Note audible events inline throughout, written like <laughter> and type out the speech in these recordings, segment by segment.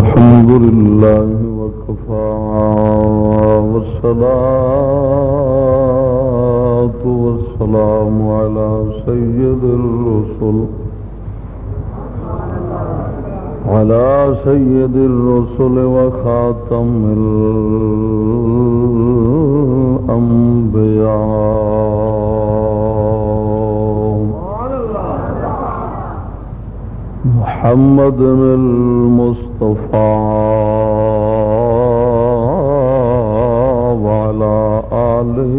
الحمد لله وكفى والصلاة والسلام على سيد الرسل. على سيد الرسل وخاتم الأنبياء. محمد المصطفى وعلى آله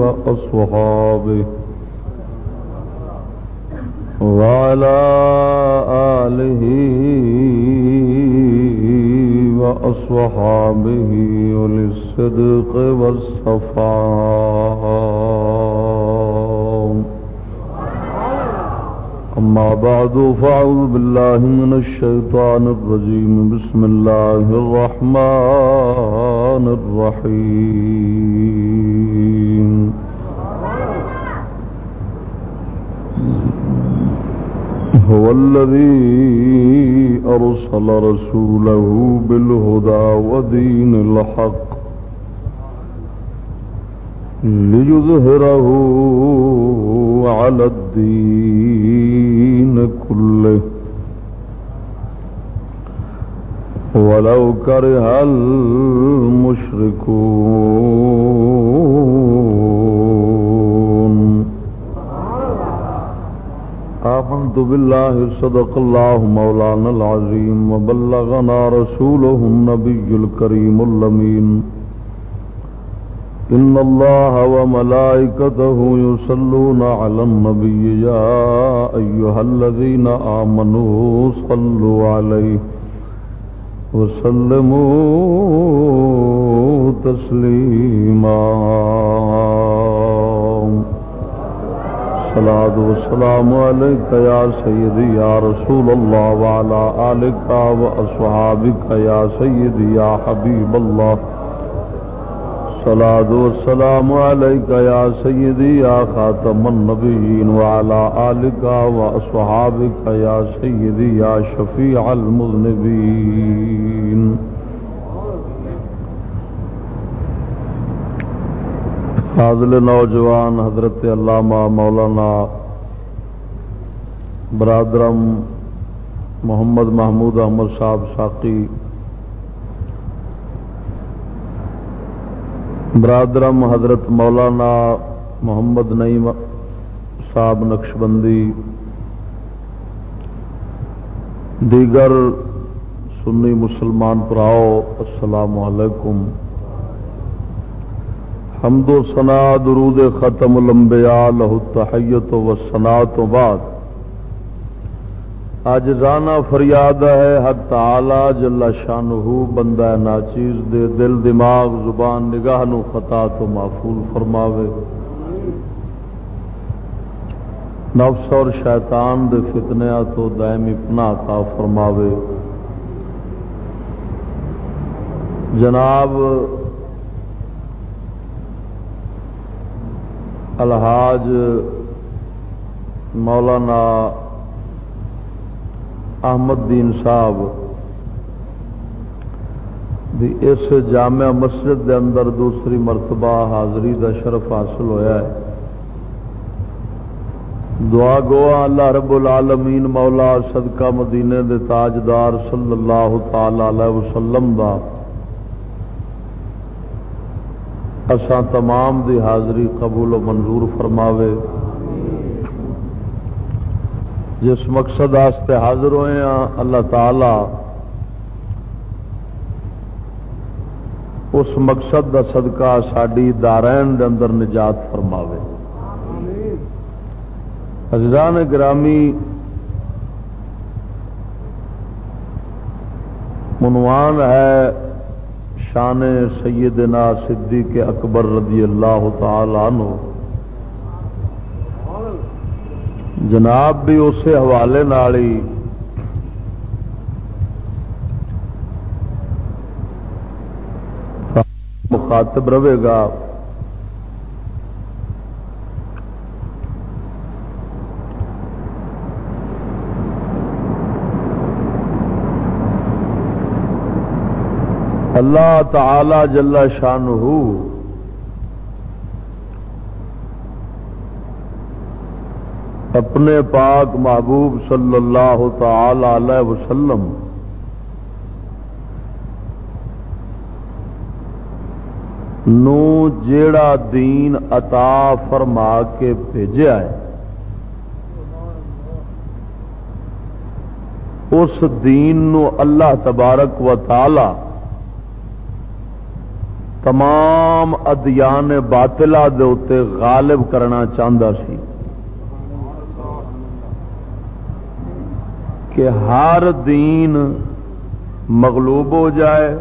وأصحابه وعلى آله وأصحابه وللصدق والصفاء أما بعد، فأعوذ بالله من الشيطان الرجيم. بسم الله الرحمن الرحيم. هو الذي أرسل رسوله بالهدى ودين الحق ليظهره على الدين. كله ولو كره المشركون. آمنت بالله صدق الله مولانا العظيم وبلغنا رسوله النبي الكريم اللمين إن الله وملائكته يصلون على النبي يا أيها الذين آمنوا صلوا عليه وسلموا تسليما صلاة والسلام عليك يا سيدي يا رسول الله وعلى آلك وأصحابك يا سيدي يا حبيب الله صلاة والسلام عليك يا سيدي، يا خاتم النبيين، وعلى آلك وأصحابك يا سيدي، يا شفيع المذنبين. فاضل نوجوان حضرت علامہ مولانا برادرم محمد محمود احمد صاحب ساقی برادرم حضرت مولانا محمد نعیم صاحب نقشبندی، دیگر سنی مسلمان پراؤ، السلام علیکم۔ حمد و سنا درود ختم الانبیاء، لہو تحیت و سنا تو بعد۔ اج رانا فریاد ہے حق تعالی جل شانہ بندہ ناچیز دے دل، دماغ، زبان، نگاہ نو خطا تو معفول فرماوے۔ نفس اور شیطان دے فتنیا تو دائمی پناہ کا فرماوے۔ جناب الحاج مولانا احمد دین صاحب دی اس جامع مسجد دے اندر دوسری مرتبہ حاضری دا شرف حاصل ہویا ہے۔ دعا گوا اللہ رب العالمین مولا صدقہ مدینے دے تاجدار صلی اللہ تعالی علیہ وسلم دا۔ اساں تمام دی حاضری قبول و منظور فرماوے۔ جس مقصد آستے حاضر ہوئے ہیں، اللہ تعالی اس مقصد دا صدقہ ساری دارین دے اندر نجات فرماوے۔ عزیزان گرامی، عنوان ہے شان سیدنا صدیق اکبر رضی اللہ تعالی عنہ۔ جناب بھی اسی حوالے ہی مخاطب رہے گا۔ اللہ تعالی جل شانہ اپنے پاک محبوب صلی اللہ تعالی علیہ وسلم نو جیڑا دین عطا فرما کے بھیجا ہے، اس دین نو اللہ تبارک و تعالی تمام ادیان باطلا دے غالب کرنا چاہتا سی۔ کہ ہر دین مغلوب ہو جائے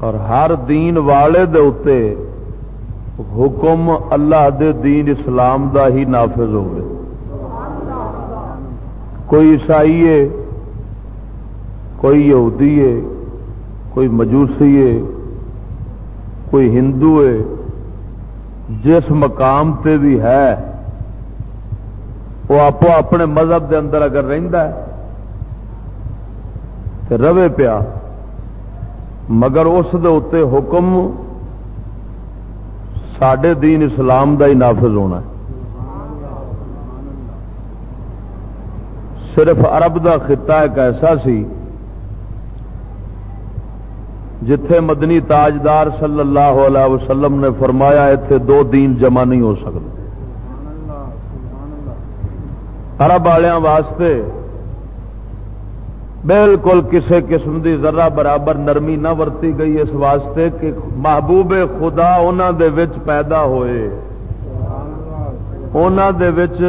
اور ہر دین والے دے حکم اللہ دے دین اسلام دا ہی نافذ ہوئے۔ کوئی عیسائی ہے، کوئی یہودی ہے، کوئی مجوسی ہے، کوئی ہندو ہے، جس مقام تے بھی ہے وہ آپ اپنے مذہب دے اندر اگر رہتا ہے تو روے پیا، مگر اس دے حکم سڈے دین اسلام دا ہی نافذ ہونا ہے۔ صرف عرب دا خطہ ایک ایسا سی، جتھے مدنی تاجدار صلی اللہ علیہ وسلم نے فرمایا اتنے دو دین جمع نہیں ہو سکتے۔ عرب والوں واسطے بالکل کسی قسم کی ذرا برابر نرمی نہ ورتی گئی اس واسطے کہ محبوب خدا دے وچ پیدا ہوئے۔ دے وچ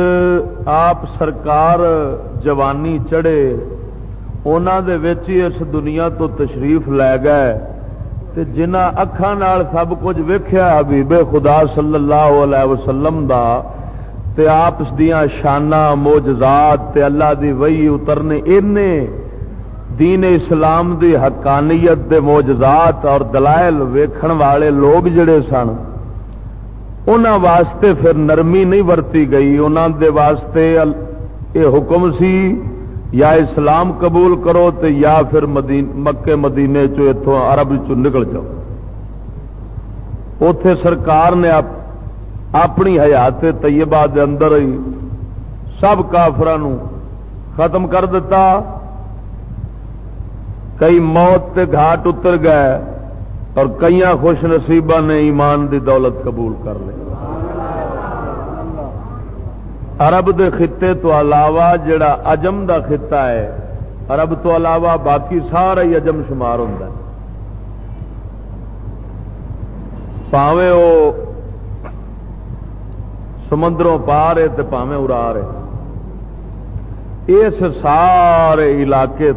آپ سرکار جوانی چڑھے۔ دے وچ ہی اس دنیا تو تشریف لے گئے۔ جنہ اکھان سب کچھ ویخیا حبیب خدا صلی اللہ علیہ وسلم دا تے آپ دیا شانہ موجزات تے اللہ دی وئی اترنے دین اسلام دی حقانیت دے موجزات اور دلائل ویکھن والے لوگ جڑے سن انہوں واسطے پھر نرمی نہیں ورتی گئی۔ انہوں دے واسطے یہ حکم سی، یا اسلام قبول کرو تے یا پھر مدین مکے مدینے چو عرب چ نکل جاؤ۔ اتے سرکار نے آپ اپنی حیات طیبہ دے اندر ہی سب کافران ختم کر دیتا۔ کئی موت تے گھاٹ اتر گئے اور کئی خوش نصیبہ نے ایمان دی دولت قبول کر لی عرب دے خطے تو علاوہ جڑا اجم دا خطہ ہے، عرب تو علاوہ باقی سارا ہی اجم شمار ہوں پاوے وہ سمندروں پا رہے تو پاوے ارا رہے اس سارے علاقے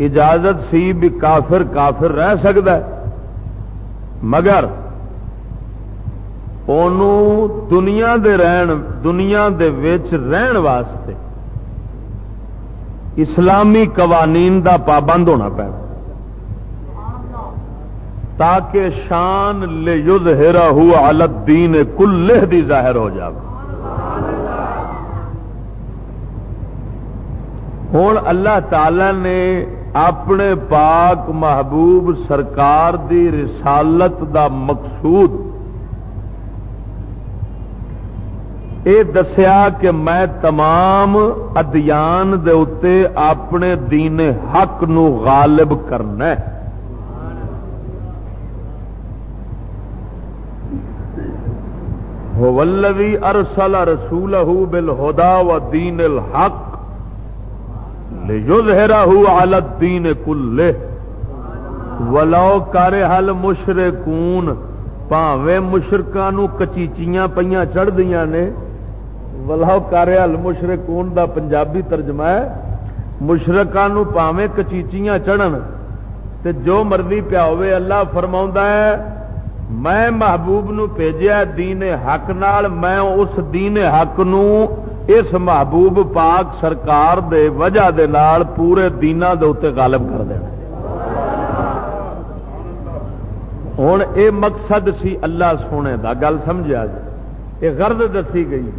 اجازت سی بھی کافر کافر رہ سکتا ہے مگر دنیا دے رہن دنیا دے ویچ رہن واسطے اسلامی قوانین دا پابند ہونا پڑ تاکہ شان لے یدھ ہیرا ہوا الت دین کل دی ظاہر ہو جائے ہوں اللہ تعالی نے اپنے پاک محبوب سرکار دی رسالت دا مقصود یہ دسیا کہ میں تمام ادیان دے اتے اپنے دین حق نو غالب کرنا ولوی ارسل رسول بل ہدا و دین الحق على الدين كله ولو کر حل مشرکون پاوے مشرکان کچیچیاں پہ چڑھ دیا نے ولو کر حل مشرکون دا پنجابی ترجمہ ہے مشرکان پاوے کچیچیاں چڑھن تے جو مرضی پیا ہوے اللہ فرما ہے میں محبوب نو بھیجیا دین حق نال، میں اس دین حق نو اس محبوب پاک سرکار دے وجہ دے نال پورے دینا دے اتنے غالب کر دینا۔ ہوں اے مقصد سی اللہ سونے دا، گل سمجھا جی؟ یہ غرض دسی گئی۔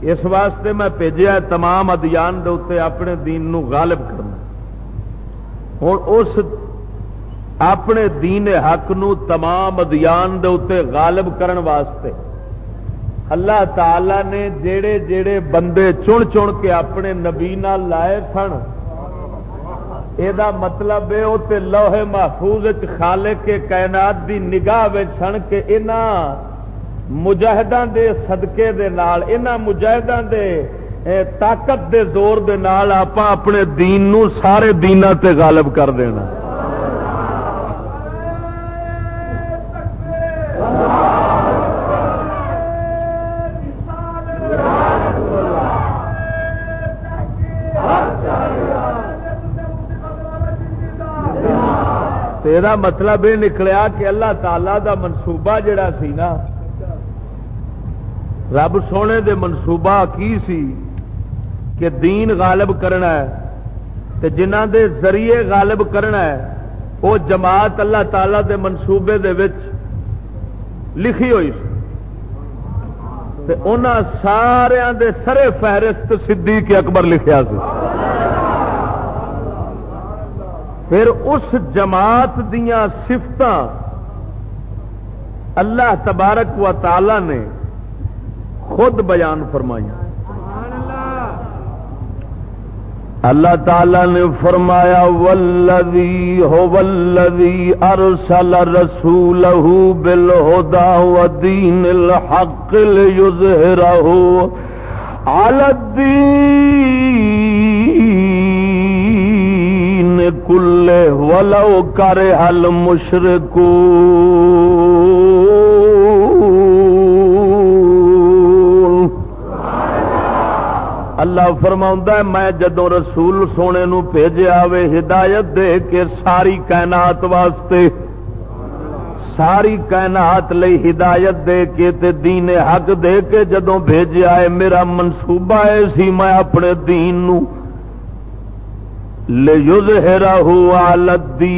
اس واسطے میں بھیجا تمام ادیان دے اتنے اپنے دین نو غالب کرنا۔ ہوں اس اپنے دین حق نو تمام ادیان دے غالب کرن واسطے۔ اللہ تعالی نے جڑے جڑے بندے چن چن کے اپنے نبی لائے سن یہ مطلب ہے وہ لوہے محفوظ خالے کے کائنات دی نگاہ سن کے مجاہدان دے صدقے دے نال مجاہدان دے طاقت دے زور دے نال آپ اپنے دین نو سارے دینا تے غالب کر دینا۔ یہ مطلب یہ نکلیا کہ اللہ تعالی دا منصوبہ جڑا سی نا رب سونے دے منصوبہ کی سی کہ دین غالب کرنا ہے تے جنہ دے ذریعے غالب کرنا ہے وہ جماعت اللہ تعالی دے منصوبے دے وچ لکھی ہوئی سی سارا دے سرے فہرست صدیق اکبر لکھیا سی پھر اس جماعت دیا سفت اللہ تبارک و تعالی نے خود بیان فرمائی اللہ تعالی نے فرمایا ولدی ہو ولدی ارسل رسول بل ہودا دین الحق رہو آلدی کلے ولو کرے حل مشرکو اللہ فرما میں جدو رسول سونے نو بھیجا وے ہدایت دے کے ساری کائنات واسطے، ساری کائنات لئی ہدایت دے کے تے دین حق دے کے جدو بھیجا ہے میرا منصوبہ ہے سی میں اپنے دین نو لِيُظْهِرَهُ عَلَى الدِّينِ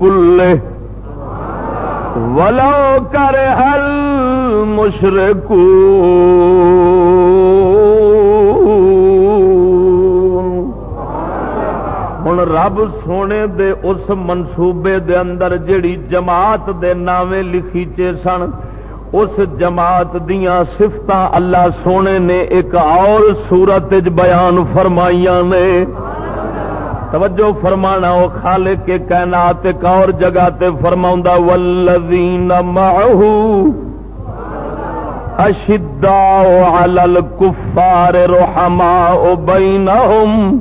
كُلِّهِ وَلَوْ كَرِهَ الْمُشْرِكُونَ ہن رب سونے دے اس منصوبے دے اندر جڑی جماعت دے نامے لکھی چے سن اس جماعت دیا سفت اللہ سونے نے ایک اور سورت بیان فرمائیاں نے۔ توجہ فرمانا وہ خالے کے کائنات ایک اور جگہ تے فرما ولزین معه اشداء علی الكفار رحماء بینہم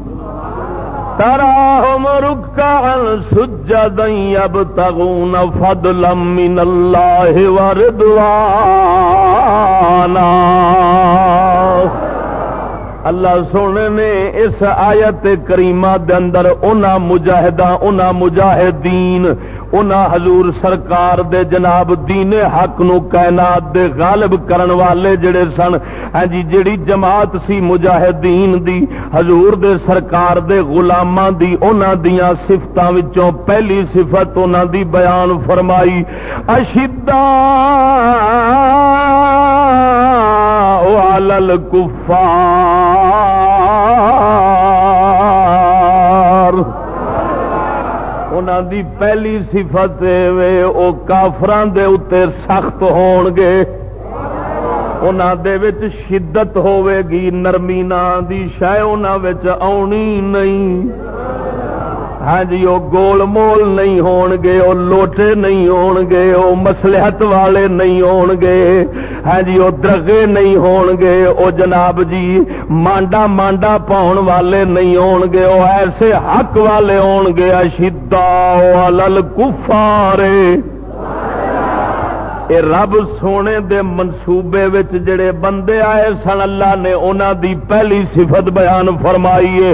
تراهم ركعا سجدا يبتغون فضلا من الله ورضوانا اللہ سونے نے اس آیت کریمہ دے اندر انہاں مجاہداں، انہاں مجاہدین حضور سرکار دے جناب دین حق نو کائنات دے غالب کرن والے جڑے سن۔ ہاں جی جڑی جماعت سی مجاہدین دی، حضور دے سرکار دے غلاماں دی انہاں دیاں صفتاں وچوں پہلی صفت انہاں دی بیان فرمائی۔ اشدا علل کفار دی پہلی صفت وے او کافران دے اتے سخت ہون گے دے وچ شدت ہوے گی نرمی نا دی وچ آونی نہیں۔ ہاں جی وہ گول مول نہیں ہون گے وہ لوٹے نہیں ہون گے وہ مسلحت والے نہیں ہون گے ہاں جی وہ درگے نہیں ہون گے وہ جناب جی مانڈا مانڈا پاؤن والے نہیں ہون گے وہ ایسے حق والے ہون گے اشدا لل کفارے اے رب سونے دے منصوبے وچ جڑے بندے آئے سن، اللہ نے انہاں دی پہلی صفت بیان فرمائی ہے۔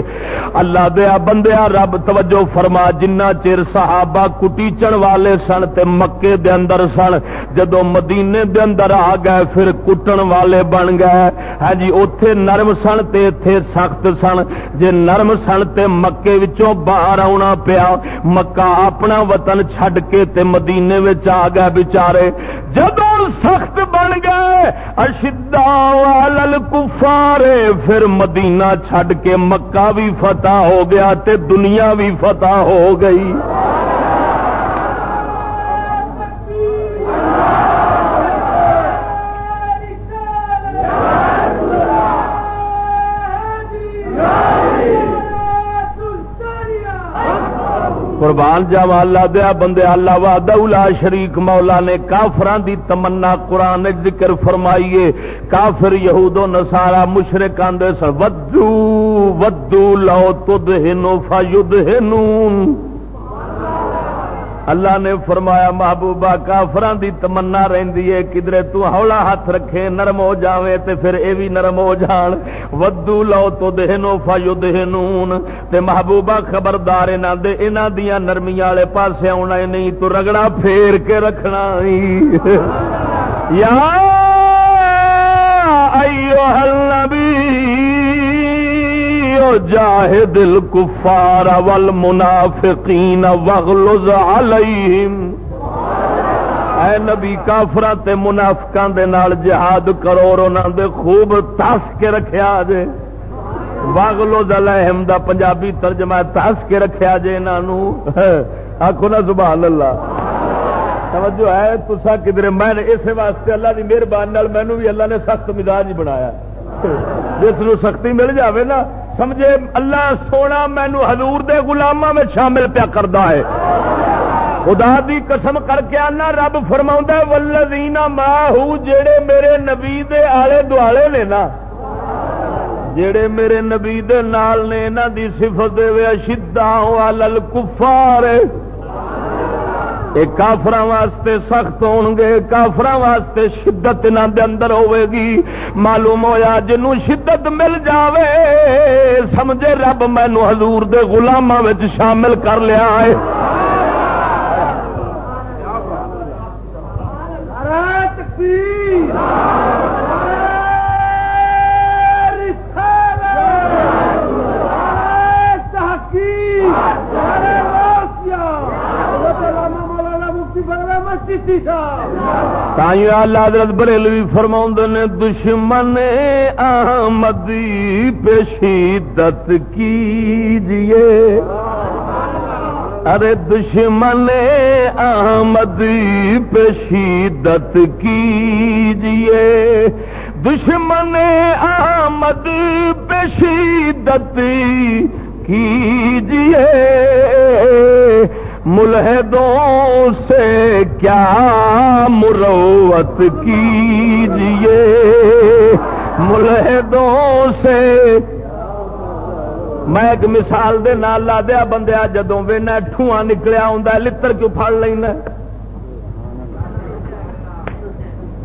اللہ دیا بندیا رب توجہ فرما، جنہ چر صحابہ کٹیچن والے سن تے مکے دے اندر سن جدو مدینے دے اندر آ گئے پھر کٹن والے بن گئے۔ ہاں جی اوتھے نرم سن تے ایتھے سخت سن۔ جے نرم سن تے مکے وچوں باہر آنا پیا، مکہ اپنا وطن چھڈ کے تے مدینے وچ آ گئے بیچارے۔ جد سخت بن گئے اشدا کفارے پھر مدینہ چھڈ کے مکہ بھی فتح ہو گیا تے دنیا بھی فتح ہو گئی۔ قربان جاوا اللہ دیا بندے، اللہ وا شریک مولا نے کافران دی تمنا قرآن ذکر فرمائیے۔ کافر یہود و نسارا مشرق آدھے سن، ودو ودو لو تد ہنو فا اللہ نے فرمایا، محبوبہ کافران دی تمنا رہندی ہے، کدرے تو ہولا ہاتھ رکھے، نرم ہو جاوے تے پھر اے بھی نرم ہو جان۔ ودو لو تو دہنو فیدہنون تے محبوبہ خبردار انہاں دے، انہاں دیاں نرمیاں والے پاسے آنا نہیں تو رگڑا پھیر کے رکھنا <laughs> یا ایوہ النبی او جاہد الکفار والمنافقین واغلظ علیہم۔ اے نبی کافراں تے منافقاں دے نال جہاد کرو اور انہاں دے خوب تاس کے رکھیا جے۔ واغلظ علیہم دا پنجابی ترجمہ تاس کے رکھیا جے انہاں نو۔ آکھو نا سبحان اللہ۔ توجہ ہے تسا کدھر؟ میں نے اس واسطے اللہ دی مہربانی مینو بھی اللہ نے سخت مزاج بنایا۔ جس نو سختی مل جاوے نا سمجھے، اللہ سونا مینو حضور دے گلاموں میں شامل پیا کرتا ہے۔ خدا دی قسم کر کے آنا، رب فرما ولدینا ماہو جڑے میرے نبی دے آلے دوالے نے نا جڑے میرے نبی دے نال نے انہاں دی صفت دے شدہ والل کفار الکفار کافر واسطے سخت ہونگے گے کافر واسطے شدت دے اندر ہوے گی۔ معلوم ہوا جنوں شدت مل جاوے۔ سمجھے رب مینو حضور دے گلاموں شامل کر لیا ہے۔ اللہ حضرت بریلوی فرما نے دشمن آمدی پیشیدت کیجیے ارے دشمن آمدی پیشیدت کیجیے دشمن آمد پیشیدت کیجیے ملحدوں سے کیا مروت کیجیے ملحدوں سے میں ایک مثال دے نال لا دیا بندیا جدوں وینا ٹھواں نکلیا ہوں لڑ کیوں پڑ لینا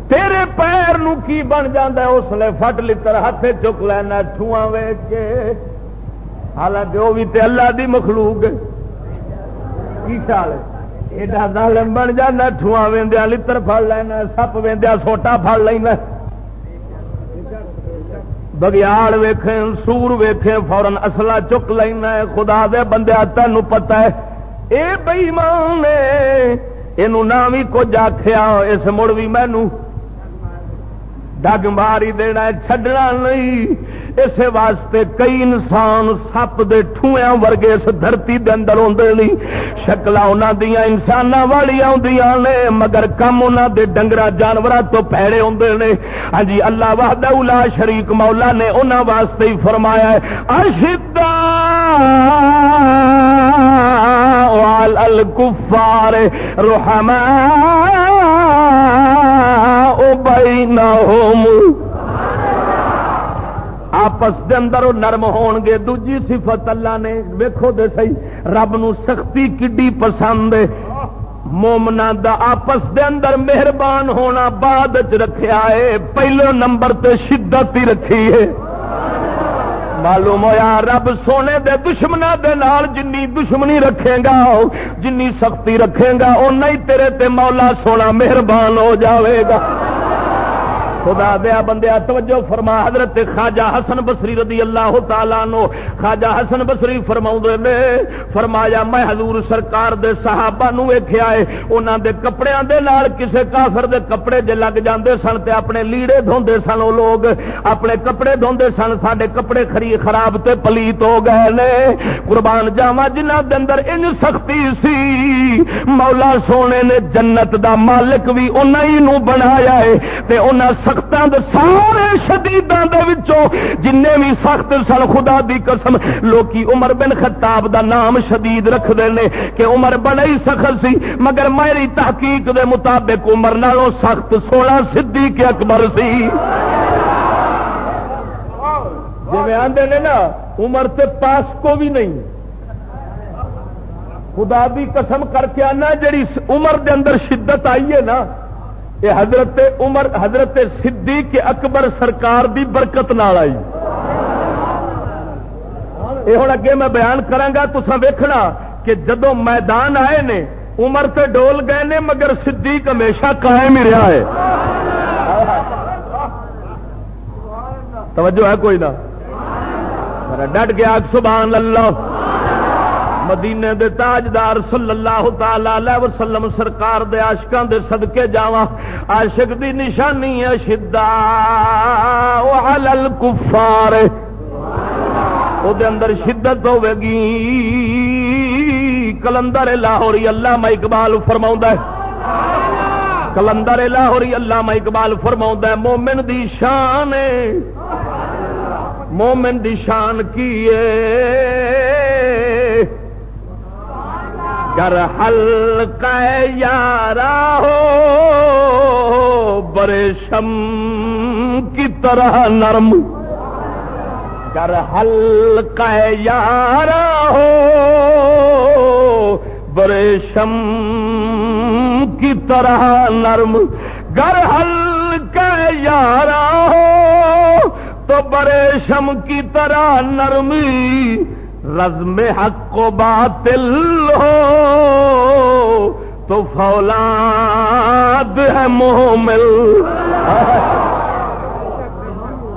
تیرے پیر نو کی بن جانا اس لیے فٹ لڑ ہاتھ چک لینا ٹھواں ویچ کے۔ حالانکہ وہ بھی تے اللہ دی مخلوق کی خیال ایڈا ظالم بن جانا ٹھواں ویندیا لڑ پڑ لینا سپ ویندیا سوٹا پڑ لینا بگیاڑ ویخے سور ویخے فورن اصلا چک لینا خدا دے بندے تین پتا ہے اے بئی مان نے یہ نہ بھی کچھ آخیا اس مڑ بھی مینو ڈگ ماری دینا چھڈنا نہیں اس واسطے کئی انسان سپ دے ٹھویا ورگے اس دھرتی دے اندر آدھے نہیں۔ شکل انہوں دیا انسان والی آدیاں نے، مگر کم انہوں دے ڈنگر جانور تو پیڑے آدھے نے۔ ہاں جی اللہ وحد الا شریک مولا نے انہوں واسطے ہی فرمایا ہے اشدا الکفار رحماء بینہم۔ آپس دے اندر وہ نرم ہون گے۔ دوجی صفت اللہ نے ویکو دے سی رب نو سختی کڈی پسند ہے۔ مومنا دا آپس دے اندر مہربان ہونا بعد چ رکھا ہے۔ پہلو نمبر تے شدت ہی رکھی ہے۔ معلوم ہوا رب سونے دے دشمنا دے نال جنی دشمنی رکھے گا، جنی سختی رکھے گا اُن تیرے تے مولا سونا مہربان ہو جاوے گا۔ خدا دیا بندیا، توجہ فرما، حضرت خواجہ حسن بسری رضی اللہ تعالیٰ نو خواجہ حسن بسری فرما نے، فرمایا، میں حضور سرکار دے صحابہ نو ویخیا ہے انہوں دے کپڑے دے لال کسے کافر دے کپڑے جے لگ جاندے سن تے اپنے لیڑے دھوندے سن وہ لوگ، اپنے کپڑے دھوندے سن سڈے کپڑے خری، خراب تے پلیت ہو گئے نے۔ قربان جاوا جنہ دے اندر ان سختی سی، مولا سونے نے جنت دا مالک بھی انہیں بنایا ہے، تے انہاں سختوں دے سارے شدیداں دے وچوں جن بھی سخت سن خدا دی قسم، لوکی عمر بن خطاب دا نام شدید رکھ دے نے کہ عمر بڑا ہی سخت سی، مگر میری تحقیق دے مطابق عمر نالوں سخت سولہ صدیق اکبر سی۔ جی آدھے نے نا، عمر تے پاس کو بھی نہیں۔ خدا بھی قسم کر کے آنا، جڑی عمر دے اندر شدت آئی ہے نا یہ حضرت عمر، حضرت صدیق اکبر سرکار دی برکت نال آئی۔ یہ ہوں اگے میں بیان کرا تو ویکھنا کہ جدو میدان آئے نے، عمر تے ڈول گئے نے، مگر صدیق ہمیشہ قائم ہی رہا ہے۔ توجہ ہے کوئی نہ؟ ڈٹ گیا، سبحان اللہ۔ مدینے دے تاجدار صلی اللہ تعالی وسلم سرکار دے عاشقاں دے صدقے جاواں۔ عاشق دی نشانی ہے شدہ۔ وعلى الكفار۔ او دے اندر شدت ہوے گی۔ کلندر لاہوری اللہ میں اقبال فرماؤں ہے۔ کلندر لاہوری اللہ میں اقبال فرماؤں ہے، مومن دی شان مومن دی شان کی ہے؟ گر ہلکا یارا ہو برے شم کی طرح نرم۔ گر ہلکا یارا ہو برے شم کی طرح نرم۔ گر ہلکا یارا ہو، تو برے شم کی طرح نرمی۔ رزم حق کو باطل ہو، تو فولاد ہے محمل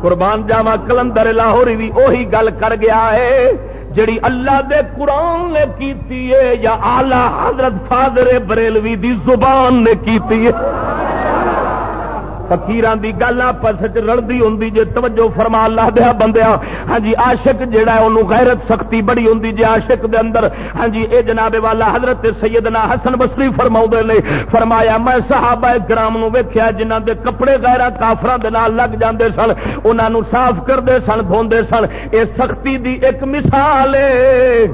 قربان جاوا کلندر لاہوری بھی وہی گل کر گیا ہے، جڑی اللہ دے قرآن نے کیتی ہے یا آلہ حضرت فادر بریلوی دی زبان نے کیتی ہے۔ فکیران دی گل آپس رلدی ہوں جی توجہ فرما اللہ دیا ہاں بندیا ہاں۔, ہاں۔ جی عاشق جہا ہے انہوں غیرت سختی بڑی ہوں جی عاشق دے اندر۔ ہاں جی اے جناب والا حضرت سیدنا حسن بسری فرما نے، فرمایا میں صحابہ گرام نو ویکیا جنہ دے کپڑے غیر کافران دے نال لگ جاندے سن انہوں صاف کرتے سن، دھوندے سن۔ اے سختی دی ایک مثال ہے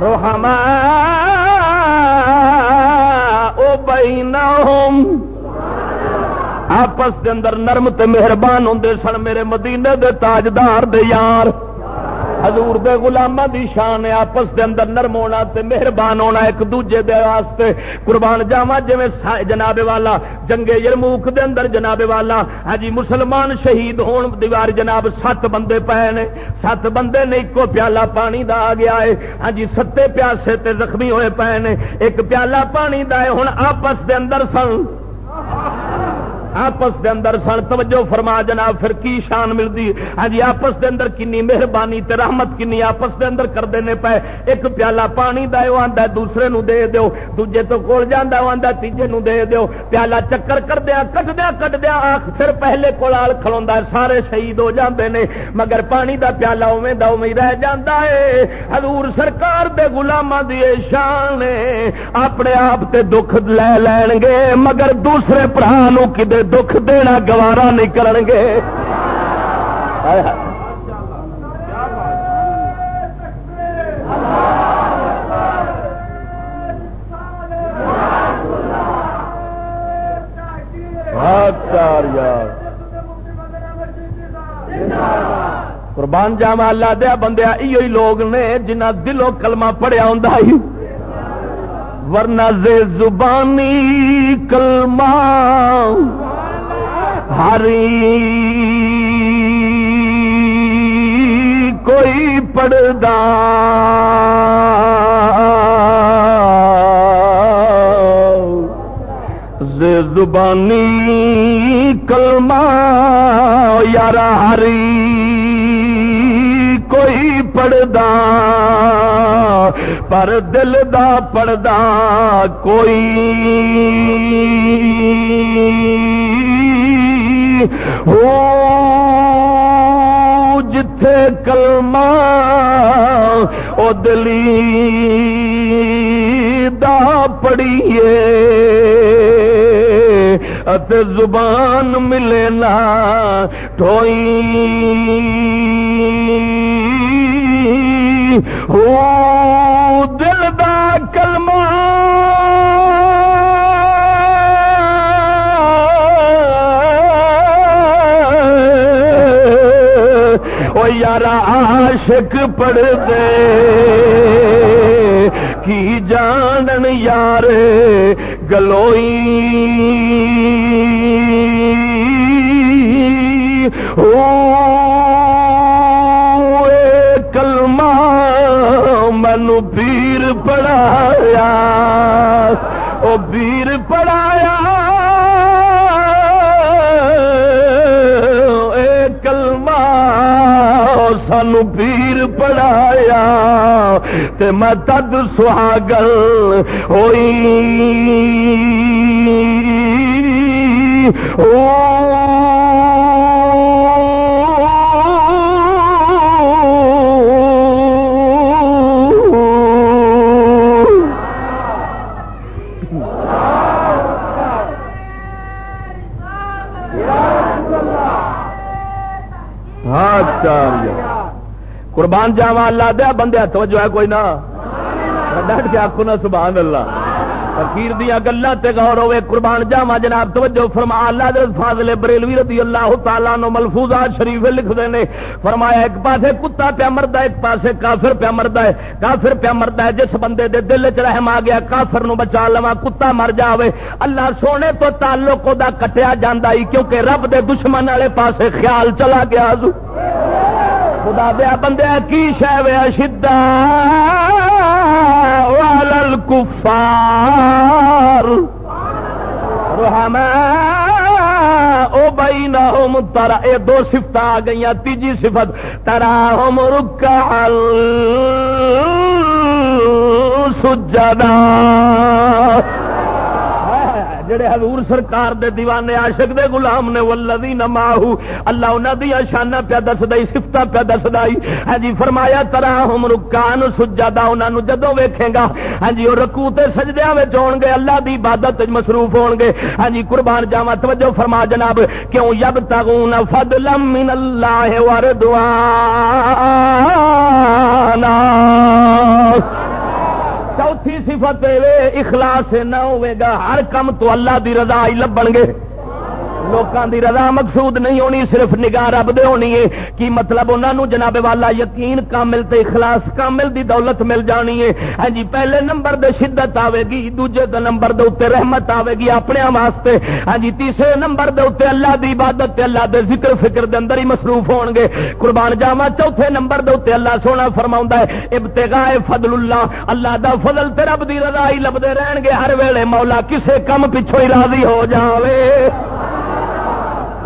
روحما او بینہم۔ آپس دے اندر نرم تے مہربان ہوں سن میرے مدینے دے تاجدار دے یار۔ حضور دے غلامہ دی شان ہے آپس دے اندر نرم ہونا تے مہربان ہونا ایک دوجے دے واسطے۔ قربان جاوا جی جناب والا، جنگے یرموک دے اندر جناب والا۔ ہاں جی مسلمان شہید ہون دیوار جناب سات بندے پے نے۔ سات بندے نے ایک پیالہ پانی دا آ گیا ہے۔ ہاں جی، ستے پیاسے تے زخمی ہوئے پے نے۔ ایک پیالہ پانی دا ہے ہوں آپس دے اندر سن۔ آپس دے اندر سن، توجہ فرما جناب، پھر کی شان ملتی ہاں جی آپس دے اندر کنی مہربانی تے رحمت کنی آپس دے اندر کرتے ہیں پے۔ ایک پیالہ پانی دا وہ آتا دوسرے نو دے دیو۔ دوجے تو کول جانا وہ آتا تیجے نو دے دیو۔ پیالہ چکر کر دیا کٹ دیا آخ پھر پہلے کول کھلوا سارے شہید ہو جاندے نے، مگر پانی دا پیالہ اوے دا اوے رہ جاندہ ہے۔ حضور سرکار دے غلاماں دی شان اپنے آپ تے دکھ لے لین گے مگر دوسرے پرا نو کدے دکھ دینا گوارا نہیں کر گے قربان جاوا اللہ دیا بندیا یہ لوگ نے جنہ دلوں کلمہ پڑیا ہوں ورنہ زے زبانی کلمہ ہری کوئی پڑدا زبانی کلمہ یار ہری کوئی پڑدا پر دل دا پڑدا کوئی ہو جتھے کلمہ او دلی دا پڑیے ات زبان ملے نا ٹھوئی ہو دل دا کلمہ یار عاشق پڑھ دے کی جانن یار گلوئی۔ کلمہ مینو پیر پڑھایا۔ او پیر پڑھایا۔ سانو پیر پڑھایا تے میں تد سہاگل ہوئی۔ ہاں چار قربان جاوا اللہ دیا بندے توجہ ہے کوئی نہ؟ ڈٹ کے آخو نا سبحان اللہ۔ فقیر دیا گلا غور ہوئے، قربان جاوا جناب، توجہ فرما، اللہ دے فاضل بریلوی رضی اللہ تعالیٰ نو ملفوظات شریف لکھتے ہیں۔ فرمایا، ایک پاسے کتا پیا مرد ایک پاسے کافر پیا مرد ہے۔ کافر پیا مرد ہے، جس بندے دے دل چ رحم آ گیا، کافر نو بچا لوا کتا مر جاوے۔ اللہ سونے تو تعلق دا کٹیا جانا کیونکہ رب دے دشمن والے پاسے خیال چلا گیا۔ خدا دیا بندے، کی شہ ویا شدہ کفار او بئی نہ ہوم تارا یہ دو سفت آ گئی تیجی سفت ترا ہوم رکا سجدہ جڑے حضور سرکار دے دیوانے عاشق دے غلام نے ولدی نماہو اللہ انہاں دی شان پیا دسدائی صفتا پیا دسدائی۔ ہاں جی فرمایا ترا ہم رکان سجدا انہاں نو جدوں ویکھے گا۔ ہاں جی او رکوع تے سجدیاں وچ ہون گے، اللہ دی عبادت وچ مصروف ہون گے۔ ہاں جی قربان جاواں، توجہ فرما جناب، کیوں؟ یبتغون فضلا من اللہ ورضوانا چوتھی صفت اخلاص نہ ہوئے گا، ہر کم تو اللہ دی رضا ہی لبن گے۔ لوکاں دی رضا مقصود نہیں ہونی، صرف نگاہ رب دے ہونی ہے۔ کی مطلب انہاں نو جناب والا یقین کامل تے اخلاص کامل دی دولت مل جانی ہے۔ ہاں جی پہلے نمبر دے شدت آوے گی، دوجے دے نمبر دے اوتے رحمت آوے گی اپنے واسطے۔ ہاں جی تیسرے نمبر دے اوتے اللہ دی عبادت تے اللہ دے ذکر فکر دے اندر ہی مصروف ہون گے۔ قربان جاواں، چوتھے نمبر دے اوتے اللہ سونا فرماوندا ہے، ابتغاء فضل اللہ۔ اللہ دا فضل تے رب دی رضا ہی لبدے رہن گے۔ ہر ویلے مولا کسے کم پیچھے ہی راضی ہو جاوے۔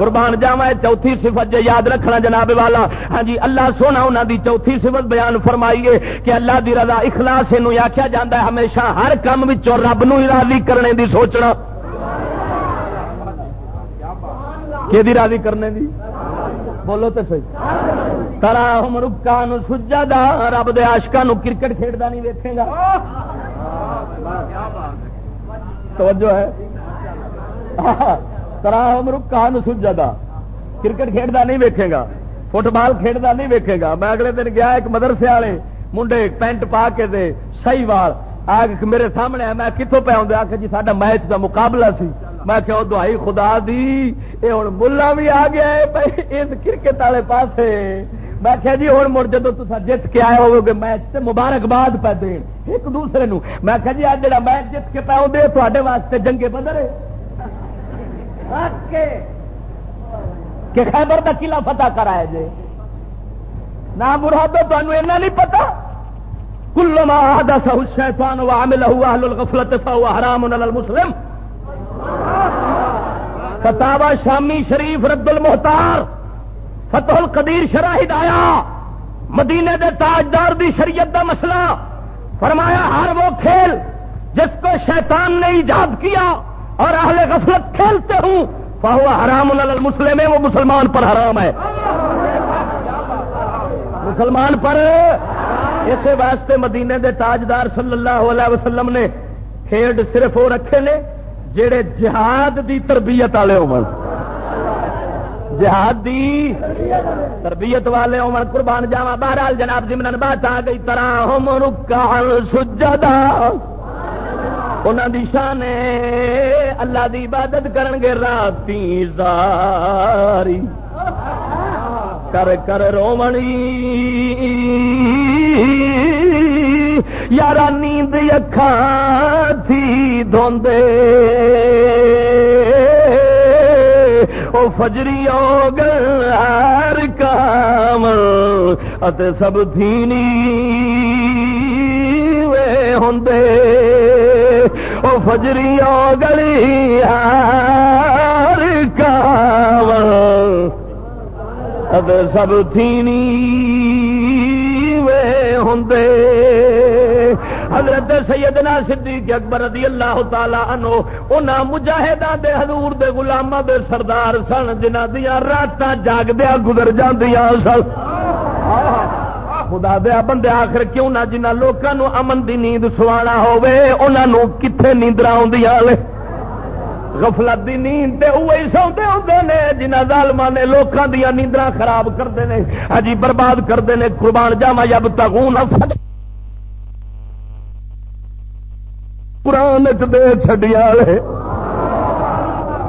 قربان جاوا چوتھی صفت جو یاد رکھنا جناب والا۔ ہاں جی اللہ سونا انہوں دی چوتھی صفت بیان فرمائیے کہ اللہ دی رضا اخلاص یہ آخیا جا ہے۔ ہمیشہ ہر کام رب نو راضی کرنے دی سوچنا۔ کہ راضی کرنے دی؟ بولو تو صحیح۔ ترا ہم رکا سجا دا، رب دے نو کرکٹ کھیڈا نہیں ویکے گا۔ توجہ ہے۔ تراہم رکان سجدا کرکٹ کھیڈتا نہیں ویکھے گا۔ فٹ بال کھیڈتا نہیں ویکھے گا۔ میں اگلے دن گیا ایک مدرسے والے، منڈے پینٹ پا کے دے، صحیح وال آ میرے سامنے میں کتوں پہ آدھا آ جی سا میچ کا مقابلہ سی۔ میں کہ دہائی خدا دی یہ ہوں ملا بھی آ گیا ہے کرکٹ والے پاس میں کہ جی ہوں مڑ جدو تصا جیت کے آئے ہو گے، میچ سے مبارکباد پہ دین۔ ایک دوسرے نو۔ میں کہ جی آج جا میچ جیت کے پہ آدھے تے واسطے جنگے بدل ہے کہ خیبر کا قلعہ فتح کرائے جی نہ مرادو تمہیں ایسا نہیں پتا کل شیطان وعمل هو اهل الغفلت فهو حرام على المسلم۔ فتح شامی شریف رد المحتار، فتح القدیر شراہد آیا مدینے دے تاجدار دی شریعت دا مسئلہ۔ فرمایا، ہر وہ کھیل جس کو شیطان نے ایجاد کیا اور اہل غفلت کھیلتے ہوں۔ فہو حرام المسلم ہے وہ مسلمان پر حرام ہے۔ مسلمان پر۔ اسی واسطے مدینے دے تاجدار صلی اللہ علیہ وسلم نے کھیڈ صرف وہ رکھے نے جڑے جہاد دی تربیت والے ہو جہاد دی تربیت والے ہو قربان جاوا بہرحال جناب جمن بات آ گئی طرح ہم سجدہ۔ انہوں دی شان اللہ دی عبادت کرن گے راتی زاری۔ کر کر رومنی۔ یار نیند اکھان تھی دھوندے۔ او فجری او گار کام۔ اتے سب تھینی وے ہوندے او فجری گلی ہار کام سب تھینی وے ہوں حضرت سیدنا صدیق اکبر رضی اللہ تعالی عنہ انہاں مجاہداں دے حضور دے غلاماں دے سردار سن جنہاں دیاں راتاں جاگدیاں گزر جاندیاں سن خدا دیا بندے آخر کیوں نہ جنہ لوگوں امن دی نیند سوانا ہوے کتنے نیندر آدیاں غفلت دی نیند تے وہی سوتے ہوتے ہیں جنہ ظالما نے لوکاں دیا نیندرا خراب کرتے ہیں اجی برباد کرتے ہیں قربان جاوا جب تگون قرآن دے چڈیا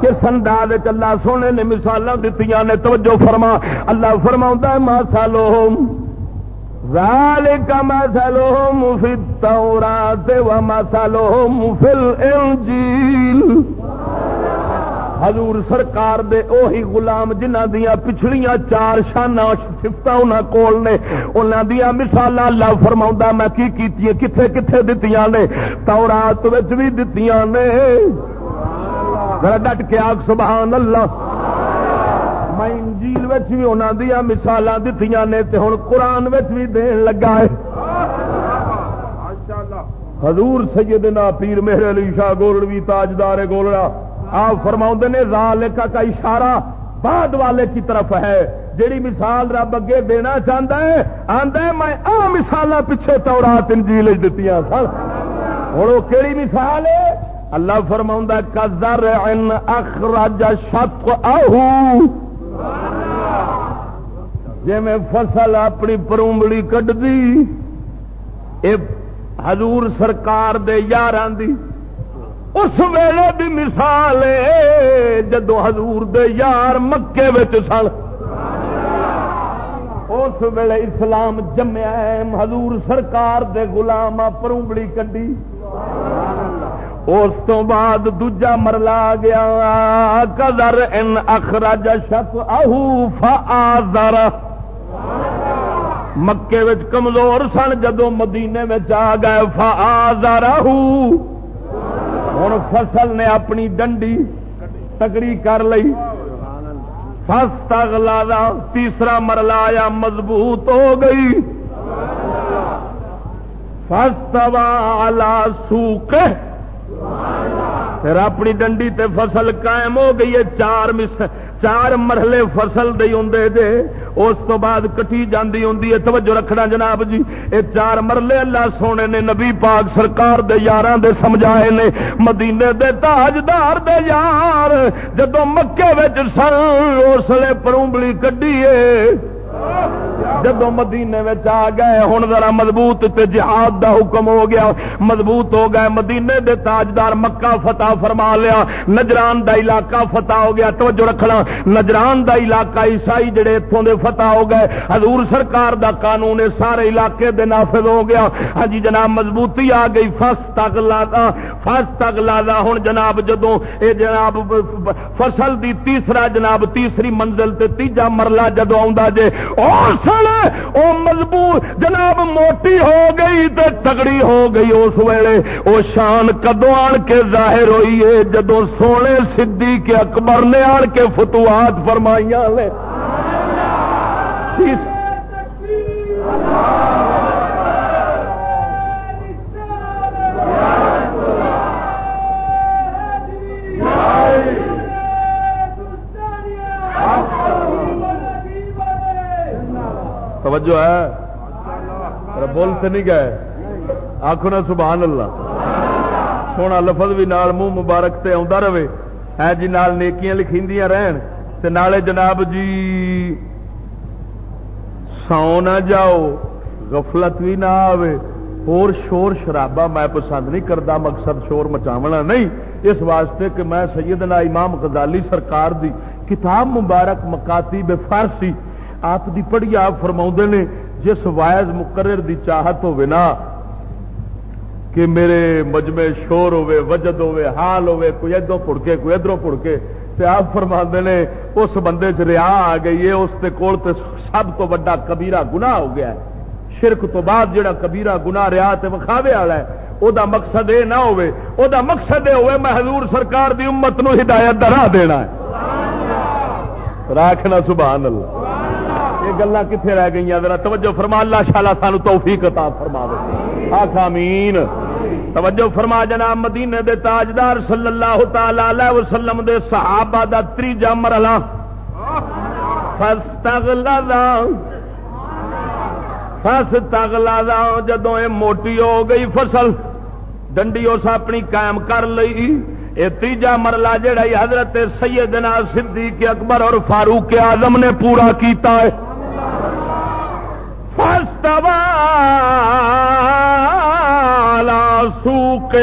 کس انداز اللہ سونے نے مثال دیتی نے، توجہ فرما۔ اللہ فرما ماسا لو ذالک مثلهم فی التورات و مثلهم فی حضور سرکار دے اوہی غلام جنہ دیا پچھڑیاں چار شانہ سفت کول نے انہوں دیا مثال اللہ فرما میں کی کیتی کتنے کتنے دتیاں نے؟ تورات بھی دتیاں نے۔ ڈٹ کے آگ، سبحان اللہ۔ انجیل بھی انہوں دیا مثال دیتی نے ہوں قرآن بھی دین لگا ہے۔ حضور سیدنا پیر میرے علی شاہ گولڑوی تاجدار گولڑا آپ فرما نے رال کا اشارہ بعد والے کی طرف ہے۔ جیڑی مثال رب اگے دینا چاہتا ہے آدھا میں آ مثال پیچھے تورات انجیل دیتی سن۔ ہوں وہ کہڑی مثال ہے؟ اللہ فرما کزر ان اخراج شک آہو جی میں فصل اپنی پرومبڑی کٹ دی حضور سرکار دے یار دی، اس ویلے بھی مثال جدو حضور دے یار مکے سن۔ اس ویلے اسلام جمیا حضور سرکار دے گلام پروبڑی کڈی۔ اس تو بعد دوجا مرلا گیا کدر ان اخراج شک اہو فآزر مکے کمزور سن جدو مدینے آ گئے فآزر ہوں فصل نے اپنی ڈنڈی تکڑی کر لی۔ فس تگلا تیسرا مرلا آیا، مضبوط ہو گئی۔ فس سوک پھر اپنی ڈنڈی تے فصل قائم ہو گئی ہے چار مس چار مرحلے فصل دے ہوندے دے، اس تو بعد کٹی جاندی ہوندی ہے۔ توجہ رکھنا جناب جی اے چار مرلے اللہ سونے نے نبی پاک سرکار دے یاراں دے سمجھائے نے۔ مدینے دے تاجدار دے یار جدو مکے وچ سن اس لیے پرومبلی کڈی جب مدینے آ گئے ہوں ذرا مضبوط تے جہاد دا حکم ہو گیا۔ مضبوط ہو گئے، مدینے دے تاجدار مکہ فتح فرما لیا۔ نجران دا علاقہ فتح ہو گیا، توجہ رکھنا نجران دا علاقہ عیسائی جڑے اتوں دے فتح ہو گئے۔ حضور سرکار دا قانون سارے علاقے دے نافذ ہو گیا۔ ہاں جی جناب، مضبوطی آ گئی۔ فس تک لادا فس تک لادا۔ ہوں جناب جدو اے جناب، فصل دی تیسرا جناب، تیسری منزل تے تیجا مرلہ جدو آ جے اور وہ مضبوط جناب موٹی ہو گئی تے تگڑی ہو گئی اس ویلے۔ وہ شان کدو آن کے ظاہر ہوئی ہے جدو سونے سدھی کے اکبر نے آن کے فتوحات فرمائیاں لے۔ توجہ ہے؟ بولتے نہیں گئے۔ آخو نا سبحان اللہ۔ سونا لفظ بھی نال منہ مبارک تے آتا رہے۔ ہے جی نال نیکیاں لکھیندیاں رہن۔ تے نالے جناب جی سو نہ جاؤ، غفلت بھی نہ آوے۔ اور شور شرابہ میں پسند نہیں کرتا مقصد شور مچاونا نہیں۔ اس واسطے کہ میں سیدنا امام غزالی سرکار دی کتاب مبارک مکاتی بے فارسی آپ دی پڑھی آپ فرما نے جس وائز مقرر دی چاہت ہوے نا کہ میرے مجمے شور ہوے وجد ہوے حال ہوے کوئی ادھر پڑکے کوئی ادھر پڑکے تے آپ فرما نے اس بندے چ ریا آ گئی ہے اس تے کول تے سب تو بڑا کبیرہ گناہ ہو گیا ہے۔ شرک تو بعد جڑا کبیرہ گناہ ریا تے وکھاوے والا ہے او دا مقصد اے نہ ہوے او دا مقصد اے ہوے میں حضور سرکار دی امت نو ہدایت دا راہ دینا ہے۔ راکھنا سبحان اللہ۔ گلا کتنے رہ گئی ذرا توجہ فرما، اللہ شالا سانو توفیق عطا فرما دے آخ، آمین۔ توجہ فرما، جناب مدینے دے تاجدار صلی اللہ تعالی وسلم دے صحابہ دا تریجا مرحلہ۔ فاستغلظا۔ فاستغلظا، جدوں اے موٹی ہو گئی فصل، ڈنڈی اس اپنی قائم کر لئی یہ تیجا مرلہ جڑا حضرت سیدنا صدیق اکبر اور فاروق اعظم نے پورا کیتا ہے۔ سوکھ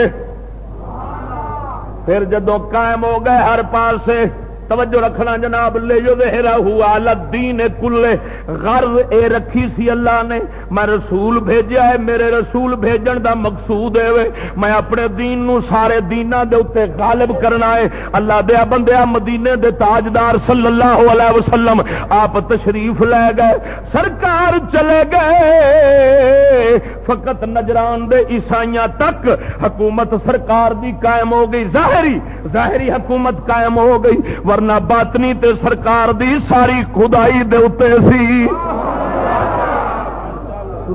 پھر جدو قائم ہو گئے ہر پاسے توجہ رکھنا جناب، لے جو دہرا ہوا لدین کلے۔ غرض اے رکھی سی اللہ نے، میں رسول بھیجا ہے، میرے رسول بھیجن دا مقصود ہے میں اپنے دین نو سارے دینا دے اتے غالب کرنا ہے۔ اللہ دیا بندیا مدینے دے تاجدار صلی اللہ علیہ وسلم، آپ تشریف لے گئے۔ سرکار چلے گئے۔ فقط نجران دے عیسائیاں تک حکومت سرکار دی قائم ہو گئی۔ ظاہری ظاہری حکومت قائم ہو گئی۔ ور ورنہ باطنی تے سرکار دی ساری خدائی دے اتے سی۔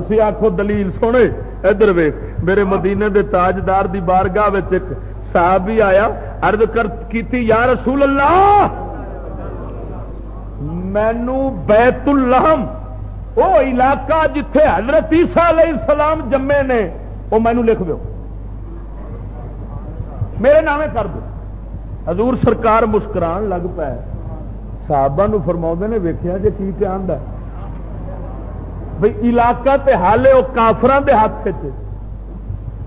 تھی آخو دلیل سونے، ادھر وے میرے مدینے دے تاجدار دی بارگاہ ایک صاحب بھی آیا ارد کر کیتی، یا رسول اللہ، مینو بیت الحم وہ علاقہ جتھے حضرت عیسیٰ علیہ السلام جمے نے وہ مینو لکھ دو میرے نام کر دو۔ حضور سرکار مسکران لگ پائے صحابہ نو فرما نے ویکیا جی کی پیان ہے۔ بھائی علاقہ تے حالے وہ کافران دے ہاتھ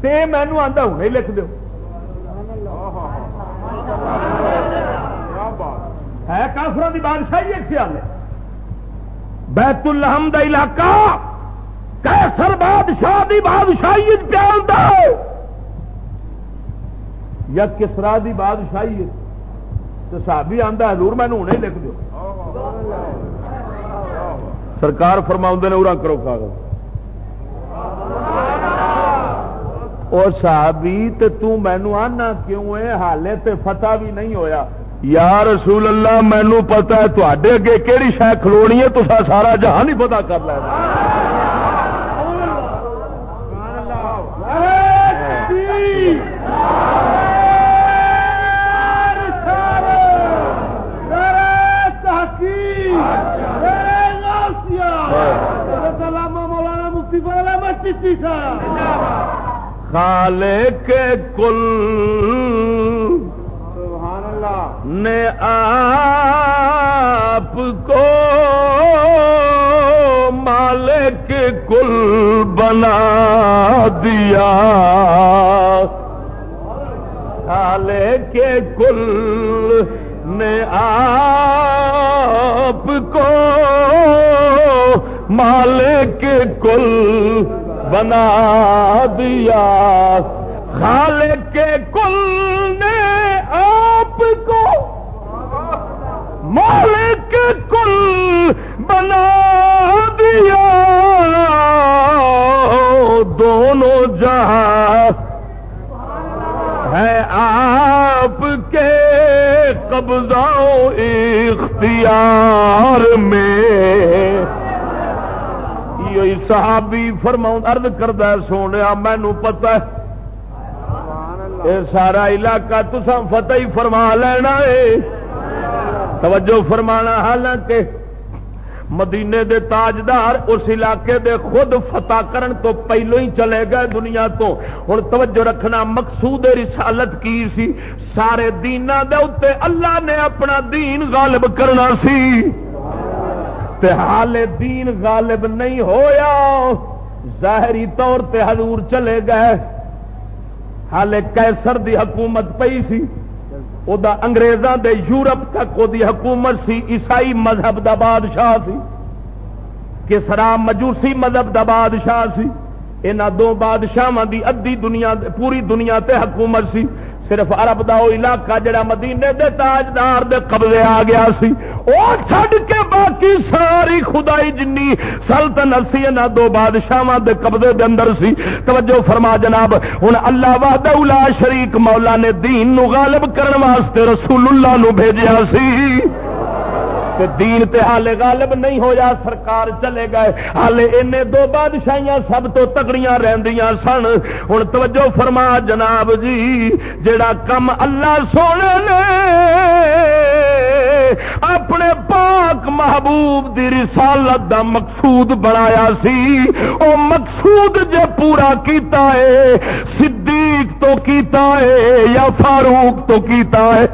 تے مینو آتا ہوں لکھ دو ہے کافران دی بادشاہی ایک خیال ہے؟ بیت الحم دا علاقہ کیسر بادشاہ دی بادشاہی پیان دے یا کسرا دی بادشاہی تو صحابی آتا حضور میں ہوں لکھ دو سرکار فرما نے ارا کرو کاغذ۔ اور صحابی، تے تو مینو آنا کیوں ہے؟ حالے تے فتح بھی نہیں ہویا۔ یا رسول اللہ مینو پتا ہے تے اگے کہڑی شہ کھلونی ہے تو سارا جہان ہی پتا کر لینا۔ خالے کے کل نے آپ کو مالک کل بنا دیا۔ خالے کے کل نے آپ کو مالک کل بنا دیا۔ خالق کے کل نے آپ کو مالک کے کل بنا دیا۔ دونوں جہاں ہے آپ کے قبضہ اختیار میں۔ یہ صحابی فرما ارد کردہ سونے مینو پتا یہ سارا علاقہ تسا فتح ہی فرما لینا ہے توجہ فرمانا، حالانکہ مدینے دے تاجدار اس علاقے دے خود فتح کرن تو پہلو ہی چلے گئے دنیا تو۔ ہوں توجہ رکھنا، مقصود رسالت کی سی؟ سارے دینا دے اتے اللہ نے اپنا دین غالب کرنا سی۔ تے حال دین غالب نہیں ہویا، ظاہری طور تے حضور چلے گئے۔ حال کیسر دی حکومت پئی سی، او دا انگریزاں دے یورپ تک او دی حکومت سی، عیسائی مذہب دا بادشاہ سی، کسرا مجوسی مذہب دا بادشاہ سی۔ انہ دو بادشاہ دی ادھی دنیا، پوری دنیا تے حکومت سی۔ صرف عرب دا علاقہ جڑا مدینے دے تاجدار دے قبضے آ گیا سی، او چھڈ کے باقی ساری خدائی جنی سلطنت سی نہ دو بادشاہاں دے قبضے دے اندر سی۔ توجہ فرما جناب، ہن اللہ وحدہ لا شریک مولا نے دین نو غالب کرن واسطے رسول اللہ نو بھیجیا سی۔ تے دین تے حالے غالب نہیں ہویا، سرکار چلے گئے۔ حالے ان دو بادشاہیاں سب تو تکڑیاں رہندیاں سن۔ ہن توجہ فرما جناب جی جڑا کم اللہ سونے نے اپنے پاک محبوب دی رسالت دا مقصود بنایا سی، او مقصود جے پورا کیتا ہے، صدیق تو کیتا ہے یا فاروق تو کیتا ہے؟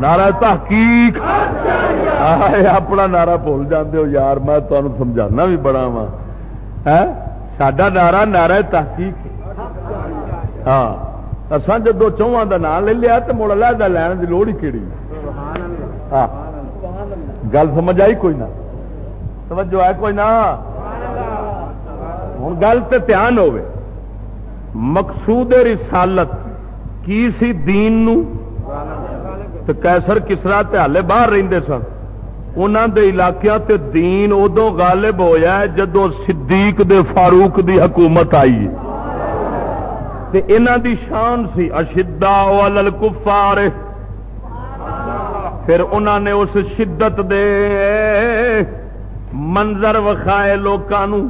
نعرہ تحقیق. اپنا نعرہ بھول جاندے ہو یار، میں تمہیں سمجھانا بھی بڑا وا سڈا نعرہ نعرہ تحقیق ہاں اصل جدو چواں کا نام لے لیا تو مڑ علیحدہ لین کی لوڑ ہی کہڑی ہاں گل سمجھ آئی کوئی نہ؟ توجہ ہے کوئی نہ؟ ہوں، گل تو دھیان ہوے مقصود رسالت کی سی دین نو؟ تو کیسر کسرا ہالے باہر رہتے سن۔ انہوں دے تے دین ادو غالب ہویا ہے جدو صدیق دے فاروق دی حکومت آئی۔ تے انہاں دی شان سی اشدا الکفار پھر انہوں نے اس شدت دے منظر وکھائے لوگوں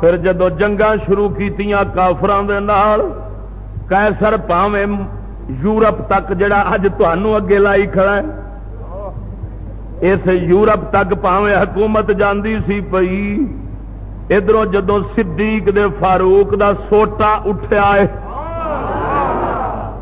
پھر جدو جنگا شروع کی کافران دے نال کیسر پاوے یورپ تک جڑا اج تنوع اگے لائی کھڑا ہے۔ اس یورپ تک پاوے حکومت جاندی سی پئی۔ ادھر جدو صدیق دے فاروق دا سوٹا اٹھیا ہے۔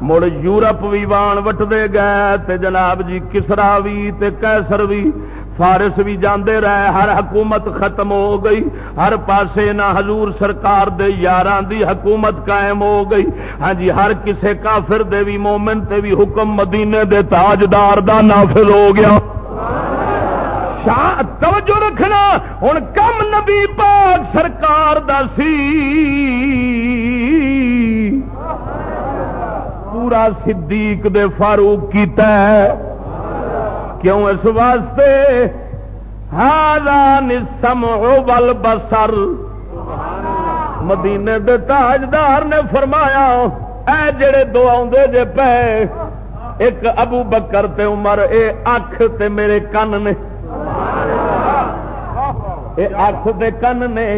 مڑ یورپ بھی وان وٹتے گئے تے جناب جی کسرا بھی تے کیسر بھی فارس بھی جاندے رہے، ہر حکومت ختم ہو گئی۔ ہر پاسے نہ حضور سرکار دے یاران دی حکومت قائم ہو گئی۔ ہاں جی ہر کسے کافر دے بھی مومن تے بھی حکم مدینے دے تاجدار دا نافذ ہو گیا۔ توجہ رکھنا ہوں کم نبی پاک سرکار دا سی۔ پورا صدیق دے فاروق کیتا ہے کیوں اس واسطے؟ ہاں نسم بل بسر مدینے دے تاجدار نے فرمایا، اے جڑے دو آدھے جے پے، ایک ابو بکر تے عمر، اے اکھ تے میرے کن نے. اے اکھ تے کن نے۔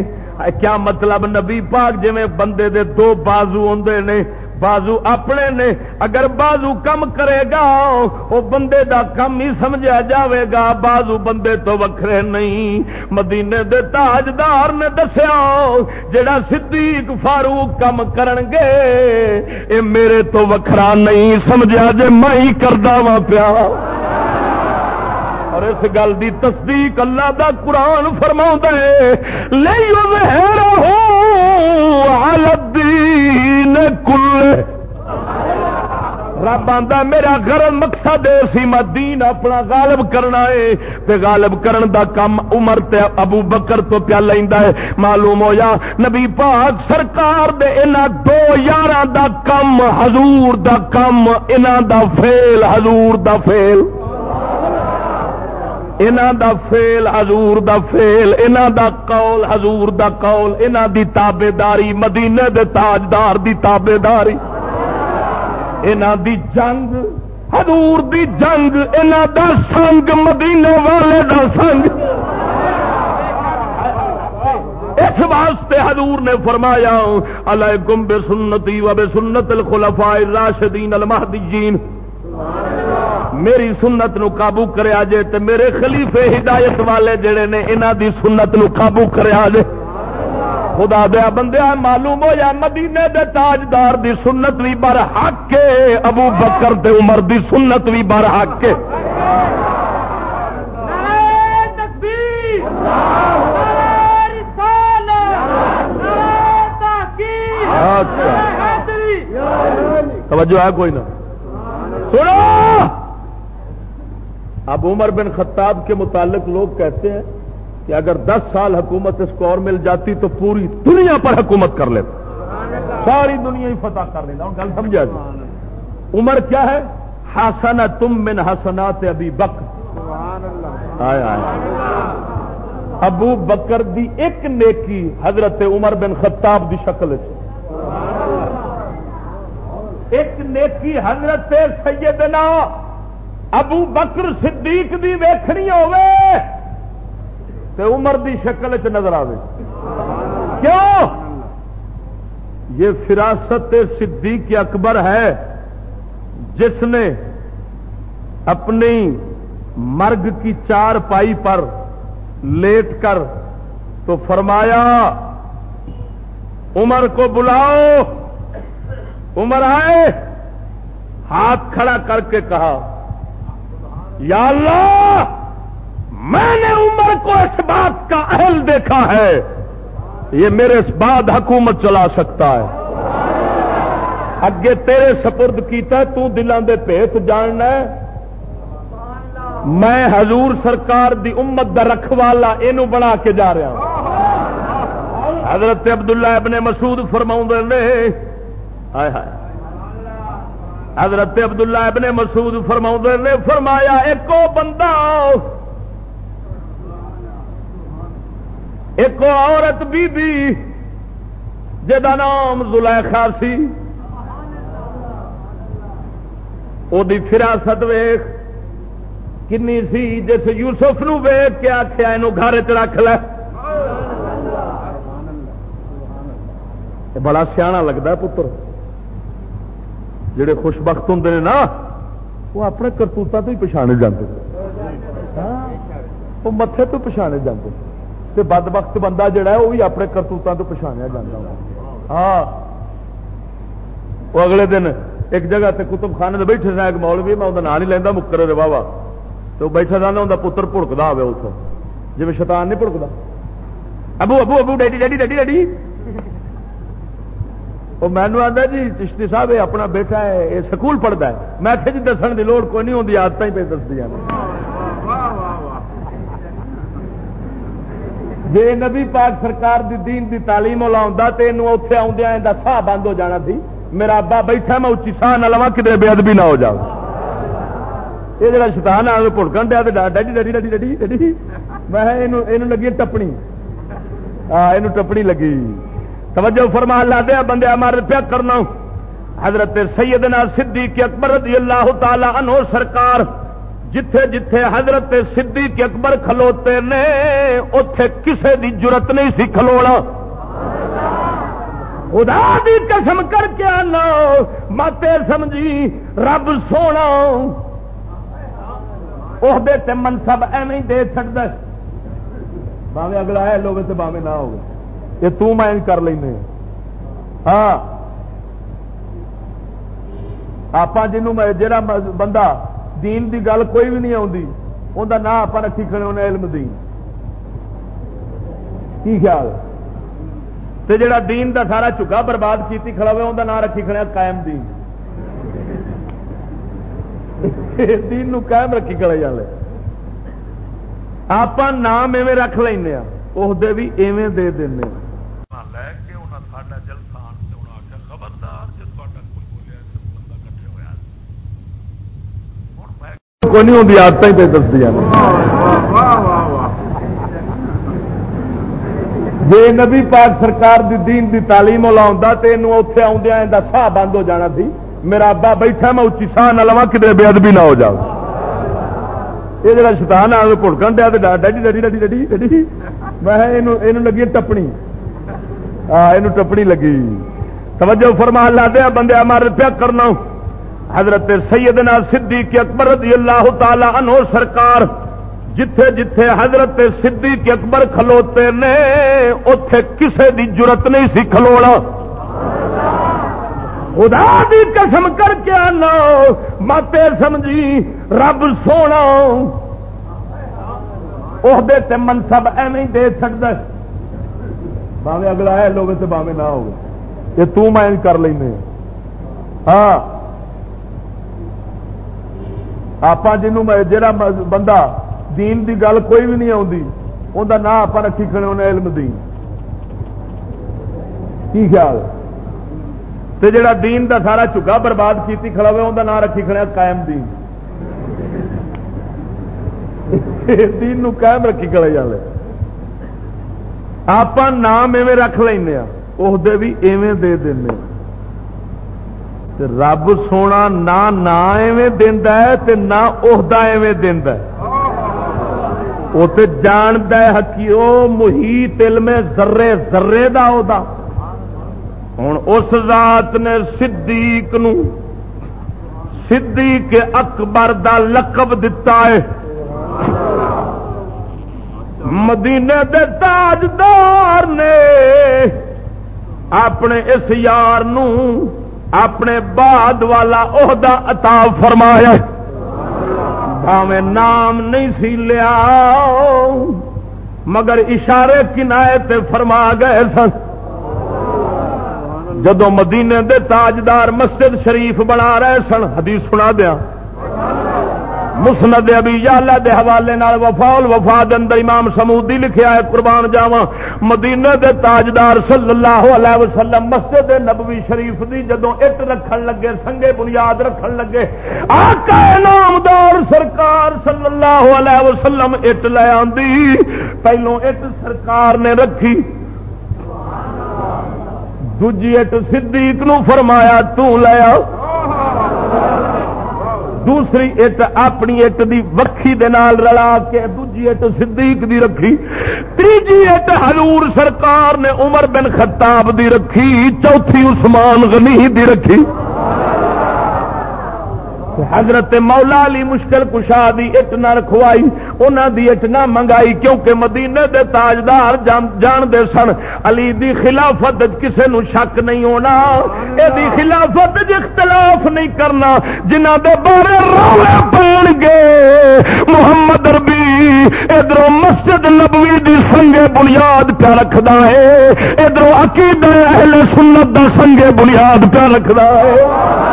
کیا مطلب؟ نبی پاک جی بندے دے دو بازو آدھے نے بازو اپنے نے، اگر بازو کم کرے گا وہ بندے دا کم ہی سمجھا جاوے گا، بازو بندے تو وکھرے نہیں۔ مدینے دے تاجدار نے دسیا، جڑا صدیق فاروق کم کرن گے، اے میرے تو وکھرا نہیں سمجھا جے میں ہی کردا وا پیا۔ اور اس گل دی تصدیق اللہ دا قرآن فرما ہے لے رب آتا میرا گرل مقصد سی میں دین اپنا غالب کرنا ہے تے غالب کرن دا کم عمر تے ابو بکر تو پیا لینا ہے معلوم ہو جا نبی پاک سرکار دے انہ دو یار دا کم، حضور دا کم انہ دا فیل، حضور دا فیل دا فیل حضور دا فیل دا قول حضور دا قول انہ دی تابے داری مدینے دے تاجدار دی تابے داری انہ دی جنگ، حضور دی جنگ انہ دا سنگ مدینے والے دا سنگ۔ اس واسطے حضور نے فرمایا، علیکم بے سنتی و بے سنت الخلفاء الراشدین المہدیین۔ میری سنت نو قابو کریا جے تے میرے خلیفے ہدایت والے جڑے نے انہاں دی سنت نو قابو کریا جے خدا دیا بندیا معلوم ہو یا مدینے دے تاجدار دی سنت بھی بر حق کے ابو بکر دے عمر دی سنت بھی بر حق کے اچھا۔ توجہ ہے کوئی نہ۔ سنو! اب عمر بن خطاب کے متعلق لوگ کہتے ہیں کہ اگر دس سال حکومت اس کو اور مل جاتی تو پوری دنیا پر حکومت کر لیتا۔ ساری دنیا ہی فتح کر لیتا۔ گل سمجھا جی؟ عمر کیا ہے؟ ہاسنا تم من حسنات ابھی بک ابو بکر دی ایک نیکی حضرت عمر بن خطاب دی شکل ایک نیکی حضرت سیدنا ابو بکر صدیق دی ویکھنی ہوے تے عمر دی شکل چ نظر آئے کیوں؟ یہ فراست صدیق اکبر ہے جس نے اپنی مرگ کی چار پائی پر لیٹ کر تو فرمایا، عمر کو بلاؤ۔ عمر آئے ہاتھ کھڑا کر کے کہا۔ یا اللہ، میں نے عمر کو اس بات کا اہل دیکھا ہے، یہ میرے اس بعد حکومت چلا سکتا ہے۔ اگے تیرے سپرد کیتا تو دلان دے پیت جاننا ہے۔ میں حضور سرکار دی امت دا رکھوالا یہ بنا کے جا رہا ہوں۔ حضرت عبداللہ ابن مسعود فرماؤں نے، ہائے ہائے۔ حضرت عبداللہ ابن مسعود فرما نے فرمایا ایک بندہ ایک عورت بی بی جا نام زلیخا سی وہ فراست ویخ کنی سی جس یوسف نو ویخ کے آخیا یہ گھر چ رکھ لے۔ بڑا سیاح لگتا پتر۔ جڑے خوش بخت ہوں نا، وہ اپنے کرتوتوں تو ہی پچھانے جاتے ہاں، وہ متے تو پچھانے جاتے بد بخت بندہ جڑا ہے، وہ بھی اپنے کرتوتوں تو پچھاڑیا جا ہاں وہ اگلے دن ایک جگہ تے کتب خانے بیٹھے سا ایک مول بھی میں وہ نام نہیں لینا مکر رہا واہ تو بیٹھا رہا انہیں پتر پڑکتا ہو جی شیطان نہیں پڑکتا ابو ابو ابو، ڈیڈی ڈیڈی ڈیڈی ڈیڈی۔ وہ مینو آتا جی چشتی صاحب یہ اپنا بیٹا ہے، یہ سکول پڑھتا ہے۔ میں آخر جی دسن کی لوڑ کوئی نہیں ہوتی آدت ہی پہ دس دیا جی نبی پاک سرکار دی دین دی تعلیم والا آتا تو یہ اتنے آدھا ساہ بند ہو جانا تھی میرا ابا بیٹھا میں اچھی ساہ نہ لوا کدھر بے ادبی نہ ہو جاؤ یہ جڑا شیطان آ پڑکن دیا daddy daddy daddy daddy daddy میں لگی ٹپنی۔ ہاں یہ ٹپنی لگی۔ توجہ فرما لا دیا بندے مار پیا کرنا۔ حضرت سیدنا صدیق اکبر رضی اللہ تعالی عنہ سرکار، جتھے جتھے حضرت صدیق اکبر کھلوتے نے اتے کسے دی جرت نہیں سی کھلونا۔ خدا دی قسم کر کے آنا، ماتے سمجھی، رب سونا۔ عہدے منصب ایویں دے چڑھتا باوے اگلا ہے لوگ تو باوے نہ ہوگا یہ تو میں کر لیں ہاں۔ آپ جنوں جا بندہ دین دی گل کوئی بھی نہیں آتی انہیں نہ آپ رکھی کھڑے انہیں علم دین۔ کی خیال؟ تے جڑا دین دا سارا چکا برباد کیتی کھڑا ہوئے انہیں نہ رکھی کھڑے قائم دین۔ <laughs> دین نو قائم رکھی کلے والے آپ نام ایویں رکھ لینا عہدے بھی ایویں دے دیں لے کے انہیں ساڈا جلسہ آن سے انہیں آخیا خبردار جی تا کوئی بولیا بندہ کٹھے ہوا ہوں میں کوئی نہیں ہوتی آدت ہی دس دیا۔ جی نبی پاک سرکار دی دین دی تعلیم والا تو یہ اتے آدھا یہ ساہ بند ہو جانا سی۔ میرا ابا بیٹھا میں اچھی ساہ نہ لوا کدھر بے ادبی نہ ہو جاؤ۔ یہ جا شتان آ پڑکن دیا daddy daddy daddy daddy daddy. میں یہ لگی ٹپنی۔ ہاں یہ ٹپنی لگی۔ توجہ فرما لا دیا بندے مار پیا کرنا۔ حضرت سیدنا صدیق اکبر رضی اللہ تعالی عنہ سرکار، جتھے جتھے حضرت صدیق اکبر کھلوتے نے، اتے کسے دی جرت نہیں سی کھلونا۔ خدا دی قسم کر کے آنا، ماتے سمجھی، رب سونا۔ عہدے تے منصب ایویں دے سکتا باوے اگلا ہے لوگ تو باوے نہ ہو یہ تو میں کر لینے۔ ہاں۔ آپ جنوں جا بندہ دین دی گل کوئی بھی نہیں آتی انہیں نہ آپ رکھی کھڑے انہیں علم دین کی خیال تے جڑا دین دا سارا چگا برباد کیتی کھڑا ہوئے انہیں نہ رکھی کھڑے قائم دین دین نو قائم رکھی کھڑے جالے آپ نام ایویں رکھ لینا عہدے بھی ایویں دے دینا رب سونا نہ نہ ایویں دینا ہے تے نہ عہدہ ایویں دینا ہے وہ تو جاند حقی محیط علم ذرے ذرے دا دا ہوں اس ذات نے صدیق نو صدیق اکبر دا لقب دتا ہے مدینے دے تاجدار نے اپنے اس یار نو اپنے بعد والا عہدہ عطا فرمایا۔ بھاوے نام نہیں سی لیا۔ مگر اشارے کنائے فرما گئے سن۔ جدو مدینے دے تاجدار مسجد شریف بنا رہے سن، حدیث سنا دیا مسند ابھی دے حوالے نال وفاول وفا اندر امام سمودی لکھیا ہے، قربان جاوا مدینے دے تاجدار صلی اللہ علیہ وسلم مسجد نبوی شریف دی جدو اٹ رکھن لگے، سنگے بنیاد رکھن لگے، آقا نامدار سرکار صلی اللہ علیہ وسلم اٹ لے آندی۔ پہلو اٹ سرکار نے رکھی۔ دجی اٹ صدیق نو فرمایا، تو لے آ دوسری اٹ اپنی اٹ دی وکھی دے نال رلا کے دوجی اٹ صدیق دی رکھی، تیجی اٹ حضور سرکار نے عمر بن خطاب دی رکھی، چوتھی عثمان غنی دی رکھی۔ حضرت مولا علی مشکل کشا دی اٹ نہ رکھوائی انہاں دی اٹ نہ منگائی کیونکہ مدینے دے تاجدار جان دے سن علی دی خلافت کسے نو شک نہیں ہونا۔ اے دی خلافت اختلاف نہیں کرنا جنہ دے بارے روے پڑ گے۔ محمد ربی ادھر مسجد نبوی دی سنگے بنیاد پہ رکھدا ہے ادھر عقید اہل سنت دا سنگے بنیاد پہ رکھدا ہے۔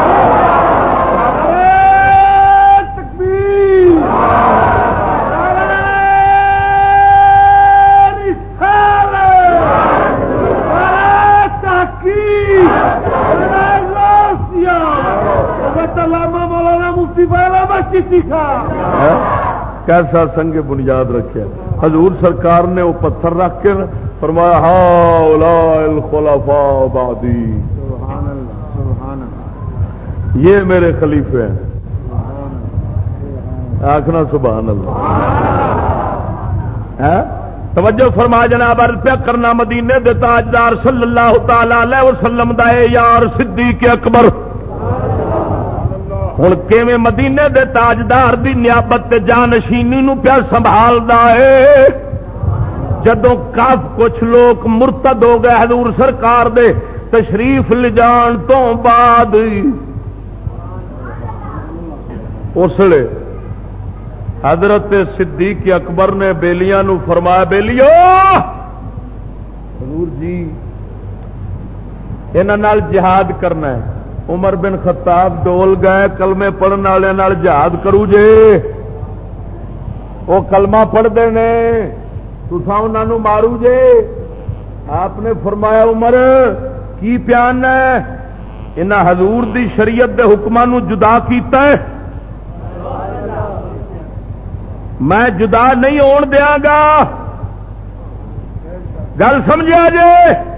کیسا سنگ بنیاد رکھا حضور سرکار نے وہ پتھر رکھ کے فرمایا بادی یہ میرے خلیفے ہیں۔ آخنا سبحان اللہ توجہ فرما جناب پیا کرنا مدینے دے تاجدار صلی اللہ تعالی وسلم دا یار صدیق اکبر۔ ہوں کیویں مدینے دے تاجدار دی نیابت جانشینی نو پیا سنبھالتا ہے جدو کاف کچھ لوگ مرتد ہو گئے حضور سرکار دے تشریف لجان تو بعد اسلے حضرت صدیق اکبر نے بےلیاں فرمایا بےلیو حضور جی یہاں جہاد کرنا ہے عمر بن خطاب ڈول گئے، کلمے پڑھنے والے جہاد کرو جے۔ وہ کلمہ پڑھتے ہیں تسا انہوں مارو جے۔ آپ نے فرمایا، عمر، کی پیان ہے؟ انہیں حضور دی شریعت دے حکمان جدا کیتا ہے۔ میں جدا نہیں ہون دیا گا۔ گل سمجھا جے؟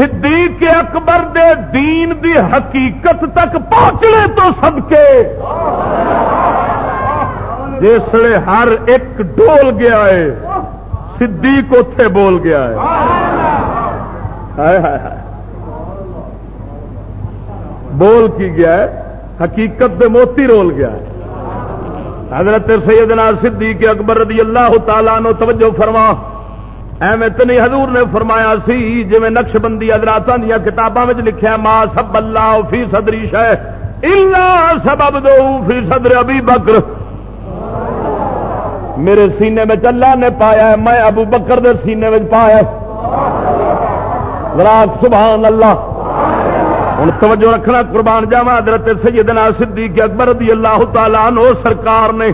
صدیق اکبر دے دین دی حقیقت تک پہنچنے تو سب کے جسے ہر ایک ڈول گیا ہے، صدیق اتے بول گیا ہے۔ بول کی گیا ہے، حقیقت دے موتی رول گیا ہے۔ حضرت سیدنا صدیق اکبر رضی اللہ تعالیٰ نو توجہ فرما۔ ایویں تو نہیں حضور نے فرمایا سی جی نقش بندی ادرات دیا کتابوں میں لکھا ماں سب اللہ فی صدری شہ سبب دو فی صدر ابھی بکر میرے سینے میں اللہ نے پایا میں ابو بکر دے سینے میں پایا سبحان اللہ۔ ہوں توجہ رکھنا، قربان جاوا حضرت سیدنا صدیق اکبر رضی اللہ تعالیٰ عنہ سرکار نے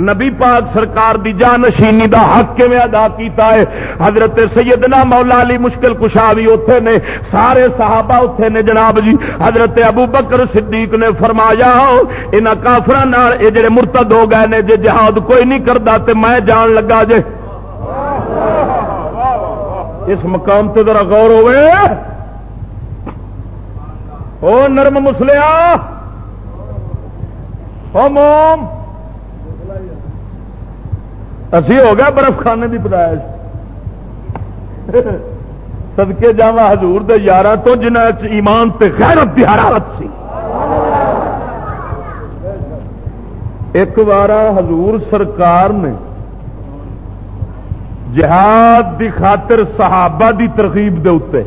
نبی پاک سرکار دی جانشینی دا حق کیویں ادا کیتا ہے؟ حضرت سیدنا مولا علی مشکل کشا بھی اوتھے نے، سارے صحابہ اوتھے نے جناب جی۔ حضرت ابو بکر صدیق نے فرمایا، انہاں کافراں نال اے جڑے مرتد ہو گئے نے، جے جہاد کوئی نہیں کردا تے میں جان لگا جے۔ اس مقام تے ذرا غور ہوئے۔ او نرم مسلیا او موم۔ اسی ہو گیا برف خانے کی پیدائش۔ سدکے جا حضور دے یار تو جنہ ایمان تے غیرت دی حرارت سی۔ ایک بار حضور سرکار نے جہاد دی خاطر صحابہ دی ترغیب دے اتنے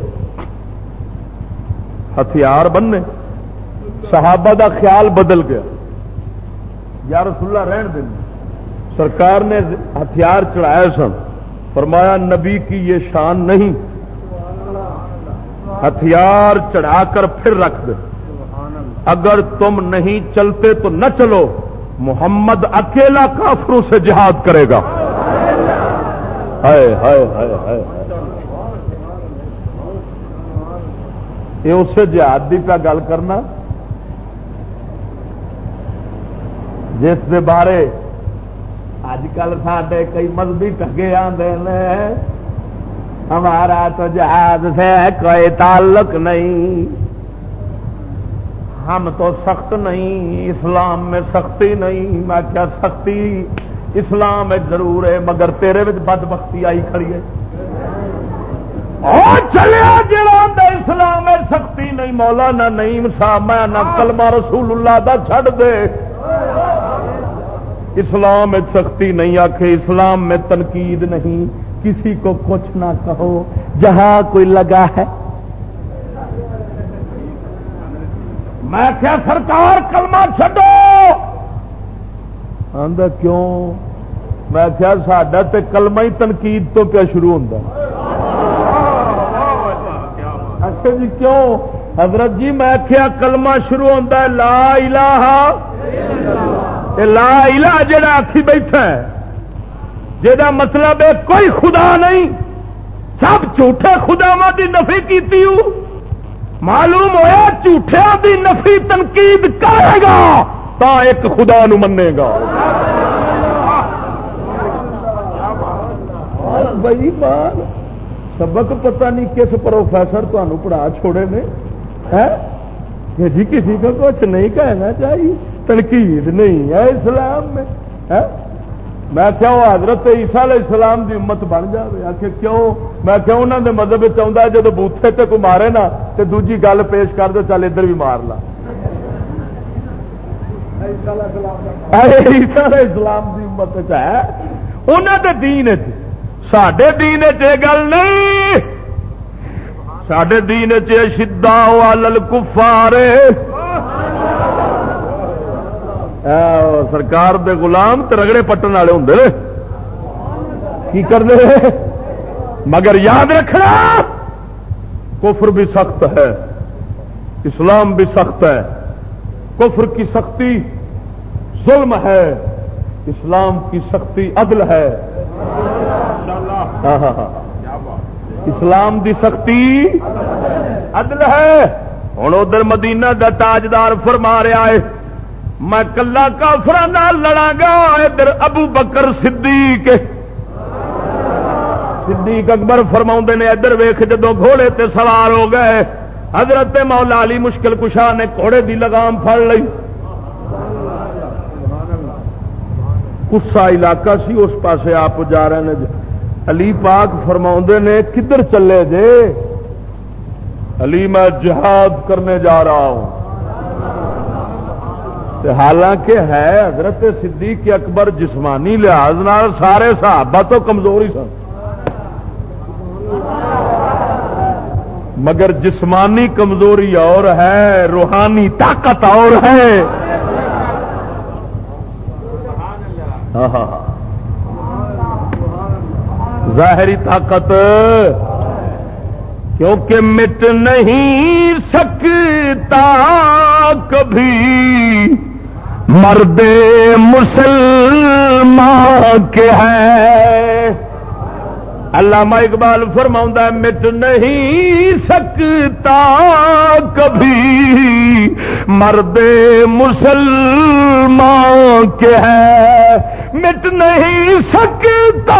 ہتھیار بننے۔ صحابہ دا خیال بدل گیا۔ یا رسول اللہ رہن دیں سرکار نے ہتھیار چڑھائے سن، فرمایا نبی کی یہ شان نہیں۔ ہتھیار چڑھا کر پھر رکھ دے۔ اگر تم نہیں چلتے تو نہ چلو۔ محمد اکیلا کافروں سے جہاد کرے گا۔ یہ اس سے جہاد کی پہ گل کرنا۔ جس کے بارے اج کل سڈے کئی مذہبی ٹگے آتے ہیں ہمارا تو جہاز سے کوئی تعلق نہیں۔ ہم تو سخت نہیں، اسلام میں سختی نہیں۔ میں کیا سختی اسلام ضرور ہے، مگر تیرے بد بختی آئی کھڑی ہے۔ چلیا جڑا اسلام میں سختی نہیں مولا نہ نہیں صاحب، میں نہ کلمہ رسول اللہ دا چھڑ دے۔ اسلام میں سختی نہیں آخے اسلام میں تنقید نہیں۔ کسی کو کچھ نہ کہو، جہاں کوئی لگا ہے۔ میں کیا سرکار کلمہ چڈو آدھا کیوں؟ میں کیا ساڈا تے کلمہ ہی تنقید تو کیا شروع ہوتا اچھا جی کیوں؟ حضرت جی میں کیا کلمہ شروع ہوتا ہے، لا الہ لا الہ جڑا آخی بیٹھا ہے جا مطلب ہے کوئی خدا نہیں، سب جھوٹے خدا دی نفی کی معلوم ہوا جھوٹیا دی نفی تنقید کرے گا تا ایک خدا نو منے گا۔ بھائی سبق پتہ نہیں کس پروفیسر تمہوں پڑھا چھوڑے نے کہ جی کسی کو کچھ نہیں کہنا چاہیے، تنقید نہیں ہے اسلام میں میں کیا حضرت عیسیٰ علیہ السلام دی امت بن جائے آخر کیوں؟ میں کیا انہوں نے مذہب چاہتا جب بوتھے تے کوئی مارے نا تو دوجی گل پیش کر دو چل ادھر بھی مار لا۔ عیسیٰ علیہ السلام دی امت ہے انہوں دے دین سڈے دین چ گل نہیں۔ سڈے دین چدا وال کفارے سرکار دے غلام تے رگڑے پٹن والے ہوں کی کرتے مگر یاد رکھنا کفر بھی سخت ہے اسلام بھی سخت ہے۔ کفر کی سختی ظلم ہے اسلام کی سختی عدل ہے۔ ہاں، ہاں، ہاں۔ اسلام دی سختی عدل ہے۔ ہوں ادھر مدینہ دا تاجدار فرما رہا ہے، میں کلا کافر لڑا گا ادھر ابو بکر صدیق۔ صدیق اکبر فرما نے ادھر ویخ جدو گھوڑے تے سوار ہو گئے، حضرت مولا علی مشکل کشا نے گھوڑے دی لگام پھڑ لی کسا علاقہ سی، اس پاسے آپ جا رہے ہیں۔ علی پاک فرما نے، کدھر چلے جے؟ علی، میں جہاد کرنے جا رہا ہوں۔ حالانکہ ہے، حضرت صدیق اکبر جسمانی لحاظ نال سارے صحابہ تو کمزور ہی سن۔ مگر جسمانی کمزوری اور ہے، روحانی طاقت اور ہے۔ ہاں، ہاں، ہاں۔ ظاہری طاقت کیونکہ مٹ نہیں سکتا کبھی۔ مرد مسلمان کے ہے علامہ اقبال فرما مٹ نہیں سکتا کبھی۔ مرد مسلمان کے ہے مٹ نہیں سکتا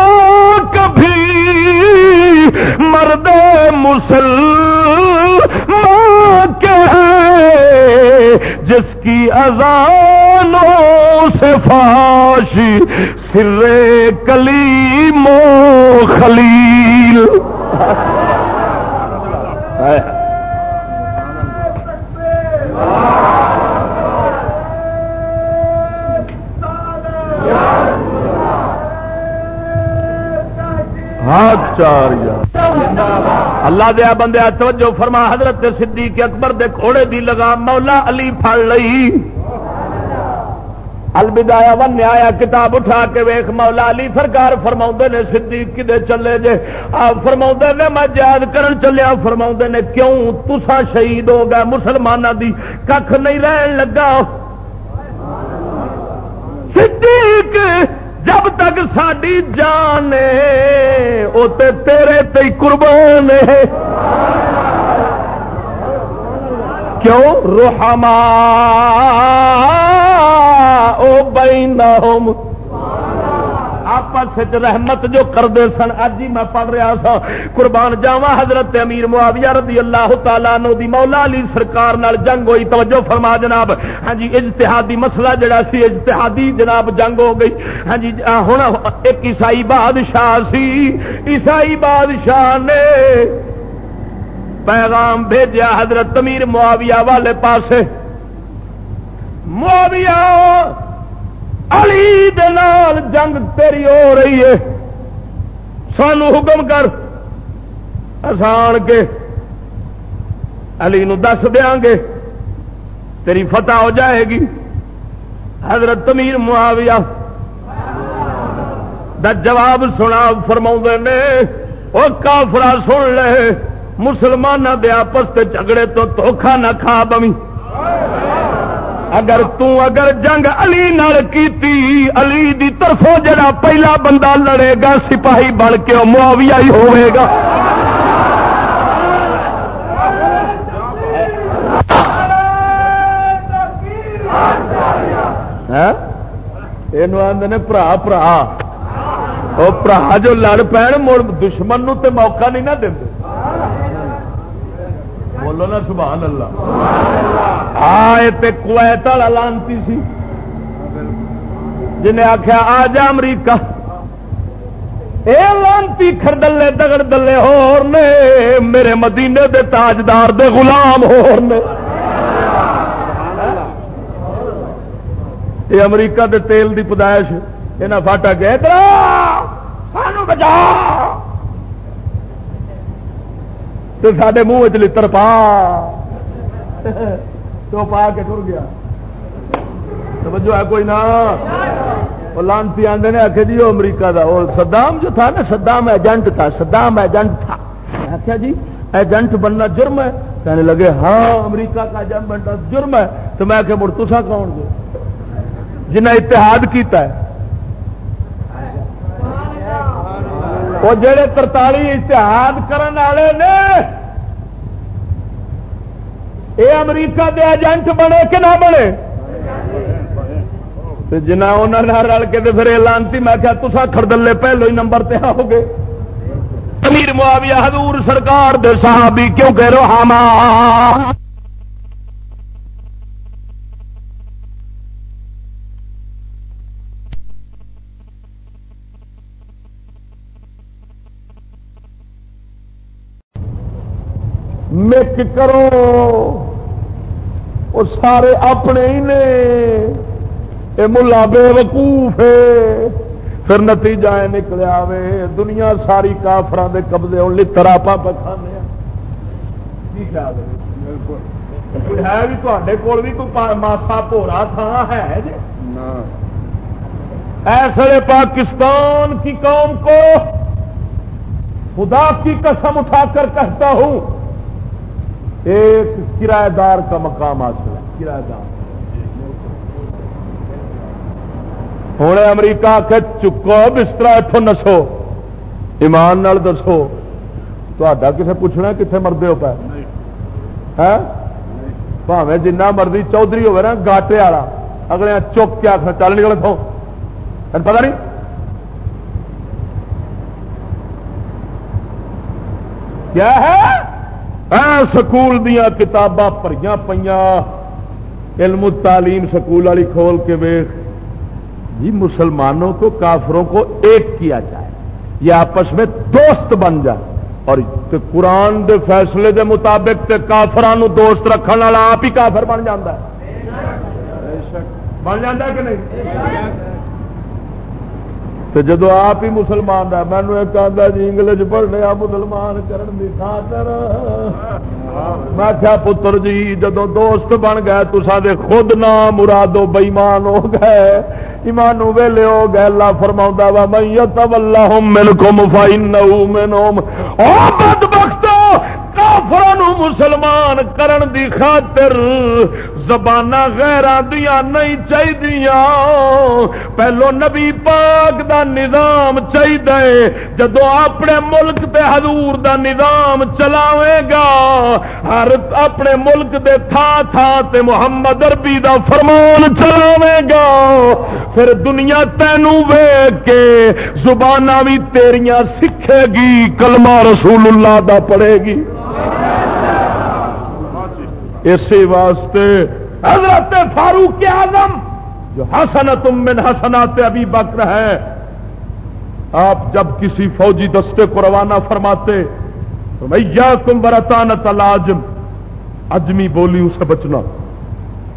کبھی۔ مرد مسلمان کے جس کی اذانوں سے فاشی سر کلی مو خلیل۔ چار اللہ دیا بندے توجہ فرما، حضرت صدیق اکبر دے کھوڑے دی لگا مولا علی پڑ لئی۔ الودایا ون آیا کتاب اٹھا کے ویخ مولا علی سرکار فرما نے، صدیق کدے چلے جے؟ آپ فرما نے، میں یاد کرن چلیا فرما نے، کیوں تسا شہید ہو گئے؟ مسلمانوں دی کھ نہیں رہن لگا۔ صدیق جب تک ساری جان وہ تیرے تے قربان کیوں؟ روحما او بینہم آپس رحمت جو کرتے سن اج ہی میں پڑھ رہا سا۔ قربان جاوا حضرت امیر معاویہ رضی اللہ تعالیٰ نو دی مولا علی سرکار نال جنگ ہوئی۔ توجہ فرما جناب۔ ہاں جی اجتہادی مسئلہ جڑا سی، اجتہادی جناب جنگ ہو گئی۔ ہاں جی ہوں ایک عیسائی بادشاہ سی۔ عیسائی بادشاہ نے پیغام بھیجا حضرت امیر معاویہ والے پاسے۔ معاویہ علی دال جنگ تیری ہو رہی ہے۔ سانو حکم کر۔ آسان کے۔ علی نو دس دیا گے۔ تیری فتح ہو جائے گی۔ حضرت تمیر معاویہ۔ دا جواب سنا فرما نے۔ وہ کافرا سن لے۔ مسلمانوں دے آپس کے جھگڑے تو دھوکھا نہ کھا بمی۔ اگر تو اگر جنگ علی نال کیتی، علی دی طرفوں جڑا پہلا بندہ لڑے گا، سپاہی بن کے معاویہ ہی ہوئے گا۔ ہاں؟ یہ آدھے برا برا وہ برا جو لڑ پین، مڑ دشمن نو تے موقع نہیں نہ دیں بولو نا سبحان اللہ۔ آئے تے کویت والا لانتی سی۔ جنہیں آخیا آ جا امریکہ۔ اے لانتی خردلے دگڑ دلے ہور نے۔ میرے مدینے دے تاجدار دے غلام ہور نے۔ یہ امریکہ دے تیل دی پدائش یہاں فاٹا گیا سانو بچا! تو سارے منہ چر پا۔ تو پا کے ٹر گیا۔ توجہ ہے کوئی نہ؟ لانتی آدھے نے آخر جی وہ امریکہ دا۔ وہ سدام جو تھا نا سدام ایجنٹ تھا سدام ایجنٹ تھا۔ آخیا جی ایجنٹ بننا جرم ہے۔ کہنے لگے ہاں امریکہ کا ایجنٹ بننا جرم ہے۔ تو میں کہ مڑ تسا کون گے جنہیں اتحاد کیتا ہے۔ وہ جڑے ترتالی اتحاد کرنے والے نے یہ امریکہ دے ایجنٹ بنے کہ نہ بنے؟ جنا رل کے پھر لانتی میں کیا تسا خردلے پہلو ہی نمبر تے آؤ گے امیر معاویہ حضور سرکار دے صحابی کیوں کہ روحاما مک کرو۔ وہ سارے اپنے ہی نے۔ یہ ملا بے وقوف پھر نتیجہ نکلیا وے۔ دنیا ساری کافران دے قبضے ہوں۔ لڑ آپ کھانے ہے؟ بھی تے کول بھی کوئی ماسا پورا تھان ہے جی ایسے پاکستان کی قوم کو خدا کی قسم اٹھا کر کہتا ہوں۔ ایک کرایہ دار کا مقام حاصل ہے، کرایہ دار۔ ہوں امریکہ کے چکو بستر اتوں نسو، ایمان نال دسو۔ تا کسے پوچھنا کتنے مردے ہو پائے ہاں؟ پاوے جنہ مرضی چودھری ہوئے نا، گاٹے والا، اگلے چک کے آخر چل نکل تھو پتا نہیں؟ کیا ہے؟ سکول دیا کتاباں پڑھیا پہ علم تعلیم سکول والی کھول کے ویخ جی مسلمانوں کو، کافروں کو ایک کیا جائے۔ یہ آپس میں دوست بن جائے۔ اور قرآن دے فیصلے دے مطابق تے کافران دوست رکھنے والا آپ ہی کافر بن جاتا ہے۔ بن جاتا کہ نہیں؟ تو جدو آپ ہی مسلمان ہے مینو ایک آدھا جی انگلش پڑھنے مسلمان کرن دی خاطر۔ میں کیا پتر جی جدو دوست بن گئے تو سارے خود نہ مرادو بئیمان ہو گئے۔ ایمان ویلے ہو گئے، اللہ فرما وا میں اللہ مل کو مفائی نو میں نوم کافر مسلمان کرن دی خاطر زبان غیر دیا نہیں چاہیے پہلو نبی پاک دا نظام چاہیے جدو اپنے ملک دے حضور دا نظام چلاوے گا، ہر اپنے ملک دے تھا تھا تے محمد اربی دا فرمان چلاوے گا۔ پھر دنیا تینوں ویگ کے زبان بھی تیریاں سکھے گی، کلمہ رسول اللہ دا پڑے گی۔ اسی واسطے حضرت فاروق اعظم جو حسنت من حسنات ابھی بکر ہے آپ جب کسی فوجی دستے کو روانہ فرماتے تو بھیا تم برتان تلاجم اجمی بولی اسے بچنا۔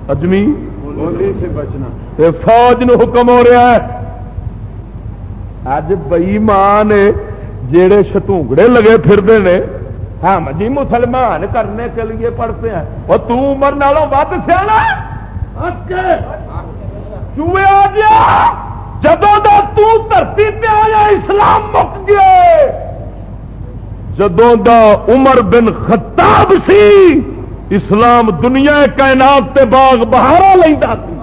اجمی؟ بولی سے بچنا۔ فوج نو حکم ہو رہا ہے۔ اج بئی ماں نے جڑے شتونگڑے لگے پھرتے ہیں ہم جی مسلمان کرنے کے لیے پڑھتے ہیں۔ وہ تمر نالوں ود سیا چوئے آ گیا۔ جدو دھرتی پہ آیا اسلام مک گئے جدوں دا عمر بن خطاب سی اسلام دنیا کائنات تے باغ بہارا لینا سی۔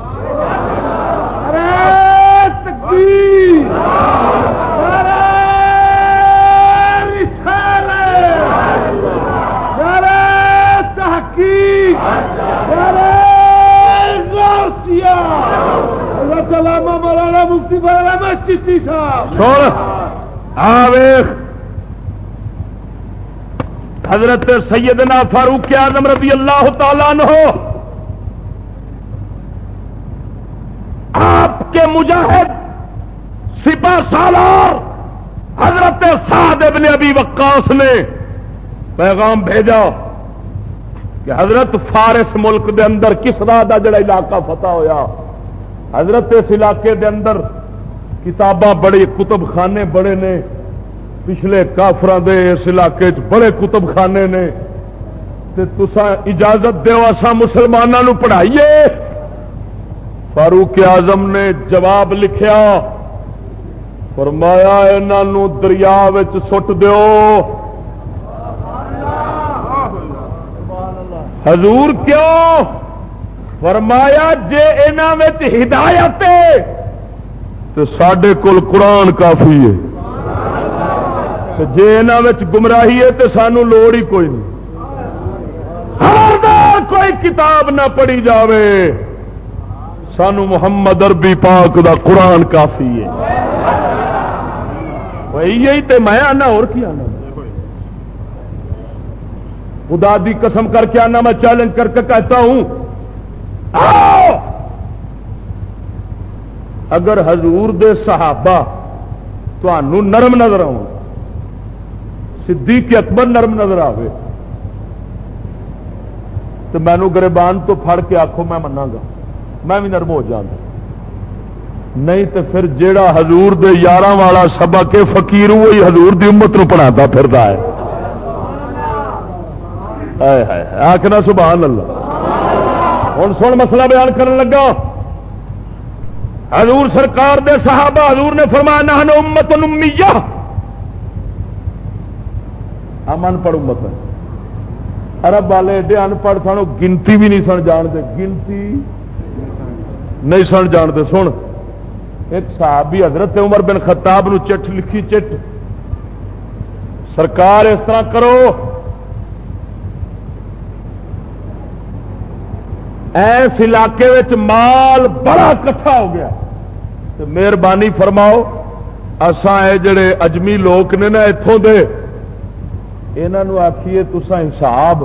اللہ مولانا مفتی چشتی صاحب۔ ہاں حضرت سیدنا فاروق اعظم رضی اللہ تعالیٰ ہو آپ کے مجاہد سپا سالار حضرت سعد ابن ابی وقاص نے پیغام بھیجا۔ کہ حضرت فارس ملک دے اندر کس راہ کا جڑا علاقہ فتح ہویا؟ حضرت اس علاقے دے اندر کتاباں بڑے کتب خانے بڑے نے۔ پچھلے کافران دے اس علاقے چ بڑے کتب خانے نے تسا اجازت دیو اسا مسلمانوں پڑھائیے۔ فاروق اعظم نے جواب لکھیا، فرمایا انہوں دریا سٹ دیو۔ حضور کیوں؟ فرمایا جے ہدایت تو سڈے کول قرآن کافی ہے۔ جی یہاں گمراہی ہے، تو سانو لوڑ ہی کوئی نہیں۔ کوئی کتاب نہ پڑھی جاوے۔ سانو محمد اربی پاک دا قرآن کافی ہے۔ یہی تو میں آنا، اور کی آنا؟ خدا دی قسم کر کے آنا، میں چیلنج کر کے کہتا ہوں اگر حضور دے صحابہ تو نرم نظر آؤ صدیق اکبر نرم نظر آئے تو مینو گربان تو پھڑ کے آخو میں منا گا میں بھی نرم ہو جانا نہیں تو پھر جیڑا حضور دے یار والا سبا کے فکیر وہی حضور دی امت نو پڑھا پھر آخنا سبحان اللہ۔ ہوں سن مسئلہ بیان کرن لگا۔ حضور سرکار دے صحابہ، حضور نے فرمایا نہ امت امیہ۔ من پڑھ امت ارب والے ایڈے ان پڑھ سن گنتی بھی نہیں سن جانتے۔ گنتی نہیں سن جانتے۔ سن، ایک صحابی حضرت عمر بن خطاب نو چٹ لکھی، چٹ۔ سرکار اس طرح کرو۔ ایس علاقے مال بڑا کٹھا ہو گیا۔ تو مہربانی فرماؤ اسان جڑے اجمی لوگ نے نا اتوں دے یہ آخیے تسا حساب۔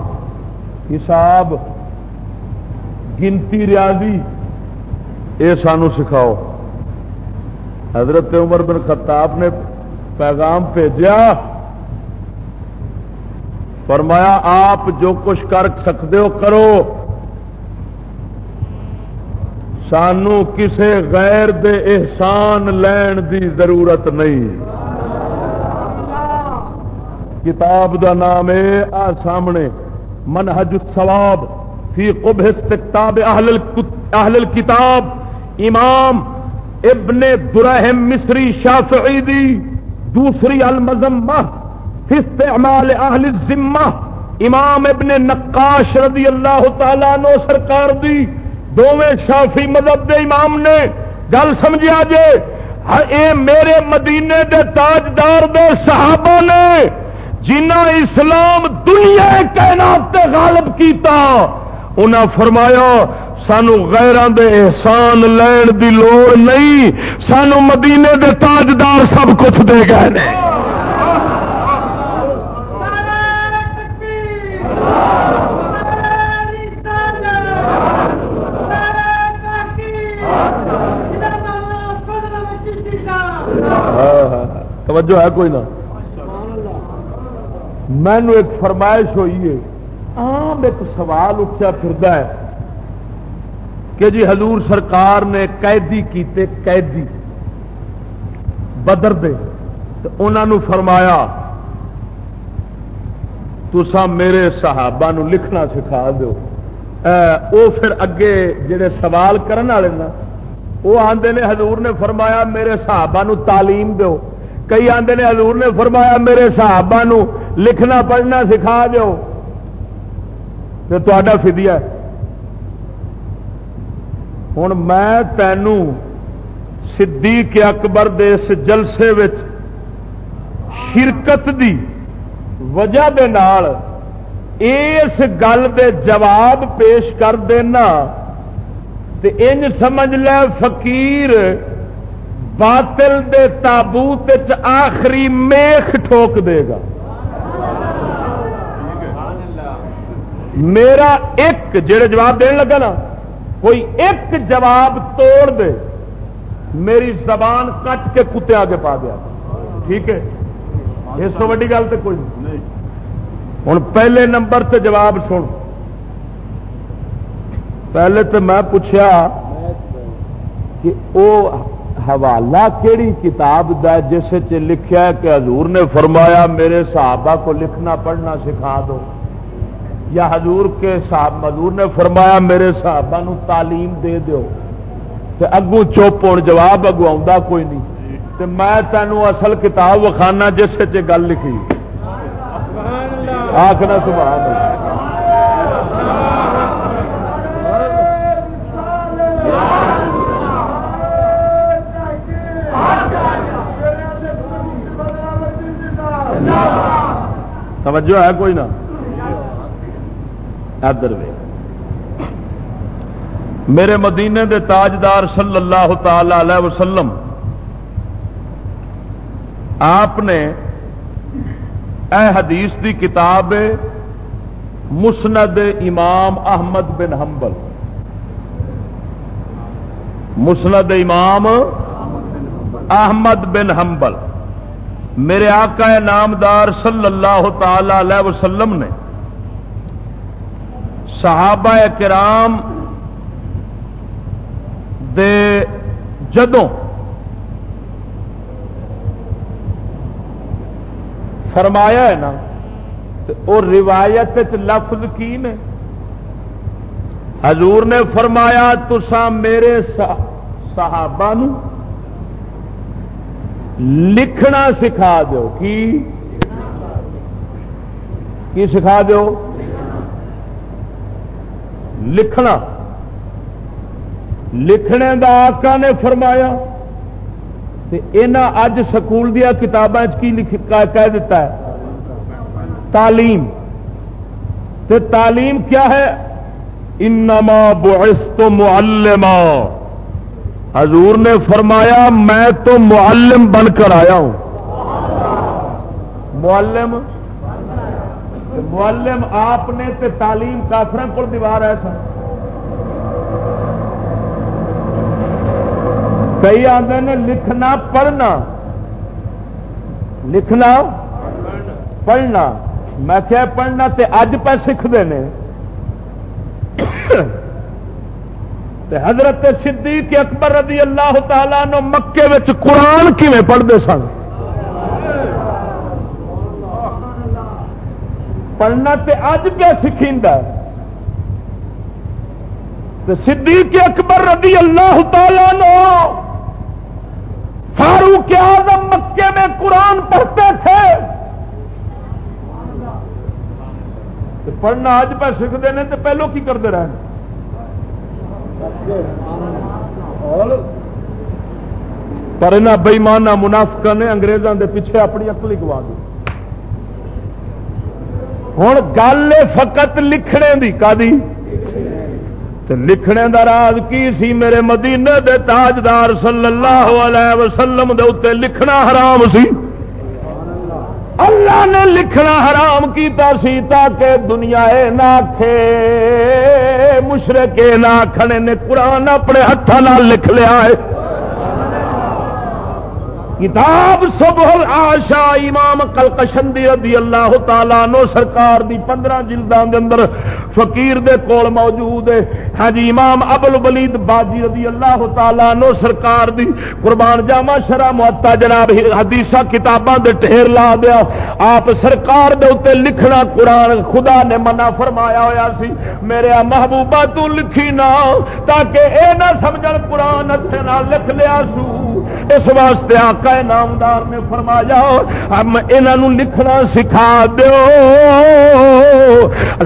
حساب، گنتی ریاضی یہ سانو سکھاؤ۔ حضرت عمر بن خطاب نے پیغام بھیجا فرمایا، آپ جو کچھ کر سکتے ہو کرو۔ سانو کسے غیر دے احسان لین دی ضرورت نہیں۔ کتاب دا نام ہے آ سامنے، منہج الثواب فی قبح استقتاب اہل الکتاب، امام ابن درہم مصری شافعی دی دوسری المزمہ فی استعمال اہل الزمہ امام ابن نقاش رضی اللہ تعالیٰ نو سرکار دی۔ دونیں شافی مذہب دے امام نے گل سمجھا جے۔ ہاں، اے میرے مدینے دے تاجدار دے صحابہ نے جنہ اسلام دنیا کائنات تے غالب کیتا، انہاں فرمایا، سانو غیران دے احسان لین دی لوڑ نہیں، سانو مدینے دے تاجدار سب کچھ دے گئے توجہ ہے کوئی نہ؟ مینو ایک فرمائش ہوئی ہے۔ عام ایک سوال اٹھا پھر ہے کہ جی حضور سرکار نے قیدی کیتے، قیدی بدر دے تو انہوں فرمایا تسا میرے صحابہ نو لکھنا سکھا دو او پھر اگے جڑے سوال کرنے والے نا وہ آتے نے حضور نے فرمایا، میرے صحابہ نو تعلیم دو کئی آتے نے حضور نے فرمایا میرے صحابہ نو لکھنا پڑھنا سکھا دو تو فدیا ہوں میں تینوں صدیق اکبر دے اس جلسے وچ شرکت دی وجہ دے نال اس گل دے جواب پیش کر دینا۔ تے انج سمجھ لے فقیر باطل دے تابوت آخری میخ ٹھوک دے گا۔ میرا ایک جڑے جواب دین لگا نا، کوئی ایک جواب توڑ دے، میری زبان کٹ کے کتے آگے پا دیا۔ ٹھیک ہے؟ اس کو ویڈی گل تو کوئی نہیں۔ ہوں پہلے نمبر سے جواب سن۔ پہلے تو میں پوچھا کہ وہ حوالہ کیڑی کتاب دا جس لکھا ہے کہ حضور نے فرمایا میرے صحابہ کو لکھنا پڑھنا سکھا دو۔ یا حضور کے صاحب حضور نے فرمایا میرے صحابہ نو تعلیم دے دیو۔ تے اگوں چپ ہو جواب اگو آ کوئی نہیں۔ تے میں تینوں اصل کتاب وکھانا جس گل لکھی۔ آخنا سبحان اللہ۔ توجہ ہے کوئی نہ؟ ادھر وے میرے مدینے دے تاجدار صلی اللہ تعالی علیہ وسلم، آپ نے اے حدیث دی کتاب مسند امام احمد بن حنبل۔ مسند امام احمد بن حنبل۔ میرے آقا نامدار صلی اللہ تعالی علیہ وسلم نے صحابہ کرام دے جدوں فرمایا ہے نا اور روایت لفظ کی نے؟ حضور نے فرمایا تسا میرے صحابہ نو لکھنا سکھا دو کی؟ کی سکھا دو لکھنا۔ لکھنے دا آقا نے فرمایا اج سکول دیا کتابیں کی کہہ دیتا ہے؟ تعلیم۔ تے تعلیم کیا ہے؟ انما بعثت معلما۔ حضور نے فرمایا، میں تو معلم بن کر آیا ہوں۔ معلم؟ معلم آپ نے تے تعلیم کافر کو دیوار ہے کئی آدھے نے لکھنا، پڑھنا۔ لکھنا؟ پڑھنا۔ میں کیا پڑھنا تے اج پہ سیکھتے ہیں حضرت صدیق اکبر رضی اللہ تعالی نو مکے قرآن کیون پڑھتے سن؟ پڑھنا تے اج پہ سکھی صدیق اکبر رضی اللہ تعالی نو فاروق اعظم مکے میں قرآن پڑھتے تھے۔ پڑھنا اج پہ سیکھتے ہیں تو پہلو کی کرتے رہے پر یہاں بئیمان منافق نے انگریزوں کے پیچھے اپنی اکلی گوا دی۔ ہوں گل فقط لکھنے کی کا لکھنے دا راز کی سی میرے مدینے دے تاجدار صلی اللہ علیہ وسلم دے اتنے لکھنا حرام سی؟ اللہ نے لکھنا حرام کیتا سی تاکہ دنیا نہ کھے مشرقے نہ کھڑے نے قرآن اپنے ہاتھوں لکھ لیا ہے۔ کتاب سب آشا امام کلکشندی رضی اللہ تعالیٰ نو سرکار دی پندرہ جلدان دے اندر فقیر دے کول موجود ہے۔ ہاں جی امام ابل ولید باجی رضی اللہ تعالیٰ نو سرکار دی قربان جاما شرا معتا جناب حدیث کتاباں دے ٹھیر لا دیا۔ آپ سرکار دے اتنے لکھنا قرآن خدا نے منع فرمایا ہویا سی۔ میرے محبوبہ تو لکھی نہ تاکہ اے نہ سمجھ قرآن اتنے نہ لکھ لیا سو۔ اس واسطے آقا نامدار نے فرمایا، ہم انہوں لکھنا سکھا دو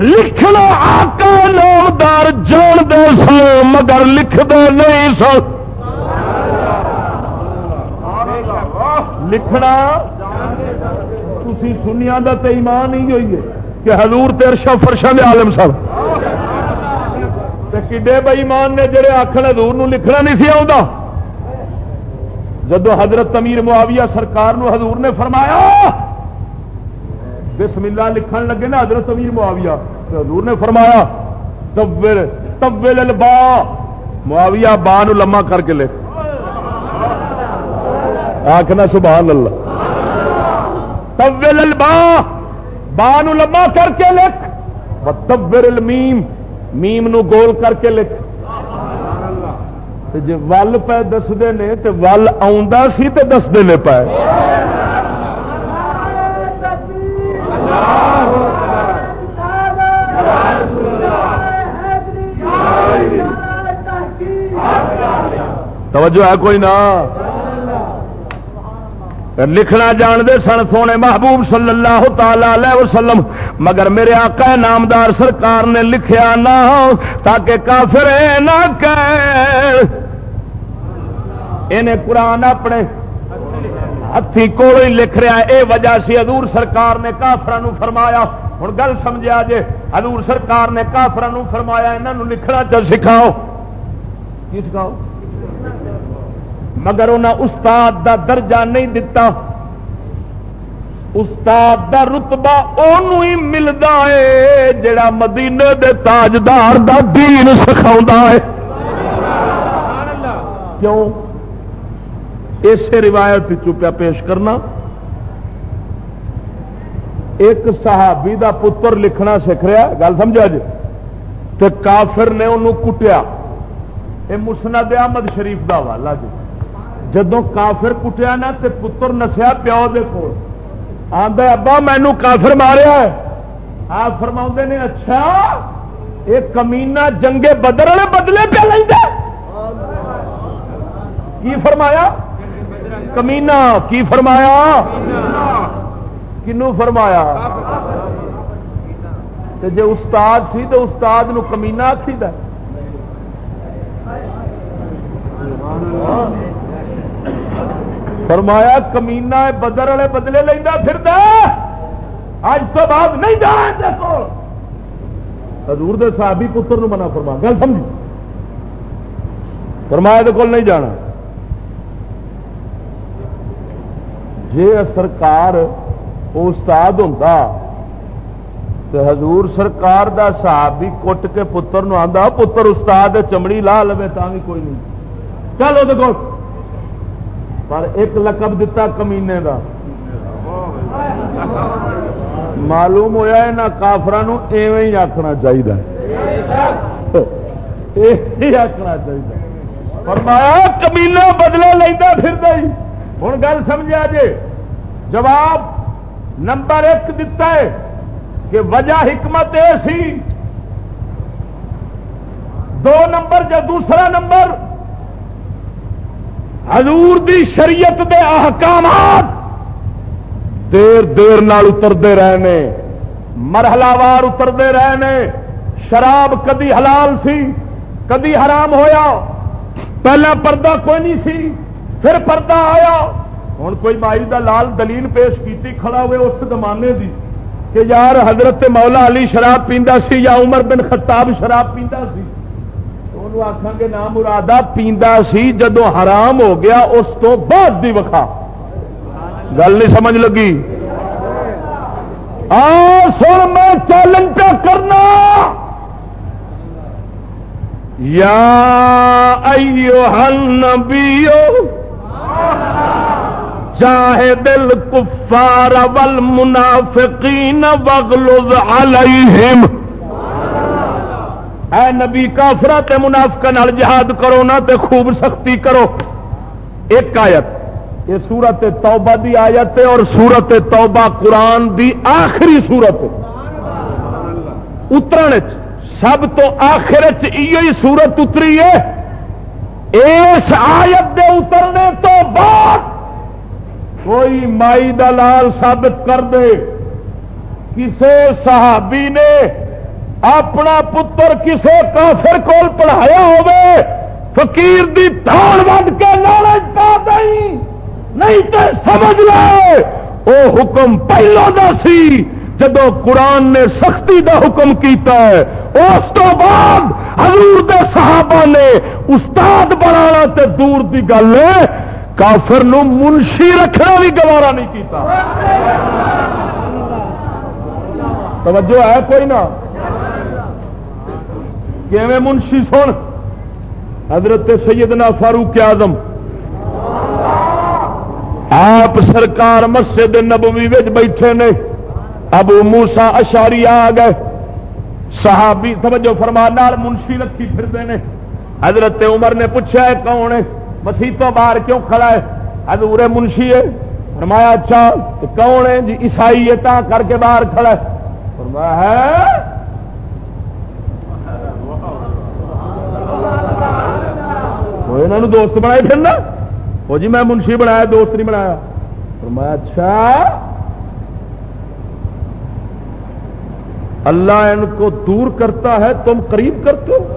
لکھنا آقا نامدار جان دے سو مگر لکھ دو نہیں سو لکھنا تھی سنیا کا تو ایمان ہی ہوئی ہے کہ حضور ترشا فرشا دے عالم سب کڈے بئیمان نے جڑے آخر حضور لکھنا نہیں سی آتا جدو حضرت امیر معاویہ سرکار نو حضور نے فرمایا، بسم اللہ لکھن لگے نا حضرت امیر معاویہ حضور نے فرمایا تبل تبل البا، معاویہ با نو لما کر کے لکھ۔ آخنا سبحان اللہ۔ تبل البا با نو لما کر کے لکھ۔ تبر المیم، میم نو گول کر کے لکھ۔ جی ول پہ دستے ہیں تو ول سی تو دستے پے۔ توجہ ہے کوئی نہ لکھنا جانتے سن سونے محبوب صلی اللہ تعالی وسلم، مگر میرے آقا نامدار سرکار نے لکھیا نہ تاکہ کافر نہ کہ انہیں قرآن اپنے ہاتھی کول ہی لکھ رہا ہے۔ اے وجہ سی حضور سرکار نے کافران فرمایا۔ ہوں گل سمجھا جے، حضور سرکار نے کافران فرمایا یہاں لکھنا چ سکھاؤ۔ کی سکھاؤ؟ مگر انہیں استاد دا درجہ نہیں دتا۔ استاد دا رتبہ انہوں ہی ملتا ہے، جڑا مدینے دے تاجدار دا دین سکھاؤ ہے۔ کیوں؟ اسے روایت چپیا پیش کرنا۔ ایک صحابی دا پتر لکھنا سیکھ رہا گل سمجھا جی؟ تو کافر نے انہوں کٹیا۔ یہ مسند احمد شریف دا والا جی۔ جدو کافر کٹیا نا تے پتر نسیا پیو دے کو آدھا ابا مینو کافر ماریا آپ فرما نے اچھا یہ کمینا جنگے بدر والے بدلے پہ لینا کی فرمایا؟ کمینا کی فرمایا؟ کنو فرمایا؟ جی استاد سی تو استاد نو کمینا آخی فرمایا کمینا بدر والے بدلے لینا پھر اج تو بعد نہیں جانا حضور دے صحابی پتر نو منع فرما، گل سمجھ فرمایا کول نہیں جانا۔ جی سرکار استاد ہوں تو حضور سرکار دا صحابی کٹ کے پتر نو پتر استاد چمڑی لا لو تا بھی کوئی نہیں۔ چلو دیکھو پر ایک لقب دتا کمینے دا۔ معلوم ہوا یہاں کافران ایویں ہی آخنا چاہیے آخنا چاہیے فرمایا، کمینا بدلے لینا پھر ہوں گل سمجھا جی جواب نمبر ایک دتا ہے کہ وجہ حکمت یہ سی۔ دو نمبر جو دوسرا نمبر، حضور دی شریعت دے احکامات دیر دیر نال اترتے رہنے، مرحلہ وار اترتے رہنے۔ شراب کدی حلال سی، کدی حرام ہویا۔ پہلا پردہ کوئی نہیں سی۔ پھر پردہ آیا۔ ہوں کوئی مائی دا لال دلیل پیش کیتی کھڑا ہوئے اس زمانے دی کہ یار حضرت مولا علی شراب پیندا سی یا عمر بن خطاب شراب پیندا سی؟ آخان گے نام مرادہ پیندا سی جدو حرام ہو گیا اس تو بعد دی وکھا۔ گل نہیں سمجھ لگی؟ آ میں چیلنج پہ کرنا۔ یا ایو النبیو چاہے دل کفار ول منافقین وغلظ علیہم۔ اے نبی کافرا تے منافق نال جہاد کرو نہ، تے خوب سختی کرو۔ ایک آیت، یہ سورت توبہ دی آیت ہے اور سورت توبہ قرآن دی آخری سورت اتر سب تو آخر سورت اتری ہے۔ اس آیت دے اترنے تو بعد کوئی مائی دلال ثابت کر دے۔ کسے صحابی نے اپنا پتر کسے کافر کول پڑھایا ہوے فقیر دی تھان ود کے لالچ پا دیں نہیں تو سمجھ لے وہ حکم پہلو دا سی، جدو قرآن نے سختی دا حکم کیتا ہے۔ اس تو بعد حضور دے صحابہ نے استاد بنانا تے دور دی گل ہے۔ کافر نو منشی رکھنا بھی گوارا نہیں کیتا۔ توجہ ہے کوئی نہ؟ کیویں منشی سن؟ حضرت سیدنا فاروق آزم آپ سرکار مسجد نبوی بیٹھے نے۔ ابو موسا اشاری آ گئے۔ صحابی، توجہ فرما، نال منشی رکھی پھرتے ہیں حضرت عمر نے پوچھا ہے کون ہے؟ مسیح تو باہر کیوں کھڑا ہے؟ حضور منشی ہے۔ فرمایا اچھا کون ہے؟ جی عیسائی ہے تا کر کے باہر کھڑا ہے۔ فرمایا، ہے؟ یہاں دوست بنائے پھرنا وہ جی میں منشی بنایا، دوست نہیں بنایا۔ میں اچھا۔ اللہ ان کو دور کرتا ہے، تم قریب کرتے ہو۔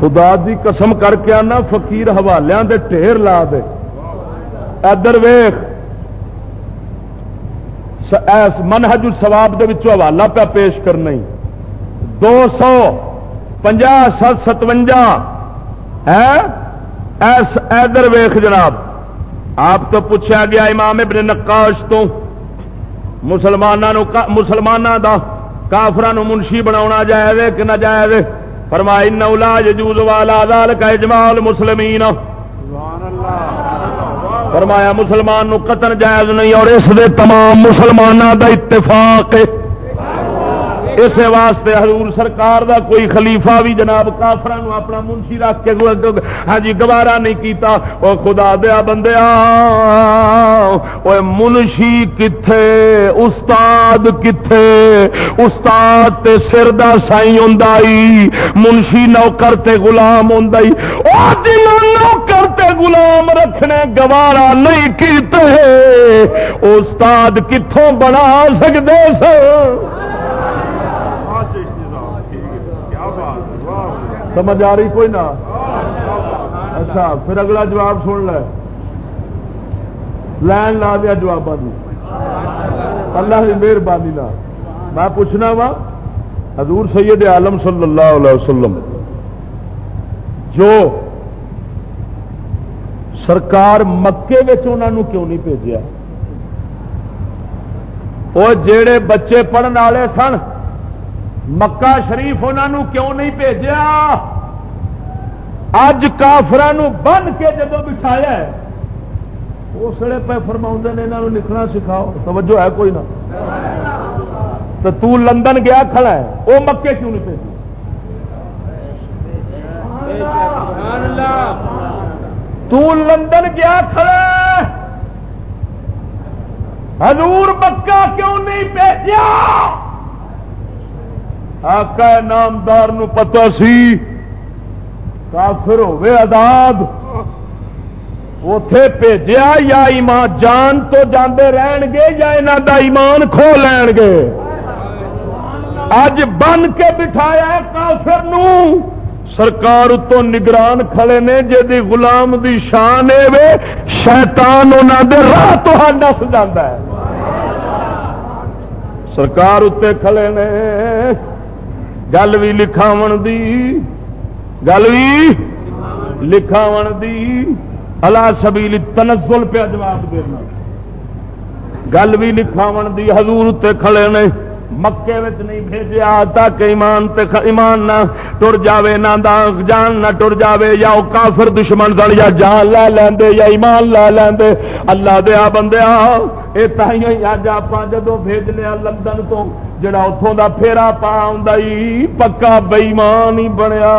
خدا دی قسم کر کے آنا، فقیر حوالے دے ٹھیر لا دے۔ ادر ویخ منہج سواب کے حوالہ پہ پیش کرنا دو سو پنجا ست ستوجا ہے؟ ادر ویخ جناب۔ آپ تو پوچھا گیا امام ابن نقاش تو۔ مسلمانوں مسلمانوں کا کافران منشی بنا جائے کہ نہ فرمایا ان نولا يجوز والا کا اجمال مسلمین فرمایا، مسلمان نو قتل جائز نہیں اور اس دے تمام مسلمانوں دا اتفاق اس واسطے حضور سرکار دا کوئی خلیفہ بھی جناب کافران اپنا منشی رکھ کے ہاں جی گوارا نہیں کیتا۔ او خدا دیا بندیا منشی کتھے، استاد کتھے؟ استاد تے سر دا سائی ہوں منشی نوکر تے غلام ہوں نوکر تے غلام رکھنے گوارا نہیں کیتے، استاد کتوں بنا سکتے سر سمجھ آ رہی کوئی نہ اچھا پھر اگلا جواب سن لے۔ لین لا دیا جواب اللہ کی مہربانی میں پوچھنا وا، حضور سید عالم صلی اللہ علیہ وسلم، جو سرکار مکے انہوں کیوں نہیں بھیجا وہ جڑے بچے پڑھنے والے سن مکہ شریف انہوں کیوں نہیں بھیجا اج کافران بن کے جب بٹھایا اس ویلے پہ فرما نے یہاں لکھنا سکھاؤ۔ توجہ ہے کوئی نہ۔ تو تو لندن گیا کھڑا ہے۔ وہ مکے کیوں نہیں بھیجی؟ تو لندن گیا کھڑا حضور مکہ کیوں نہیں بھیجا آقا نامدار نو پتا سی، کافر ہوے آداد اتے بھیجا یا ایمان، جان تو جاندے رہن گے یا یہاں دا ایمان کھو لین گے؟ اج بن کے بٹھایا کافر نو۔ سرکار اتو نگران کھڑے نے جی غلام دی شان ہے شیطان انہوں دے راہ تو نس جا سرکار اتنے کھڑے نے۔ گل بھی لکھاو دی گل بھی لکھاو دی اللہ سبیلی تنزل پہ جواب دینا گل بھی لکھاو دی حضور تے کھڑے نے مکے نہیں بھیجا تاکہ ایمان تے ایمان نہ ٹر جاوے نہ جان نہ ٹر جاوے یا او کافر دشمن دل یا جان لے لیندے یا ایمان لے لیندے اللہ دیا بندیا اے تائیں اج آپ جدو بھیجنے لندن تو جڑا اتوں دا پھیرا پا پکا بئیمان ہی بنیا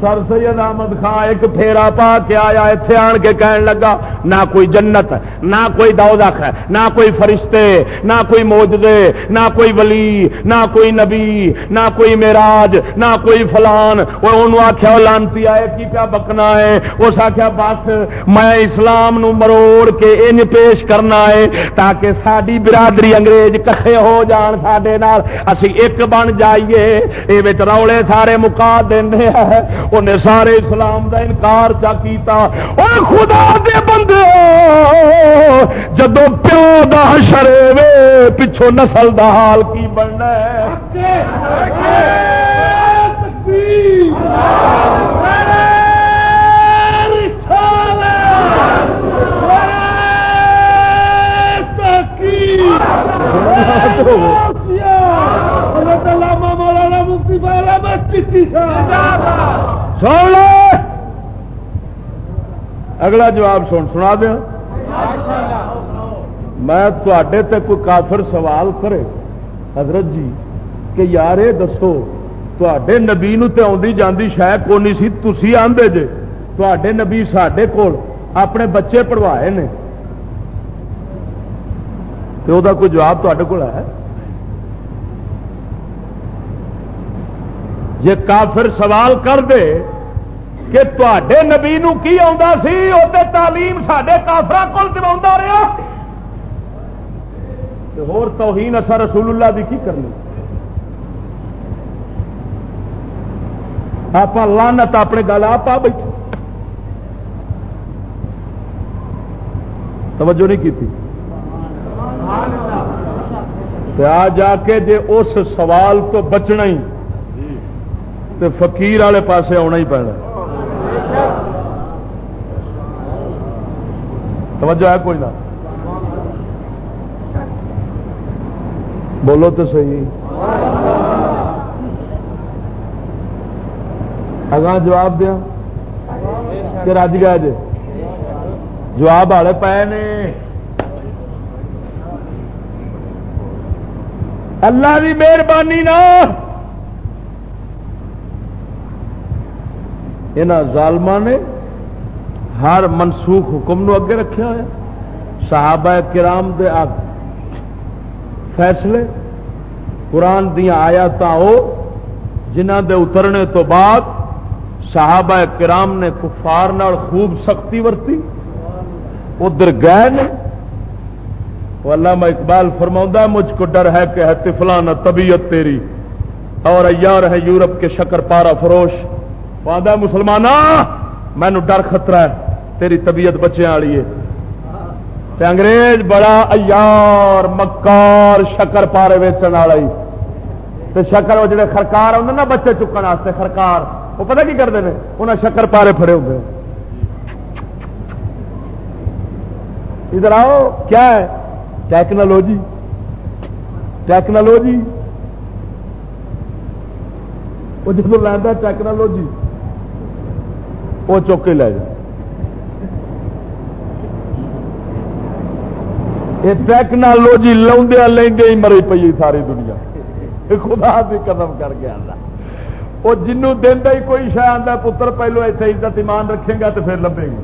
سر سید احمد خان ایک پھیرا پا کے آیا اتنے آن کے کہن لگا، نہ کوئی جنت، نہ کوئی دوزخ، نہ کوئی فرشتے، نہ کوئی موجدے نہ کوئی ولی، نہ کوئی نبی، نہ کوئی میراج نہ کوئی فلان۔ وہ انہوں آخیا لانتی آئے، کی کیا بکنا ہے؟ اس آخیا بس میں اسلام نو مروڑ کے ان پیش کرنا ہے تاکہ ساری برادری انگریز کٹھے ہو جان سڈے اسی ایک بن جائیے یہ روڑے سارے مکا دینے انہیں سارے اسلام دا انکار چا کیتا۔ اور خدا دے بندے جدو پیو دا شرے وے پچھو نسل دا حال کی بننا مولانا مفتی سن لو اگلا جواب سن، سنا دیا۔ میں تے کوئی کافر سوال کرے۔ حضرت جی کہ یار یہ دسو تے نبی آدھی جاندی شاید کونی سی؟ تھی آدھے جے۔ تے نبی سڈے کول اپنے بچے پڑھوائے نے۔ تو کوئی جواب تے کول ہے؟ جے کافر سوال کر دے کہ تے نبی نو کی آتا سی؟ وہ تعلیم سڈے کافر کو دوا رہا ہور توہین اثر رسول اللہ کی کی کرنی؟ آپ لانت اپنے گل آپ آ بیٹھے۔ توجہ نہیں کی تھی آ جا کے جے اس سوال تو بچنا ہی تو فقیر والے پاسے آنا ہی پینا۔ توجہ ہے کوئی نہ۔ بولو تو صحیح۔ اگاں جواب دیا۔ کہ رج گیا جی جواب والے پے نے۔ اللہ کی مہربانی نہ یہاں ظالم نے ہر منسوخ حکم نو اگے رکھا ہوا صحابہ کرام دے فیصلے، قرآن دیا آیات جنہ دے اترنے تو بعد صحابہ کرام نے کفار نال خوب سختی ورتی۔ ادھر گئے نے۔ علامہ اقبال فرما مجھ کو ڈر ہے کہ ہے تفلان طبیعت تیری۔ اور ایار ہے یورپ کے شکر پارا فروش۔ وہاں مسلمان مینو ڈر خطرہ ہے، تیری طبیعت بچے والی ہے۔ انگریز بڑا ایار مکار، شکر پارے ویچن والا شکر وہ جڑے خرکار آتے نا بچے چکن واسطے خرکار۔ وہ پتہ کی کرتے ہیں انہیں شکر پارے فڑے ہوتے ادھر آؤ، کیا ہے؟ ٹیکنالوجی۔ ٹیکنالوجی۔ وہ جب لینا ٹیکنالوجی۔ وہ چوکے لے جائے ٹیکنالوجی لوندیا لے مری پی ساری دنیا۔ خدا بھی قدم کر گیا وہ جنوں دینا ہی کوئی شہ آتا پتر پہلو ایسے عزت ایمان رکھے گا تو پھر لبے گا۔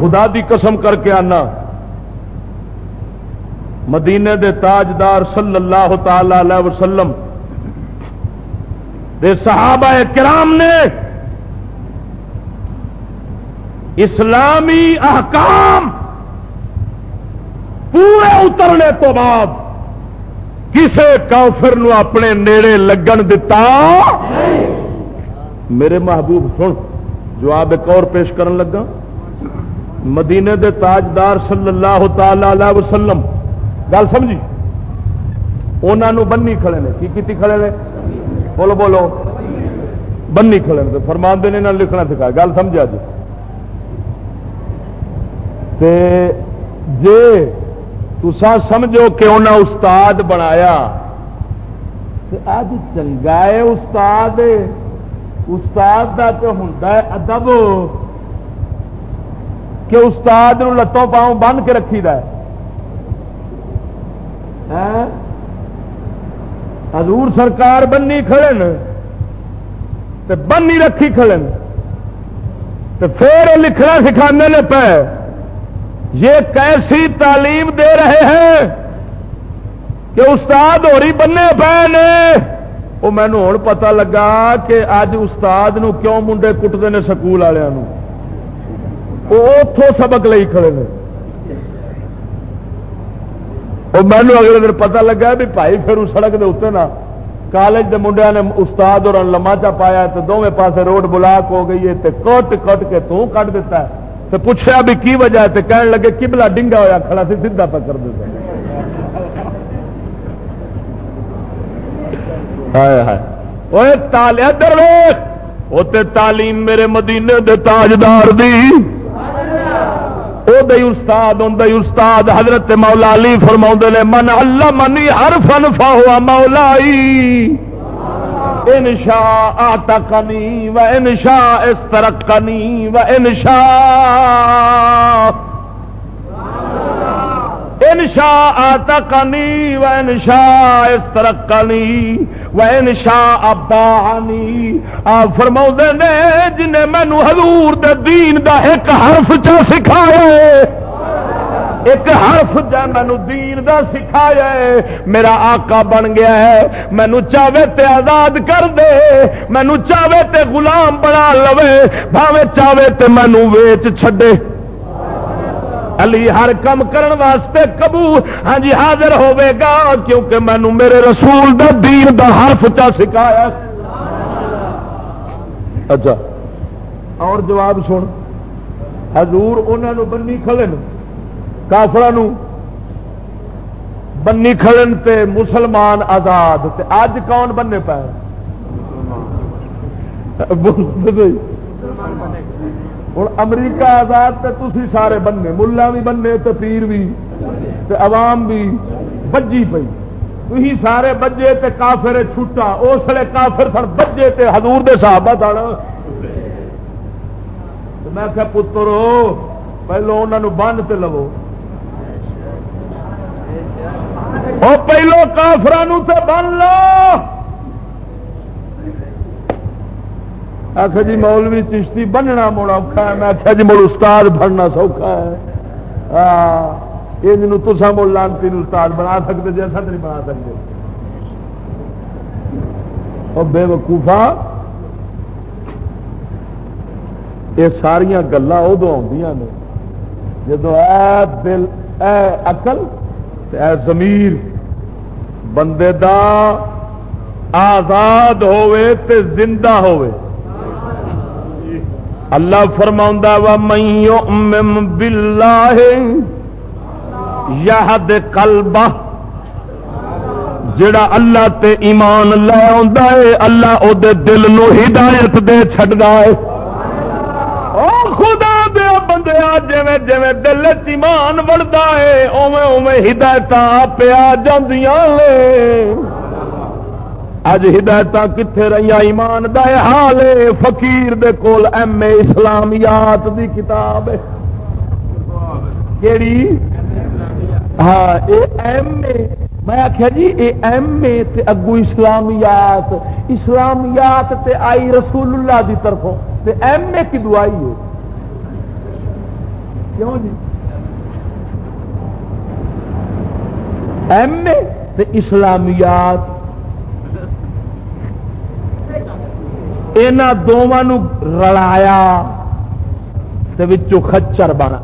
خدا دی قسم کر کے آنا۔ مدینے دے تاجدار صلی اللہ تعالی علیہ وسلم دے صحابہ کرام نے اسلامی احکام پورے اترنے تو بعد کسے کافر نو اپنے نیڑے لگن دتا؟ میرے محبوب سن، جواب ایک اور پیش کرن لگا۔ مدینے دے تاجدار صلی اللہ تعالی علیہ وسلم، گل سمجھی؟ انہوں بنی کھڑے نے، کی کھڑے نے؟ بولو بولو۔ بنی کھڑے نے فرمان دے نے لکھنا سکھا۔ گل سمجھا جی۔ تے جے تسا سمجھو کہ انہیں استاد بنایا اج چنگا ہے استاد۔ استاد کا تو ہوں ادب۔ کہ استاد لتوں پاؤں بن کے رکھی ہاں؟ حضور سرکار بنی کھڑے بنی رکھی کھڑے پھر لکھنا سکھانے لے پے، یہ کیسی تعلیم دے رہے ہیں کہ استاد ہوری بننے پے نے؟ وہ مینو ہوں پتا لگا کہ اج استاد نو کیوں منڈے کٹتے ہیں سکول والوں اتوں سبق لے کھڑے ہیں وہ مینو اگلے دن پتا لگا بھی بھائی پھر اس سڑک دے اتنے نا کالج کے منڈیا نے استاد اور لما چا پایا تو دونوں پاسے روڈ بلاک ہو گئی ہے کٹ کٹ کے تو کٹ دیتا ہے تو پوچھا بھی کی وجہ ہے کہنے لگے کبلا ڈنگا ہوا کھڑا سی سیدھا پکڑ دیتا تالیا در وہ تعلیم میرے مدینے دے تاجدار دی او استاد ان استاد، حضرت مولا علی فرما نے، من اللہ منی ہر فن فا ہوا مولائی. انشا آتکنی و انشا استرکنی و انشا انشا آتکنی و انشا استرکنی و انشا ابانی آپ فرما نے جنہیں مینو حضور دے دین دا ایک حرف چا سکھایا ایک حرف جا مینو دین دا سکھایا میرا آقا بن گیا ہے۔ مینو چاہے تے آزاد کر دے۔ مینو چاہے تے غلام بنا لو بھاوے چاہے تے مینو ویچ چھڈے۔ علی ہر کم کرن واسطے قبول۔ ہاں جی حاضر ہوے گا، کیونکہ مینو میرے رسول دا دین دا حرف چا سکھایا اچھا اور جواب سن۔ حضور انہوں بنی کھلن کافر بنی کھلن تے مسلمان آزاد۔ تے اج کون بننے پائے؟ ہوں امریکہ آزاد تے تھی سارے بننے، ملا بھی بننے، تے پیر بھی، تے عوام بھی بجی پی تھی سارے بجے تے کافر چھٹا اس لیے کافر سن بجے تے حضور دے صحابہ سن میں کہ پترو پہلو انہوں بن تے لو۔ پہلو کافران تے بن لو۔ آخ جی مولوی چشتی بننا مڑ اور ہے۔ میں آخیا جی مڑ استاد بننا سوکھا ہے۔ یہ جنوب تسا مڑ لانتی استاد بنا سکتے جی ایسا نہیں بنا سکتے۔ اور بے وقوفا یہ ساریا گلا ادو آدی نے۔ جدو اے دل، اے اقل اے ضمیر بندے دا آزاد ہوئے تے زندہ ہوئے اللہ فرما وا مئی بلاہ یاد کلبا جڑا اللہ تے ایمان لے ہے، اللہ او دے دل نو ہدایت دے چڈا ہے۔ خدا دے بندے جی جی دل چمان بڑھتا ہے اوے اوے ہدایت پیا جاندیاں لے اج ہدایت کتنے رہی ایمان دا حال فقیر دے کول ایم اے اسلامیات دی کتاب کیڑی؟ ہاں اے ایم اے۔ میں آخیا جی اے ایم اے تے اگو اسلامیات۔ اسلامیات تے آئی رسول اللہ دی طرفوں۔ تے ایم اے کی دعائی ہے؟ کیوں جی؟ ایم اے تے اسلامیات۔ یہاں دونوں رلایا خچر بنا۔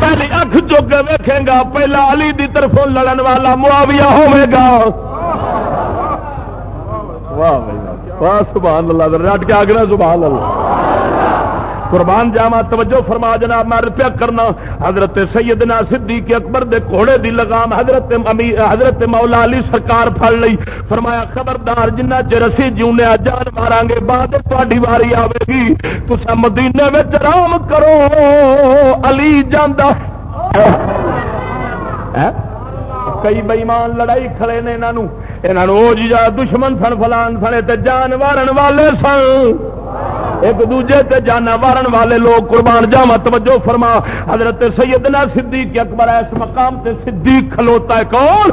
پہلی اکھ چک ویکھے گا، پہلا علی دی طرفوں لڑن والا معاویہ ہوئے گا۔ واہ سبحان اللہ، رٹ کے آگے سبحان اللہ۔ قربان جاوا توجہ فرما جناب، میں روپیہ کرنا۔ حضرت سیدنا صدیق اکبر دے گھوڑے دی لگام حضرت امی، حضرت مولا علی سرکار پھڑ لئی۔ فرمایا، خبردار، جنہ چر اسی جیونے جان مارا گے، بعد تاری واری آئے گی۔ تسا مدینے میں آرام کرو، علی جانا ہاں؟ کئی بئیمان لڑائی کھڑے نے انہوں یہاں جی دشمن سن، فلان سنے جان مارن والے سن۔ ایک دوجے تے جانا مارن والے لوگ قربان جاوا توجہ فرما۔ حضرت سیدنا صدیق اکبر اس مقام تے صدیق کھلوتا ہے، کون؟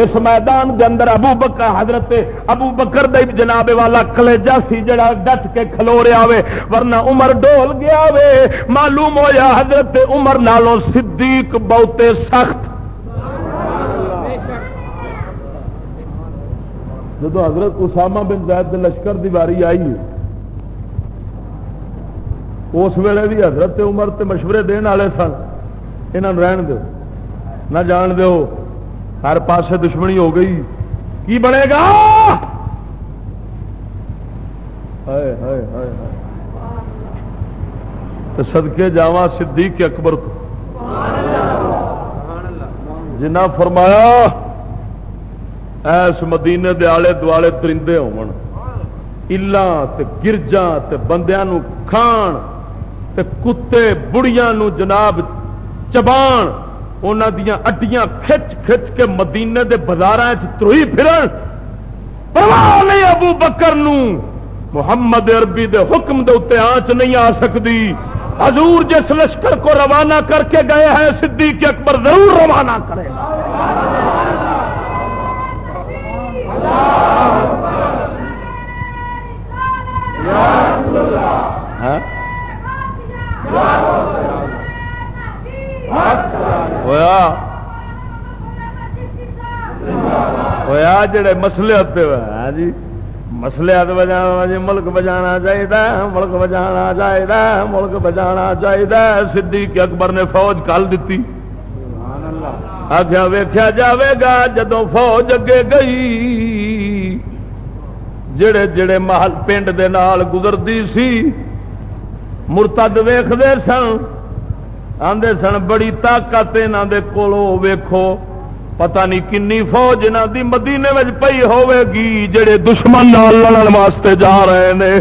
اس میدان دے اندر ابو بکر، حضرت ابو بکر دے جناب والا کلیجا سی جڑا ڈٹ کے کھلو رہا وے، ورنہ عمر ڈول گیا وے۔ معلوم ہویا حضرت عمر نالو صدیق بہتے سخت۔ جب حضرت اسامہ بن زید لشکر دی واری آئی ہے اس ویلے بھی حضرت عمر تے مشورے دن والے سن۔ یہاں رہن دو۔ نہ جان دو، ہر پاسے دشمنی ہو گئی۔ کی بنے گا؟ سدکے جاوا صدیق اکبر کو جنا فرمایا، ایس مدینے دے آلے دوالے درندے گرجا بندیاں کھان۔ تے کتے بڑیاں نو جناب چبان ان اڈیاں کھچ کھچ کے مدینے دے بازار تروئی پھرن۔ نہیں ابو بکر نو۔ محمد عربی دے حکم دے اتنے آنچ نہیں آ سکتی۔ حضور جس لشکر کو روانہ کر کے گئے ہیں، صدیق اکبر ضرور روانہ کرے گا۔ ہاں ہوا جڑے مسلے ہوتے ہوئے ہاں جی؟ مسلے بجا ہاں جی، ملک بجانا چاہیے ملک بجانا چاہیے ملک بجانا چاہیے صدیق اکبر نے فوج کل دیتی۔ آخیا ویخیا جاوے گا جدو فوج اگے گئی۔ جڑے جڑے محل پنڈ دے نال گزرتی سی مرتد ویختے سن آدھے سن بڑی طاقت یہاں کولو ویکھو، پتہ نہیں کنی فوج یہاں دی مدینے میں پئی ہوے گی جڑے دشمن لڑن واسطے جا رہے ہیں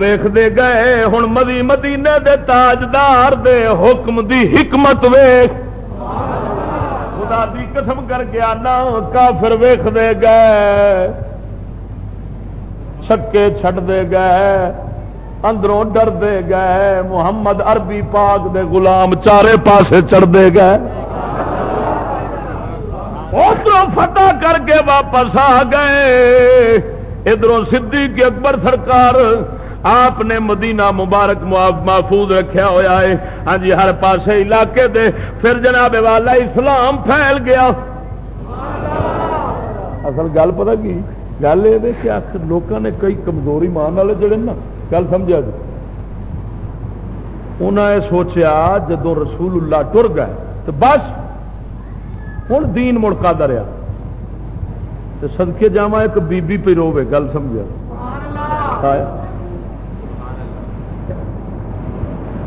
ویختے گئے ہوں مدی، مدینے دے تاجدار دے حکم دی حکمت ویخ خدا دی قسم کر کے آنا، کافر ویختے گئے، چھکے چھٹ دے گئے۔ اندروں ڈر دے گئے، محمد عربی پاک دے غلام چارے پاسے چڑھ دے گئے۔ ادھر فتح کر کے واپس آ گئے۔ ادھر صدیق اکبر سرکار، آپ نے مدینہ مبارک محفوظ رکھیا ہوا ہے۔ ہاں جی ہر پاسے علاقے دے۔ پھر جناب والا اسلام پھیل گیا۔ اصل گل پتا کی؟ گل یہ کہ آخر لوگوں نے کئی کمزوری مان والے جڑے نا۔ گل سمجھا جی؟ انہیں سوچیا جدو رسول اللہ ٹر گئے تو بس ہوں دین مڑکا دریا سدکے جا ایک بی بی پہ روے گل سمجھا۔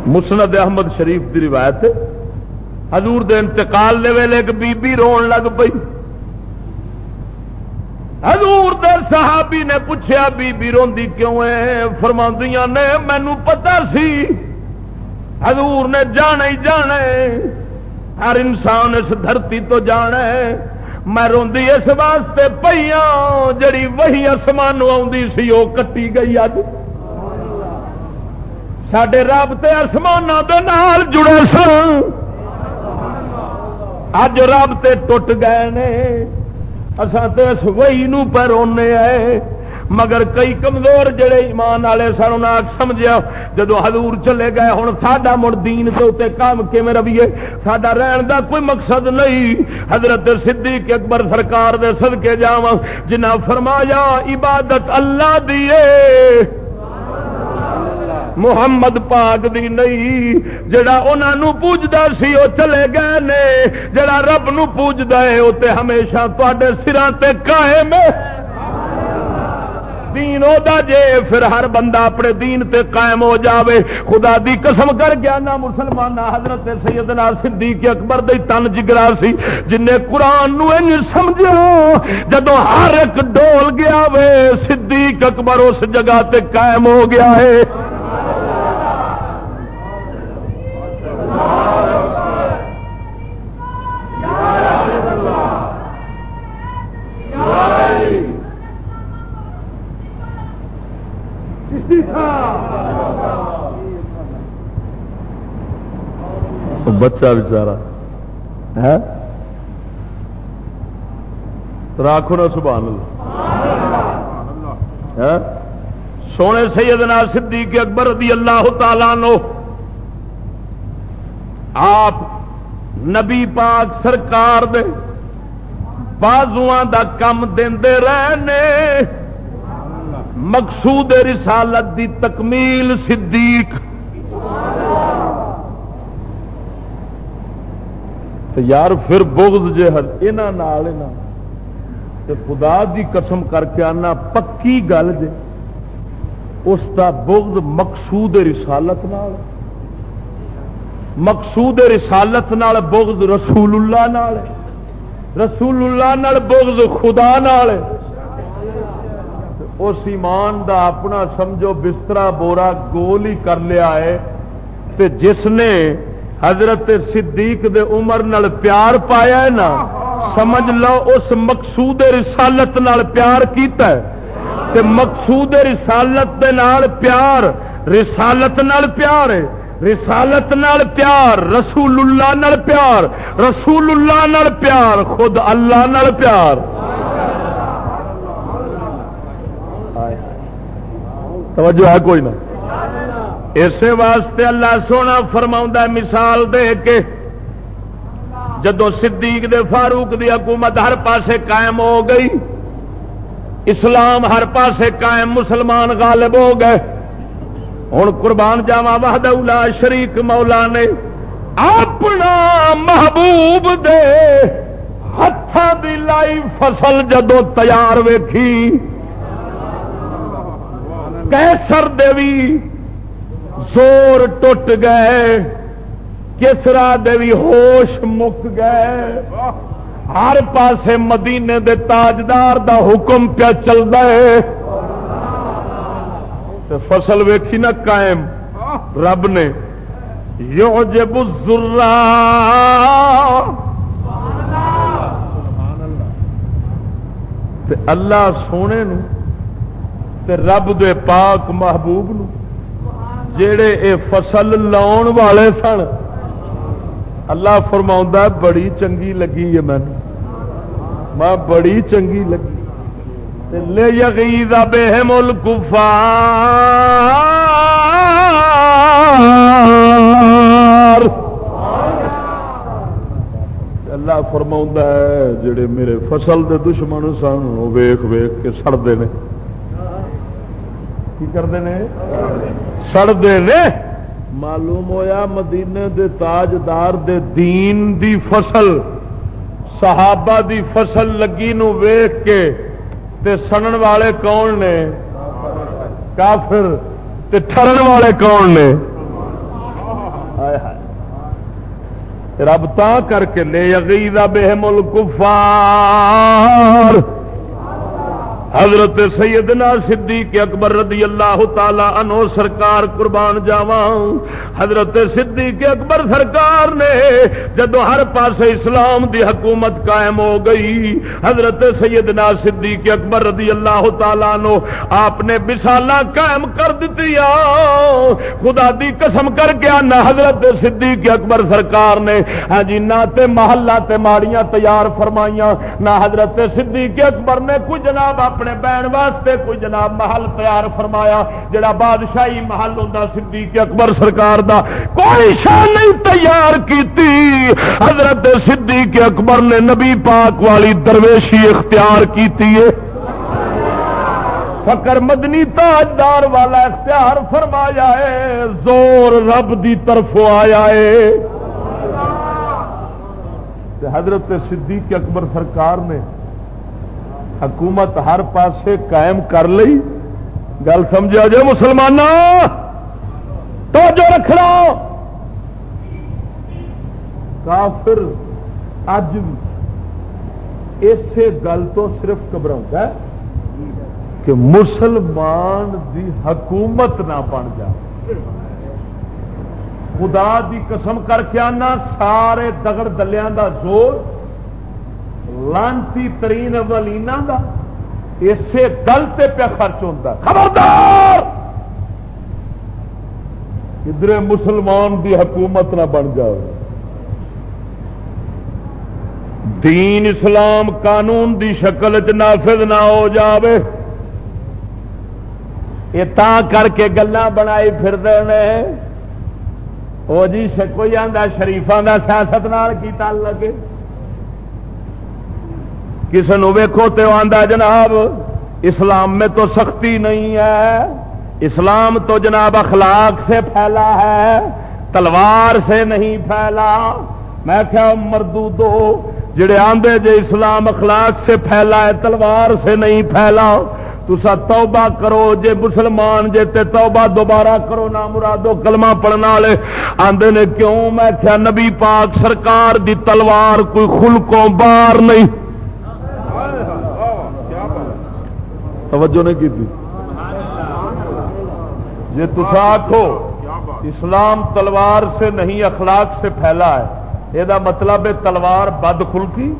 مسند احمد شریف کی روایت حضور دے انتقال دے ویلے ایک بی بی رون لگ پئی حضور دے صحابی نے پوچھا بی بی روندی کیوں ہے؟ فرما نے مینو پتا سی۔ حضور نے جانے ہی جانے۔ ہر انسان اس دھرتی تو جانا ہے میں روندی اس واسطے پہیا جڑی وہی آسمان سی وہ کٹی گئی اج۔ سڈے رابطے آسمان جڑے سن۔ اج رابطے ٹوٹ گئے نے۔ اصا تو اس وہی نو پہ آئے۔ مگر کئی کمزور جڑے ایمان والے سن سمجھا جدو حضور چلے گئے ہوں ساڈا مڑ دین کے اتنے کام کم رویے؟ ساڈا رہن دا کوئی مقصد نہیں۔ حضرت صدیق اکبر سرکار دے صدقے جا جنہ فرمایا، عبادت اللہ دیے محمد پاک دی نہیں، جڑا انہوں پوجتا سی وہ چلے گئے نے۔ جڑا رب نو پوجتا ہے وہ ہمیشہ تے قائم ہے۔ دین دا جے، پھر ہر بندہ اپنے دین تے قائم ہو جاوے۔ خدا دی قسم کر گیا نا مسلمان حضرت سیدنا صدیق اکبر دے تن جگرا سی، جن قرآن نو سمجھو جدو ہر ایک ڈول گیا وے، صدیق اکبر اس جگہ تے قائم ہو گیا ہے۔ بچہ بچارا۔ ہے؟ راکھو نا سبحان اللہ۔ سونے سیدنا صدیق اکبر رضی اللہ تعالی نو آپ نبی پاک سرکار دے بازو دا کم دے رہنے مقصود رسالت دی تکمیل صدیق یار پھر بغض جے تے خدا دی قسم کر کے آنا، پکی گل جے، اس دا بغض مقصود رسالت نال۔ مقصود رسالت نال بغض رسول اللہ نال۔ رسول اللہ نال بغض خدا نال۔ اس ایمان دا اپنا سمجھو بسترا بورا گول ہی کر لیا ہے۔ تے جس نے حضرت صدیق دے عمر نال پیار پایا ہے نا، سمجھ لو اس مقصود رسالت نال پیار کیتا ہے۔ تے مقصود رسالت دے نال پیار، رسالت نال پیار ہے۔ رسالت نال پیار رسول اللہ نال پیار رسول اللہ نال پیار، خود اللہ نال پیار۔ توجہ ہے کوئی نہ۔ اسی واسطے اللہ سونا فرما مثال دے کے جدو صدیق دے فاروق دی حکومت ہر پاسے قائم ہو گئی، اسلام ہر پاسے قائم، مسلمان غالب ہو گئے۔ ہوں قربان جاوا وحد شریک مولا نے اپنا محبوب دے ہاتھ دی لائی فصل جدو تیار ویکھی۔ کیسر دیوی زور ٹوٹ گئے، کسرا دیوی ہوش مک گئے۔ ہر پاسے مدینے دے تاجدار دا حکم پیا چلتا ہے۔ فصل ویکھی نا قائم۔ رب نے یو جب اللہ سونے نو، تے رب دے پاک محبوب نو۔ جڑے اے فصل لاؤن والے سن، اللہ فرما بڑی چنگی لگی ہے میں میں بڑی چنگی لگی۔ لے یغیظ بہم الکفار۔ اللہ فرما ہے جڑے میرے فصل دے دشمن سن، وہ ویخ ویخ کے سڑتے ہیں کی کرتے ہیں سڑتے ہیں معلوم ہویا مدینے دے تاجدار دے دین دی فصل، صحابہ دی فصل لگی نو ویخ کے تے سنن والے کون نے؟ کافر۔ تے ٹرن والے کون نے؟ رب تا کر کے لے یغیدہ بہم الکفار۔ حضرت سیدنا صدیق اکبر رضی اللہ تعالی عنہ سرکار قربان جاوا حضرت صدیق اکبر سرکار نے جدو ہر پاس اسلام دی حکومت قائم ہو گئی، حضرت سیدنا صدیق اکبر رضی اللہ تعالی عنہ آپ نے مثالا قائم کر دیتی خدا دی قسم کر کے آنا حضرت صدیق اکبر سرکار نے ہاں جی نہ تے محلہ تے ماڑیاں تیار فرمائیاں، نہ حضرت صدیق اکبر نے کچھ جناب اپنے اپنے بہن واسطے کوئی جناب محل تیار فرمایا، جڑا بادشاہی محل ہوں صدیق اکبر سرکار دا۔ کوئی شاہ نہیں تیار کیتی۔ حضرت صدیق اکبر نے نبی پاک والی درویشی اختیار کیتی ہے۔ فکر مدنی تاجدار والا اختیار فرمایا ہے۔ زور رب دی طرف آیا ہے۔ حضرت صدیق اکبر سرکار نے حکومت ہر پاسے قائم کر لی گل سمجھا جائے مسلمان تو جو رکھ لو۔ کافر اج اسی گل تو صرف گھبرا کہ مسلمان دی حکومت نہ بن جائے خدا دی قسم کر کے آنا، سارے دگڑ دلیا دا زور لانتی ترین ولینا کا اسی گل سے پیا خرچ ہوتا خبردار! ادھر مسلمان دی حکومت نہ بن جائے دین اسلام قانون دی شکل چ نافذ نہ ہو جاوے۔ یہ تا کر کے گلا بنائی پھر وہ جی کوئی آدھا شریفان کا سیاست کی تعلق ہے؟ کسی نو ویکو تو آدھا جناب، اسلام میں تو سختی نہیں ہے۔ اسلام تو جناب اخلاق سے پھیلا ہے، تلوار سے نہیں پھیلا۔ میں کیا مردو دو جڑے آندے جے اسلام اخلاق سے پھیلا ہے، تلوار سے نہیں پھیلا۔ تسا توبہ کرو، جے مسلمان جے تے توبہ دوبارہ کرو، نہ مرادو کلمہ پڑھنا والے۔ آندے نے کیوں؟ میں کیا نبی پاک سرکار دی تلوار کوئی خلکوں بار نہیں۔ توجہ نہیں کی تھی۔ یہ تصا آخو اسلام تلوار سے نہیں، اخلاق سے پھیلا ہے۔ یہ مطلب ہے تلوار بد خلکی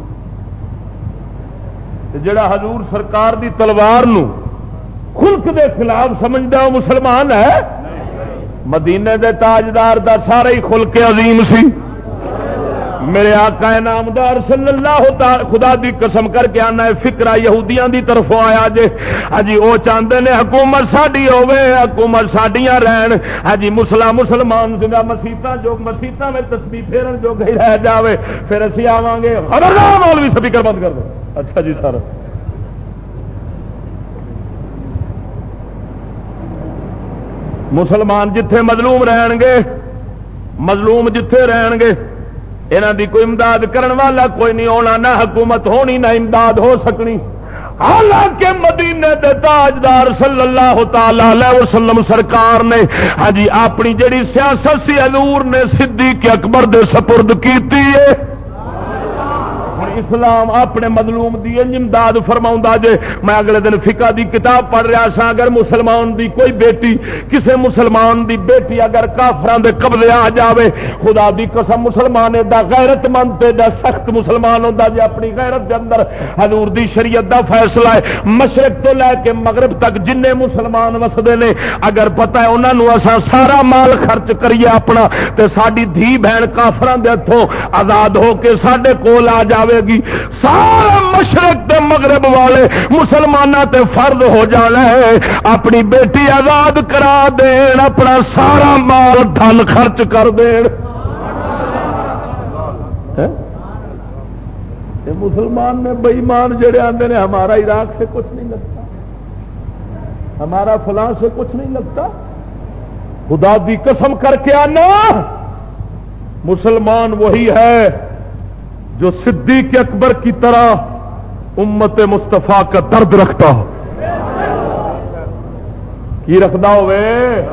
جڑا حضور سرکار دی تلوار نو خلق دے خلاف سمجھتا وہ مسلمان ہے۔ مدینے دے تاجدار دا سارا ہی خلق عظیم سی۔ میرے آقا نامدار صلی اللہ تعالی خدا دی قسم کر کے آنا ہے فکرا یہودیاں دی طرف آیا جے۔ ہاں ہجی وہ چاہتے نے حکومت ساڈی ہوے حکومت ساڈیاں رہن۔ ہجی مسلا مسلمان جگہ مسیطا جو مسیطا میں تسبیح پھیرن جو گئی رہ جاوے۔ پھر اسی آواں گے ہر مولوی سپیکر بند کر دو۔ اچھا جی سر۔ مسلمان جتھے مظلوم رہن گے مظلوم جتھے رہن گے یہاں دی کوئی امداد کرن والا کوئی نہیں ہونا نہ حکومت ہونی، نہ امداد ہو سکنی۔ حالانکہ مدینے دے تاجدار صلی اللہ تعالی وسلم سرکار نے ہاں جی، اپنی جڑی سیاست سی، حضور نے صدیق اکبر دے سپرد کیتی ہے۔ اسلام اپنے مظلوم دی امداد فرما جے۔ میں اگلے دن فقہ دی کتاب پڑھ رہا سا اگر مسلمان دی کوئی بیٹی، کسے مسلمان دی بیٹی اگر کافران دے قبضے آ جاوے، خدا دی قسم مسلمان دا غیرت مند تے دا سخت مسلمان ہوندا جے اپنی غیرت دے اندر۔ حضور دی شریعت دا فیصلہ ہے، مشرق تو لے کے مغرب تک جن مسلمان وسدے نے۔ اگر پتہ ہے انہاں نو اساں سارا مال خرچ کریے اپنا، تے ساڈی دھی بہن کافران دے ہتھوں آزاد ہو کے ساڈے کول آ جاوے۔ گی سارا مشرق تے مغرب والے مسلمانوں تے فرد ہو جانا ہے۔ اپنی بیٹی آزاد کرا دین، اپنا سارا مال دھن خرچ کر دین۔ ہاں؟ مسلمان میں بئیمان جڑے آتے ہیں ہمارا عراق سے کچھ نہیں لگتا۔ ہمارا فلاں سے کچھ نہیں لگتا۔ خدا بھی قسم کر کے آنا۔ مسلمان وہی ہے۔ جو صدیق اکبر کی طرح امت مستفا کا درد رکھتا ہو۔ کی رکھتا ہوئے؟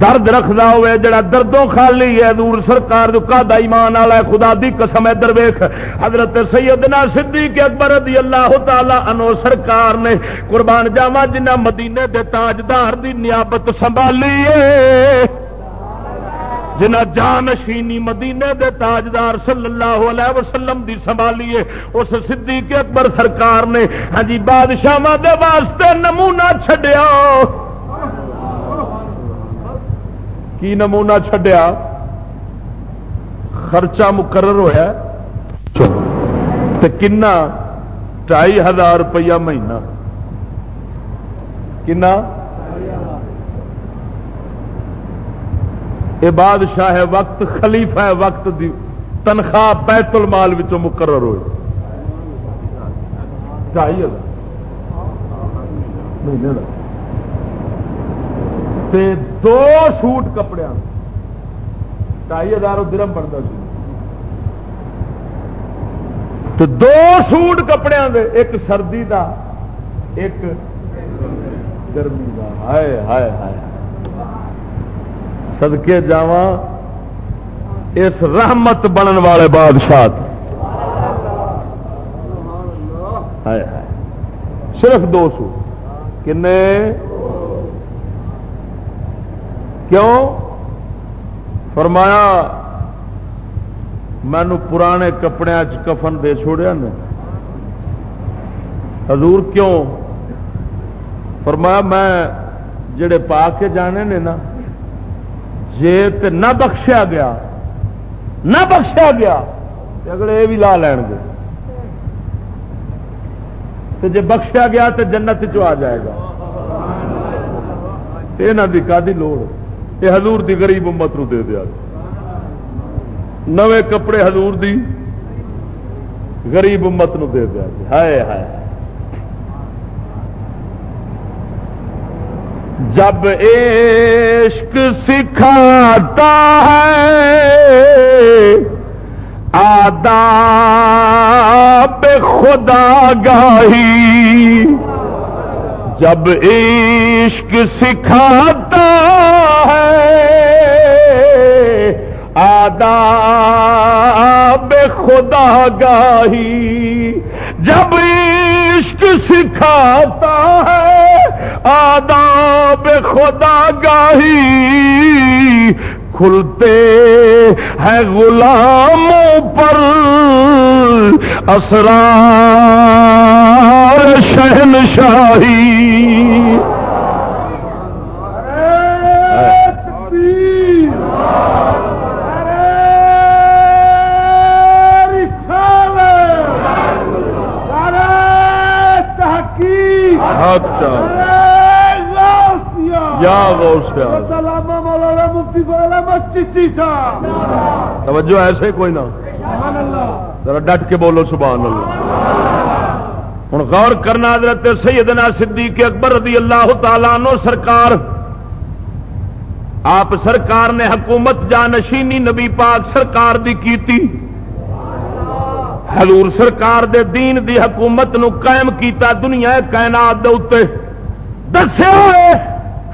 درد رکھتا ہوئے جڑا دردوں خالی ہے۔ دور سرکار جو کا ایمان والا ہے، خدا دی قسم ہے۔ درویخ حضرت سیدنا صدیق اکبر رضی اللہ تعالی عنہ سرکار نے قربان جاوا جنہ مدینے دے تاجدار دی نیابت سنبھالی ہے۔ جنا جانشینی مدینے دے تاجدار صلی اللہ علیہ وسلم دی سنبھالیے، اس صدیق اکبر سرکار نے ہاں جی بادشاہ دے واسطے نمونہ چھڈیا۔ کی نمونہ چھڈیا؟ خرچہ مقرر ہوا کنا؟ ٹائی ہزار روپیہ مہینہ۔ کنا؟ یہ بادشاہ ہے وقت، خلیفہ ہے وقت دی تنخواہ بیت المال مقرر ہوئے ڈھائی دو سوٹ کپڑے ڈھائی ہزار درم بنتا سی۔ تو دو سوٹ کپڑے دے، ایک سردی دا، ایک گرمی دا۔ ہائے ہائے ہائے۔ سدکے جا اس رحمت بنن والے بادشاہ صرف دو سو۔ کنے؟ کیوں؟ فرمایا مینو پرانے کپڑے کفن دے چھوڑیا نے۔ حضور کیوں؟ فرمایا، میں جڑے پا کے جانے نے نا جی نہ بخشیا گیا، نہ بخشیا گیا اگلے یہ بھی لا لین گے۔ جی بخشیا گیا تو جنت چ آ جائے گا۔ یہ کا لوڑ؟ یہ حضور دی غریب امت نو دے دیا۔ نوے کپڑے حضور دی غریب امت نو دے دیا۔ ہائے ہائے۔ جب عشق سکھاتا ہے، آداب خدا گاہی۔ جب عشق سکھاتا ہے، آداب خدا گاہی۔ جب عشق سکھاتا ہے آداب خدا گاہی کھلتے ہیں غلاموں پر اسرار شہنشاہی توجہ ایسے کوئی نہ۔ ذرا ڈٹ کے بولو سبحان اللہ۔ ہوں غور کرنا حضرت سیدنا صدیق اکبر رضی اللہ تعالیٰ نو سرکار۔ آپ سرکار نے حکومت جانشینی نبی پاک سرکار دی کیتی۔ حضور سرکار دے دین دی حکومت نو قائم کیتا دنیا کائنات دے اتنے دسیا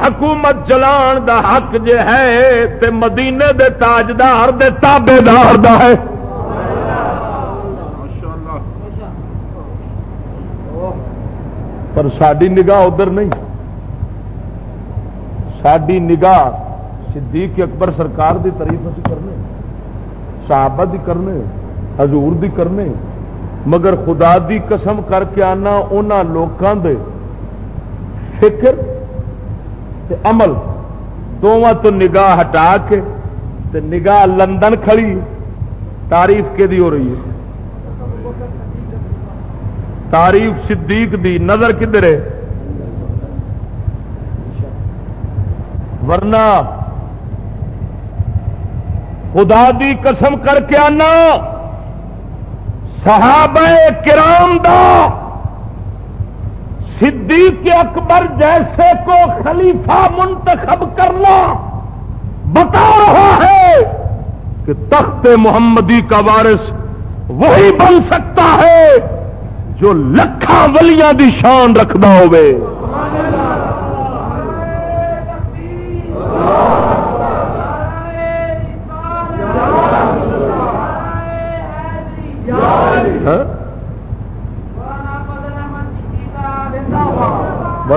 حکومت چلان دا حق جے ہے تے مدینے دے تاجدار دے تابے دار دا ہے۔ پر ساری نگاہ ادھر نہیں۔ ساری نگاہ صدیق اکبر سرکار دی تعریف اسی کرنے۔ صحابہ دی کرنے، حضور دی کرنے۔ مگر خدا دی قسم کر کے آنا ان لوگوں دے فکر تے عمل دونوں تو نگاہ ہٹا کے تے نگاہ لندن کھڑی تعریف کہ ہو رہی ہے؟ تعریف صدیق دی، نظر کدھر ہے؟ ورنہ خدا دی قسم کر کے آنا، صحابہ کرام دا صدیق اکبر جیسے کو خلیفہ منتخب کرنا بتا رہا ہے کہ تخت محمدی کا وارث وہی بن سکتا ہے جو لکھا ولیاں دی شان رکھنا ہوئے۔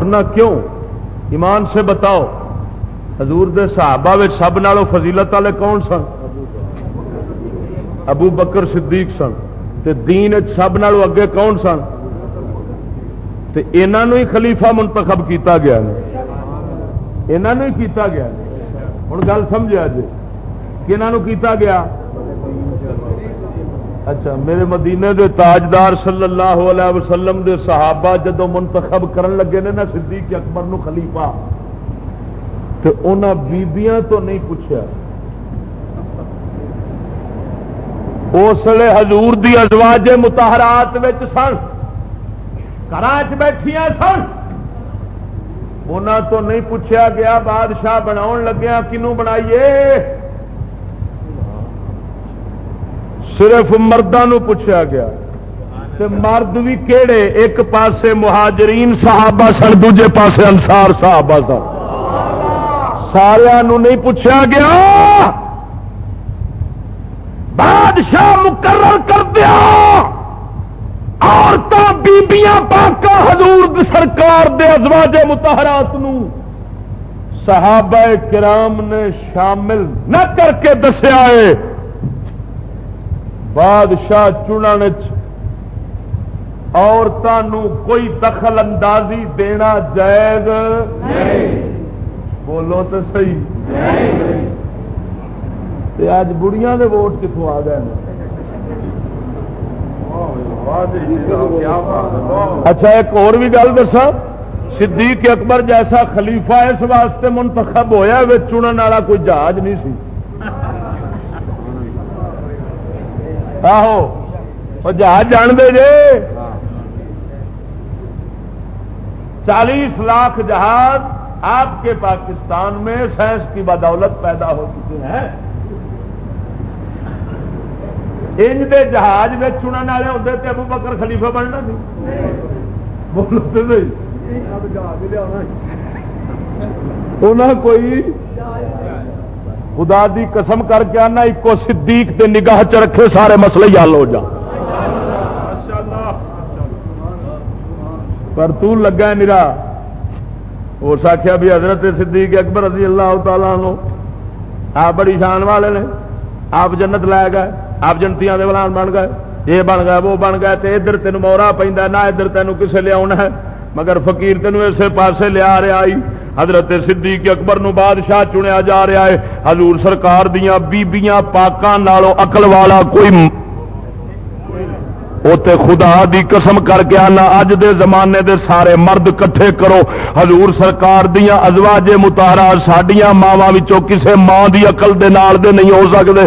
ورنہ کیوں؟ ایمان سے بتاؤ۔ حضور دے صحابہ میں سب نالوں فضیلت والے کون سن؟ ابو بکر صدیق سن۔ تے دین سب نالوں اگے کون سن؟ تے انہوں ہی خلیفہ منتخب کیتا گیا انہوں ہی کیتا گیا ہوں گل سمجھا جی۔ کہ انہوں کیتا گیا؟ اچھا میرے مدینے دے تاجدار صلی اللہ علیہ وسلم دے صحابہ جدو منتخب کرن لگے نے نا صدیق اکبر نو خلیفہ تو انہاں بیبیاں تو نہیں پوچھا اس لیے حضور دی ازواج متحرات سن گھر بیٹھیا سن۔ انہوں تو نہیں پوچھا گیا، بادشاہ بنا لگیا کنوں بنائیے؟ صرف مردوں پوچھا گیا۔ تے مرد بھی کہڑے ایک پاسے مہاجرین صحابہ سن، دوجے پاسے انسار صحابہ سن۔ سارا نہیں پوچھا گیا۔ بادشاہ مقرر کر دیا۔ عورتوں بیبیاں پاکا حضور سرکار دے ازواج متحرات نو۔ صحابہ کرام نے شامل نہ کر کے دسیا ہے۔ بادشاہ چنن عورتوں کوئی دخل اندازی دینا جائز؟ بولو تو صحیح۔ اج بڑیاں دے ووٹ کتوں آ گئے؟ اچھا ایک اور بھی گل دسا صدیق اکبر جیسا خلیفہ اس واسطے منتخب ہوا چنن والا کوئی جہاز نہیں سی۔ آہو جہاز جان دے جے چالیس لاکھ جہاز آپ کے پاکستان میں سائنس کی بدولت پیدا ہو چکے ہیں انج دے جہاز میں چنن والے ہوتے تھے ابو بکر خلیفہ بننا سی بولو تو کوئی خدا دی قسم کر کے آنا ایک صدیق تے نگاہ چ رکھے، سارے مسئلے حل ہو جا۔ پر تو لگا نرا اس آخیا بھی حضرت صدیق اکبر رضی اللہ تعالیٰ نو آپ بڑی شان والے نے۔ آپ جنت لے گئے۔ آپ جنتیاں دے بلان بن گئے۔ یہ بن گئے، وہ بن گئے۔ تے ادھر تین مورا پہ نہ ادھر تینوں کسے لیا ہے۔ مگر فقیر تینوں اسے پاسے لیا رہا آئی حضرت صدیق اکبر نو بادشاہ چنیا جا رہا ہے۔ حضور سرکار دیا بیبیاں پاکاں نالوں اقل والا کوئی اوتے خدا دی قسم کر کے آنا، اج دے زمانے دے سارے مرد کٹھے کرو۔ حضور سرکار دیا ازواج متارا سڈیا ماوا کسے ماں دی اقل دے نال دے نہیں ہو سکتے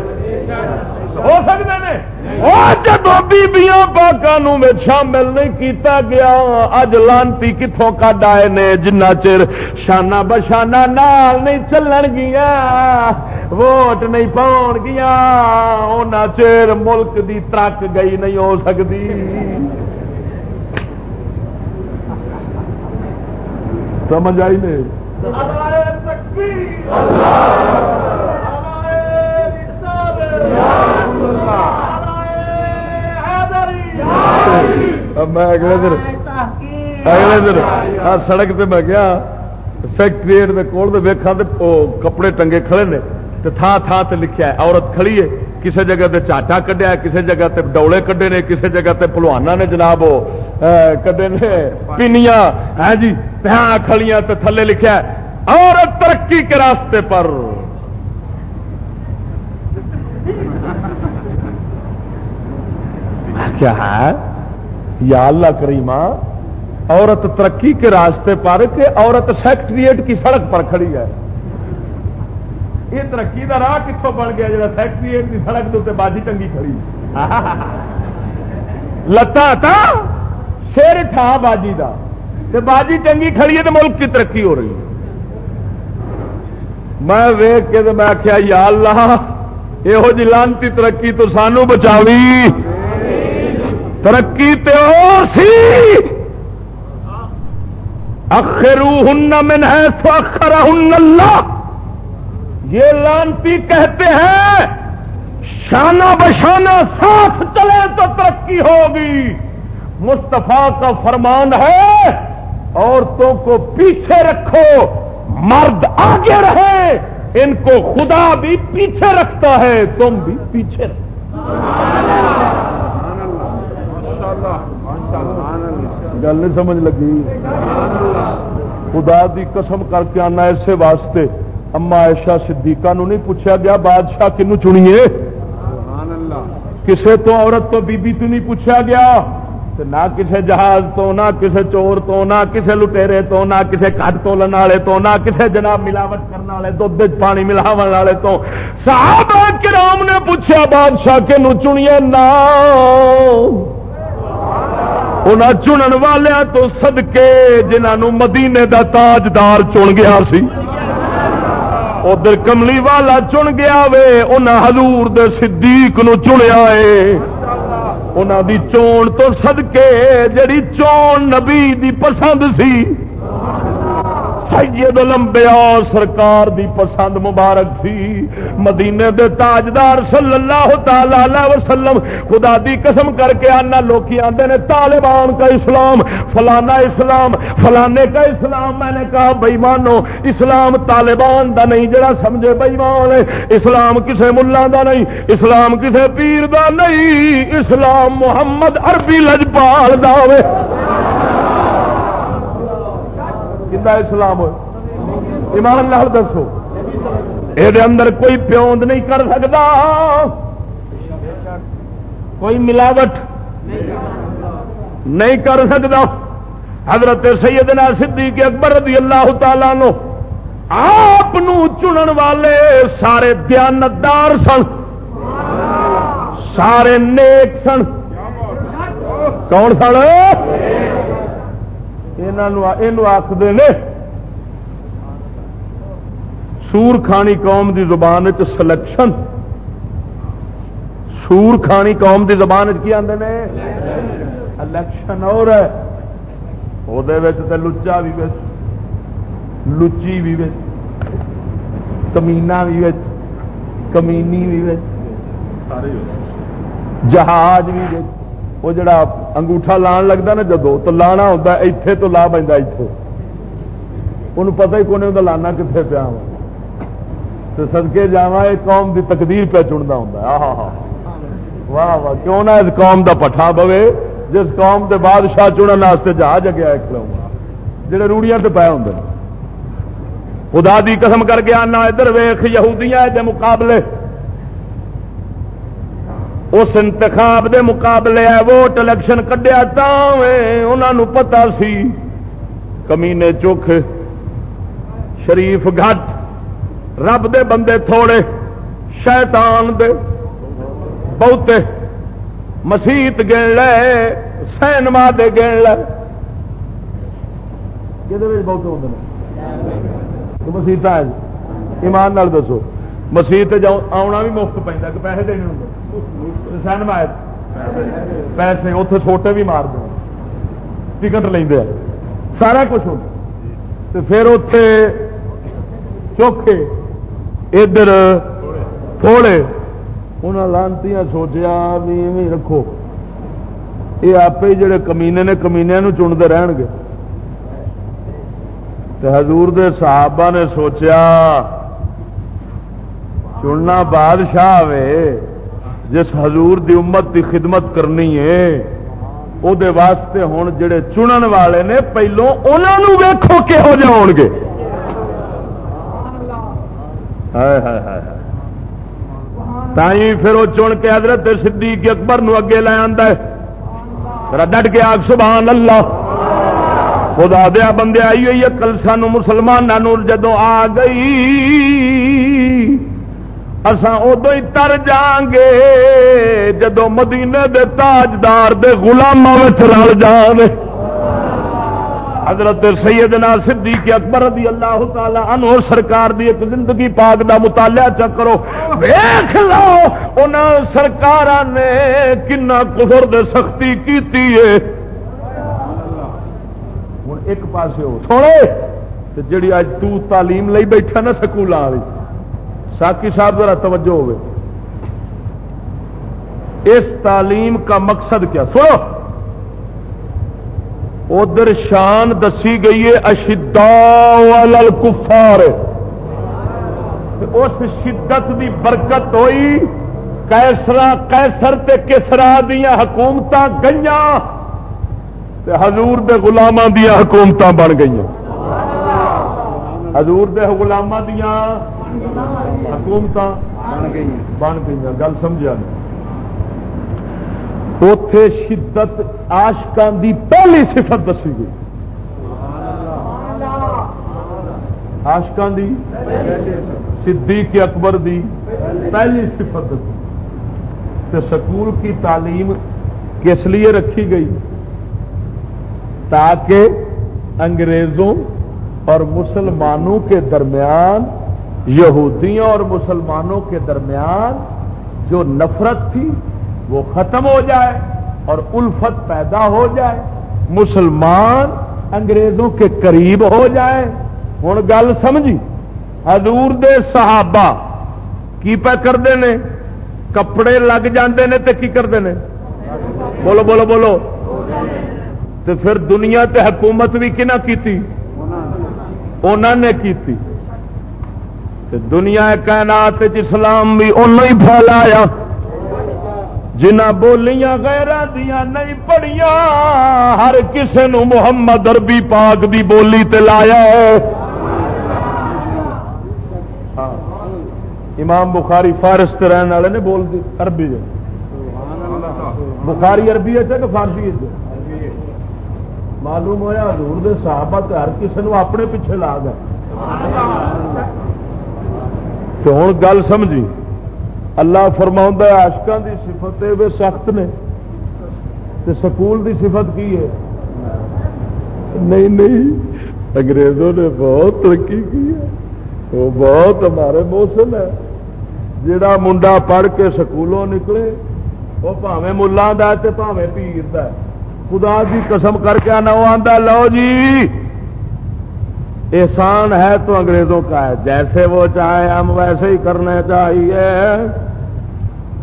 ہو سکتے جب بیبیاں پاکوں میں شامل نہیں کیتا گیا اج لانتی کتوں کڈ آئے نے جنہ چر شانہ بشانہ نال نہیں چلن گیا، ووٹ نہیں پاؤ گیا ان چیر ملک دی ترک گئی نہیں ہو سکتی۔ سمجھ آئی نہیں؟ میں اگلے دن اگلے دن سڑک پہ میں گیا سیکٹریٹ کے کول ویخا تو کپڑے ٹنگے کھڑے نے تو تھان تھان سے لکھا ہے، عورت کھڑی ہے کسی جگہ تے چاٹا کڈیا کسی جگہ تے ڈولے کڈے نے کسی جگہ تے پلوانا نے جناب کڈے نے پینیاں۔ ہے جی کھڑیاں تے تھلے لکھا ہے، عورت ترقی کے راستے پر۔ کیا ہے؟ یا اللہ کریما ہاں؟ عورت ترقی کے راستے پر کہ عورت سیکٹریٹ کی سڑک پر کھڑی ہے۔ یہ ترقی کا راہ کتوں بن گیا جا سیکٹریٹ کی سڑک کے باجی ٹنگی کھڑی۔ <laughs> لتا تھا سر باجی کا باجی ٹنگی کھڑی ہے تو ملک کی ترقی ہو رہی ہے۔ میں ویگ کے میں آخیا یا اللہ یہو جی لانتی ترقی تو سانو بچاوی۔ ترقی تو سی۔ اخرو ہن من ہے تو اخرا ہن اللہ۔ یہ لانتی کہتے ہیں، شانہ بشانہ ساتھ چلے تو ترقی ہوگی۔ مستفا کا فرمان ہے، عورتوں کو پیچھے رکھو، مرد آگے رہے۔ ان کو خدا بھی پیچھے رکھتا ہے، تم بھی پیچھے رکھو۔ گل نہیں سمجھ لگی۔ خدا دی قسم کر کے آنا اسے واسطے۔ اما ایشا صدیقہ نو نہیں پوچھا گیا، بادشاہ کنو چنیے؟ کسے تو عورت تو بی بی تو نہیں پوچھا گیا؟ نہ کسے جہاز تو، نہ کسے چور تو، نہ کسے لٹیرے تو، نہ کسے کٹ تولن والے تو، نہ کسے جناب ملاوٹ کرنے والے دھد پانی ملاو والے تو۔ صحابہ کرام نے پوچھا، بادشاہ کے نو چنیے؟ نہ چنن والوں تو سدکے جنہوں مدینے دا تاجدار چن گیا سی۔ ادھر کملی والا چن گیا وے انہیں حضور دے صدیق نو چنیا ہے انہاں دی چون تو صدقے، جڑی چون نبی دی پسند سی۔ سید لمبیا سرکار دی پسند مبارک سی مدینے دے تاجدار صلی اللہ تعالی وسلم خدا دی قسم کر کے آنا لوکی آتے نے، طالبان کا اسلام، فلانا اسلام، فلانے کا اسلام۔ میں نے کہا بئی مانو، اسلام طالبان دا نہیں جڑا سمجھے بئی مان۔ اسلام کسے ملا دا نہیں، اسلام کسے پیر دا نہیں۔ اسلام محمد عربی لجپال دے اسلام؟ ایمان لال دسو۔ یہ اندر کوئی پیوند نہیں کر سکتا۔ کوئی ملاوٹ نہیں کر سکتا۔ حضرت سیدنا صدیق اکبر رضی اللہ تعالی نو آپ چنن والے سارے دیانتدار سن۔ سارے نیک سن۔ کون سن؟ آخر نے سور کھانی قوم دی زبان سلیکشن سور کھانی قوم دی زبان کی آدھے نے الیکشن اور وہ لچا بھی لچی بھی کمینا بھی کمینی بھی جہاز بھی وہ جڑا انگوٹھا لان لگتا نا جدو، تو لانا ہوتا اتے تو لا پہ اتوں ان پتا ہی کون لانا کتنے پیا تو سدکے جا قوم دی تقدیر پہ چنتا ہوں واہ واہ۔ کیوں نہ اس قوم دا پٹھا پوے جس قوم کے بادشاہ چننے واسطے جہاز اگیا ایک جڑے روڑیاں تو پے ہوں خدا دی قسم کر کے آنا، ادھر ویخ یہودیاں دے مقابلے۔ اس انتخاب دے مقابلے ووٹ الیکشن کڈیا انہوں پتا سی۔ کمینے چوکھ، شریف گھٹ، رب دے بندے تھوڑے، شیطان دے بہتے۔ مسیت گن لے سینما دے گن لے۔ بہت مسیت ایمان نال دسو۔ مسیت آنا بھی مفت پہ پیسے دینے ہوں سینما پیسے اتنے چھوٹے بھی مار دو ٹکٹ لے سارا کچھ ہو پھر اتے چوکھے ادھر تھوڑے انہیں لانتی سوچیا بھی رکھو یہ آپ ہی جڑے کمینے نے کمینیا چنتے رہن گے حضور دے صحابہ نے سوچیا چننا بادشاہ جس حضور دی امت دی خدمت کرنی ہے وہ واسطے ہوں جڑے چنن والے نے پہلو انہوں ویکو کہہو جہ ہو گے۔ تھی پھر وہ چن کے حضرت صدیق اکبر نو اگے لے آ ڈٹ کے آگ، سبحان اللہ۔ خدا دیا بندے، آئی ہوئی ہے، کل سان مسلمانوں جدو آ گئی۔ اسان ادو ہی تر جان گے۔ جدو مدینے دے تاجدار دے گلاموں رل جان۔ حضرت سیدنا صدیق اکبر رضی اللہ تعالی عنہ سرکار دی ایک زندگی پاک دا مطالعہ چکرو ویخ لو ان سرکار نے کنا کفر دے سختی کیتی ہے۔ ہوں ایک پاسے پاس تھوڑے جڑی اج تو تعلیم لئی بیٹھا نا سکول والی ساکی صاحب ذرا توجہ ہوئے۔ اس تعلیم کا مقصد کیا؟ سنو۔ ادھر شان دسی گئی ہے اشدا کفار اس شدت دی برکت ہوئی کیسرا کیسر تے کسرا دیا حکومت گئی ہزور دے گلاموں دیا حکومت بن گئی ہزور دے گلاموں دیا حکومت بن گئی گل سمجھا نہیں۔ اتے شدت آشکان دی پہلی صفت دسی گئی۔ آشکان دی صدیق اکبر دی پہلی صفت دسی۔ تو سکول کی تعلیم کس لیے رکھی گئی؟ تاکہ انگریزوں اور مسلمانوں کے درمیان یہودیوں اور مسلمانوں کے درمیان جو نفرت تھی وہ ختم ہو جائے اور الفت پیدا ہو جائے، مسلمان انگریزوں کے قریب ہو جائے۔ ہوں گل سمجھی؟ حضور دے صحابہ کی پہ کرتے ہیں کپڑے لگ جاندے نے تے کی کرتے ہیں بولو بولو بولو۔ تو پھر دنیا تے حکومت بھی کنا کی انہوں نے کی دنیا کائنات اسلام بھی انہوں ہی پھیلایا۔ جنہ بولیاں غیر دیا نہیں پڑھیا ہر کسے نو محمد اربی پاک دی بولی تے لایا۔ ہاں۔ امام بخاری فارس تے رہن والے نے بول دی، عربی جو بخاری عربی ہے کہ فارسی ہے؟ معلوم ہوا حضور دے صحابہ تے ہر کسے نو اپنے پیچھے لا گئے۔ تو ہوں گل سمجھی۔ اللہ فرما آشکا کی سفت وہ سخت نے۔ سکول کی سفت کی ہے؟ نہیں نہیں۔ انگریزوں نے بہت ترقی کی ہے۔ وہ بہت ہمارے موسم ہے۔ جڑا منڈا پڑھ کے سکولوں نکلے، وہ پاوے ملا پاوے پیر خدا کی قسم کر کے آنا، وہ آتا لو جی۔ احسان ہے تو انگریزوں کا ہے۔ جیسے وہ چاہے ہم ویسے ہی کرنا چاہیے۔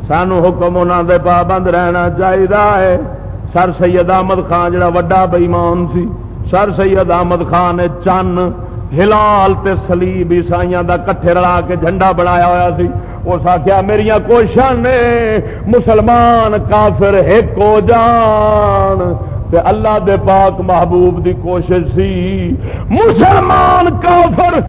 سانو حکم انہوں دے پابند رہنا چاہیے سر سید احمد خان جڑا وڈا بئیمان سی۔ سر سید احمد خان نے چن، ہلال تے سلیب عیسائیاں دا کٹھے رلا کے جھنڈا بنایا ہوا سی۔ اس آخیا میرا کوشش نے مسلمان کافر ایک ہو جان۔ تے اللہ دے پاک محبوب دی کوشش سی۔ مسلمان کافر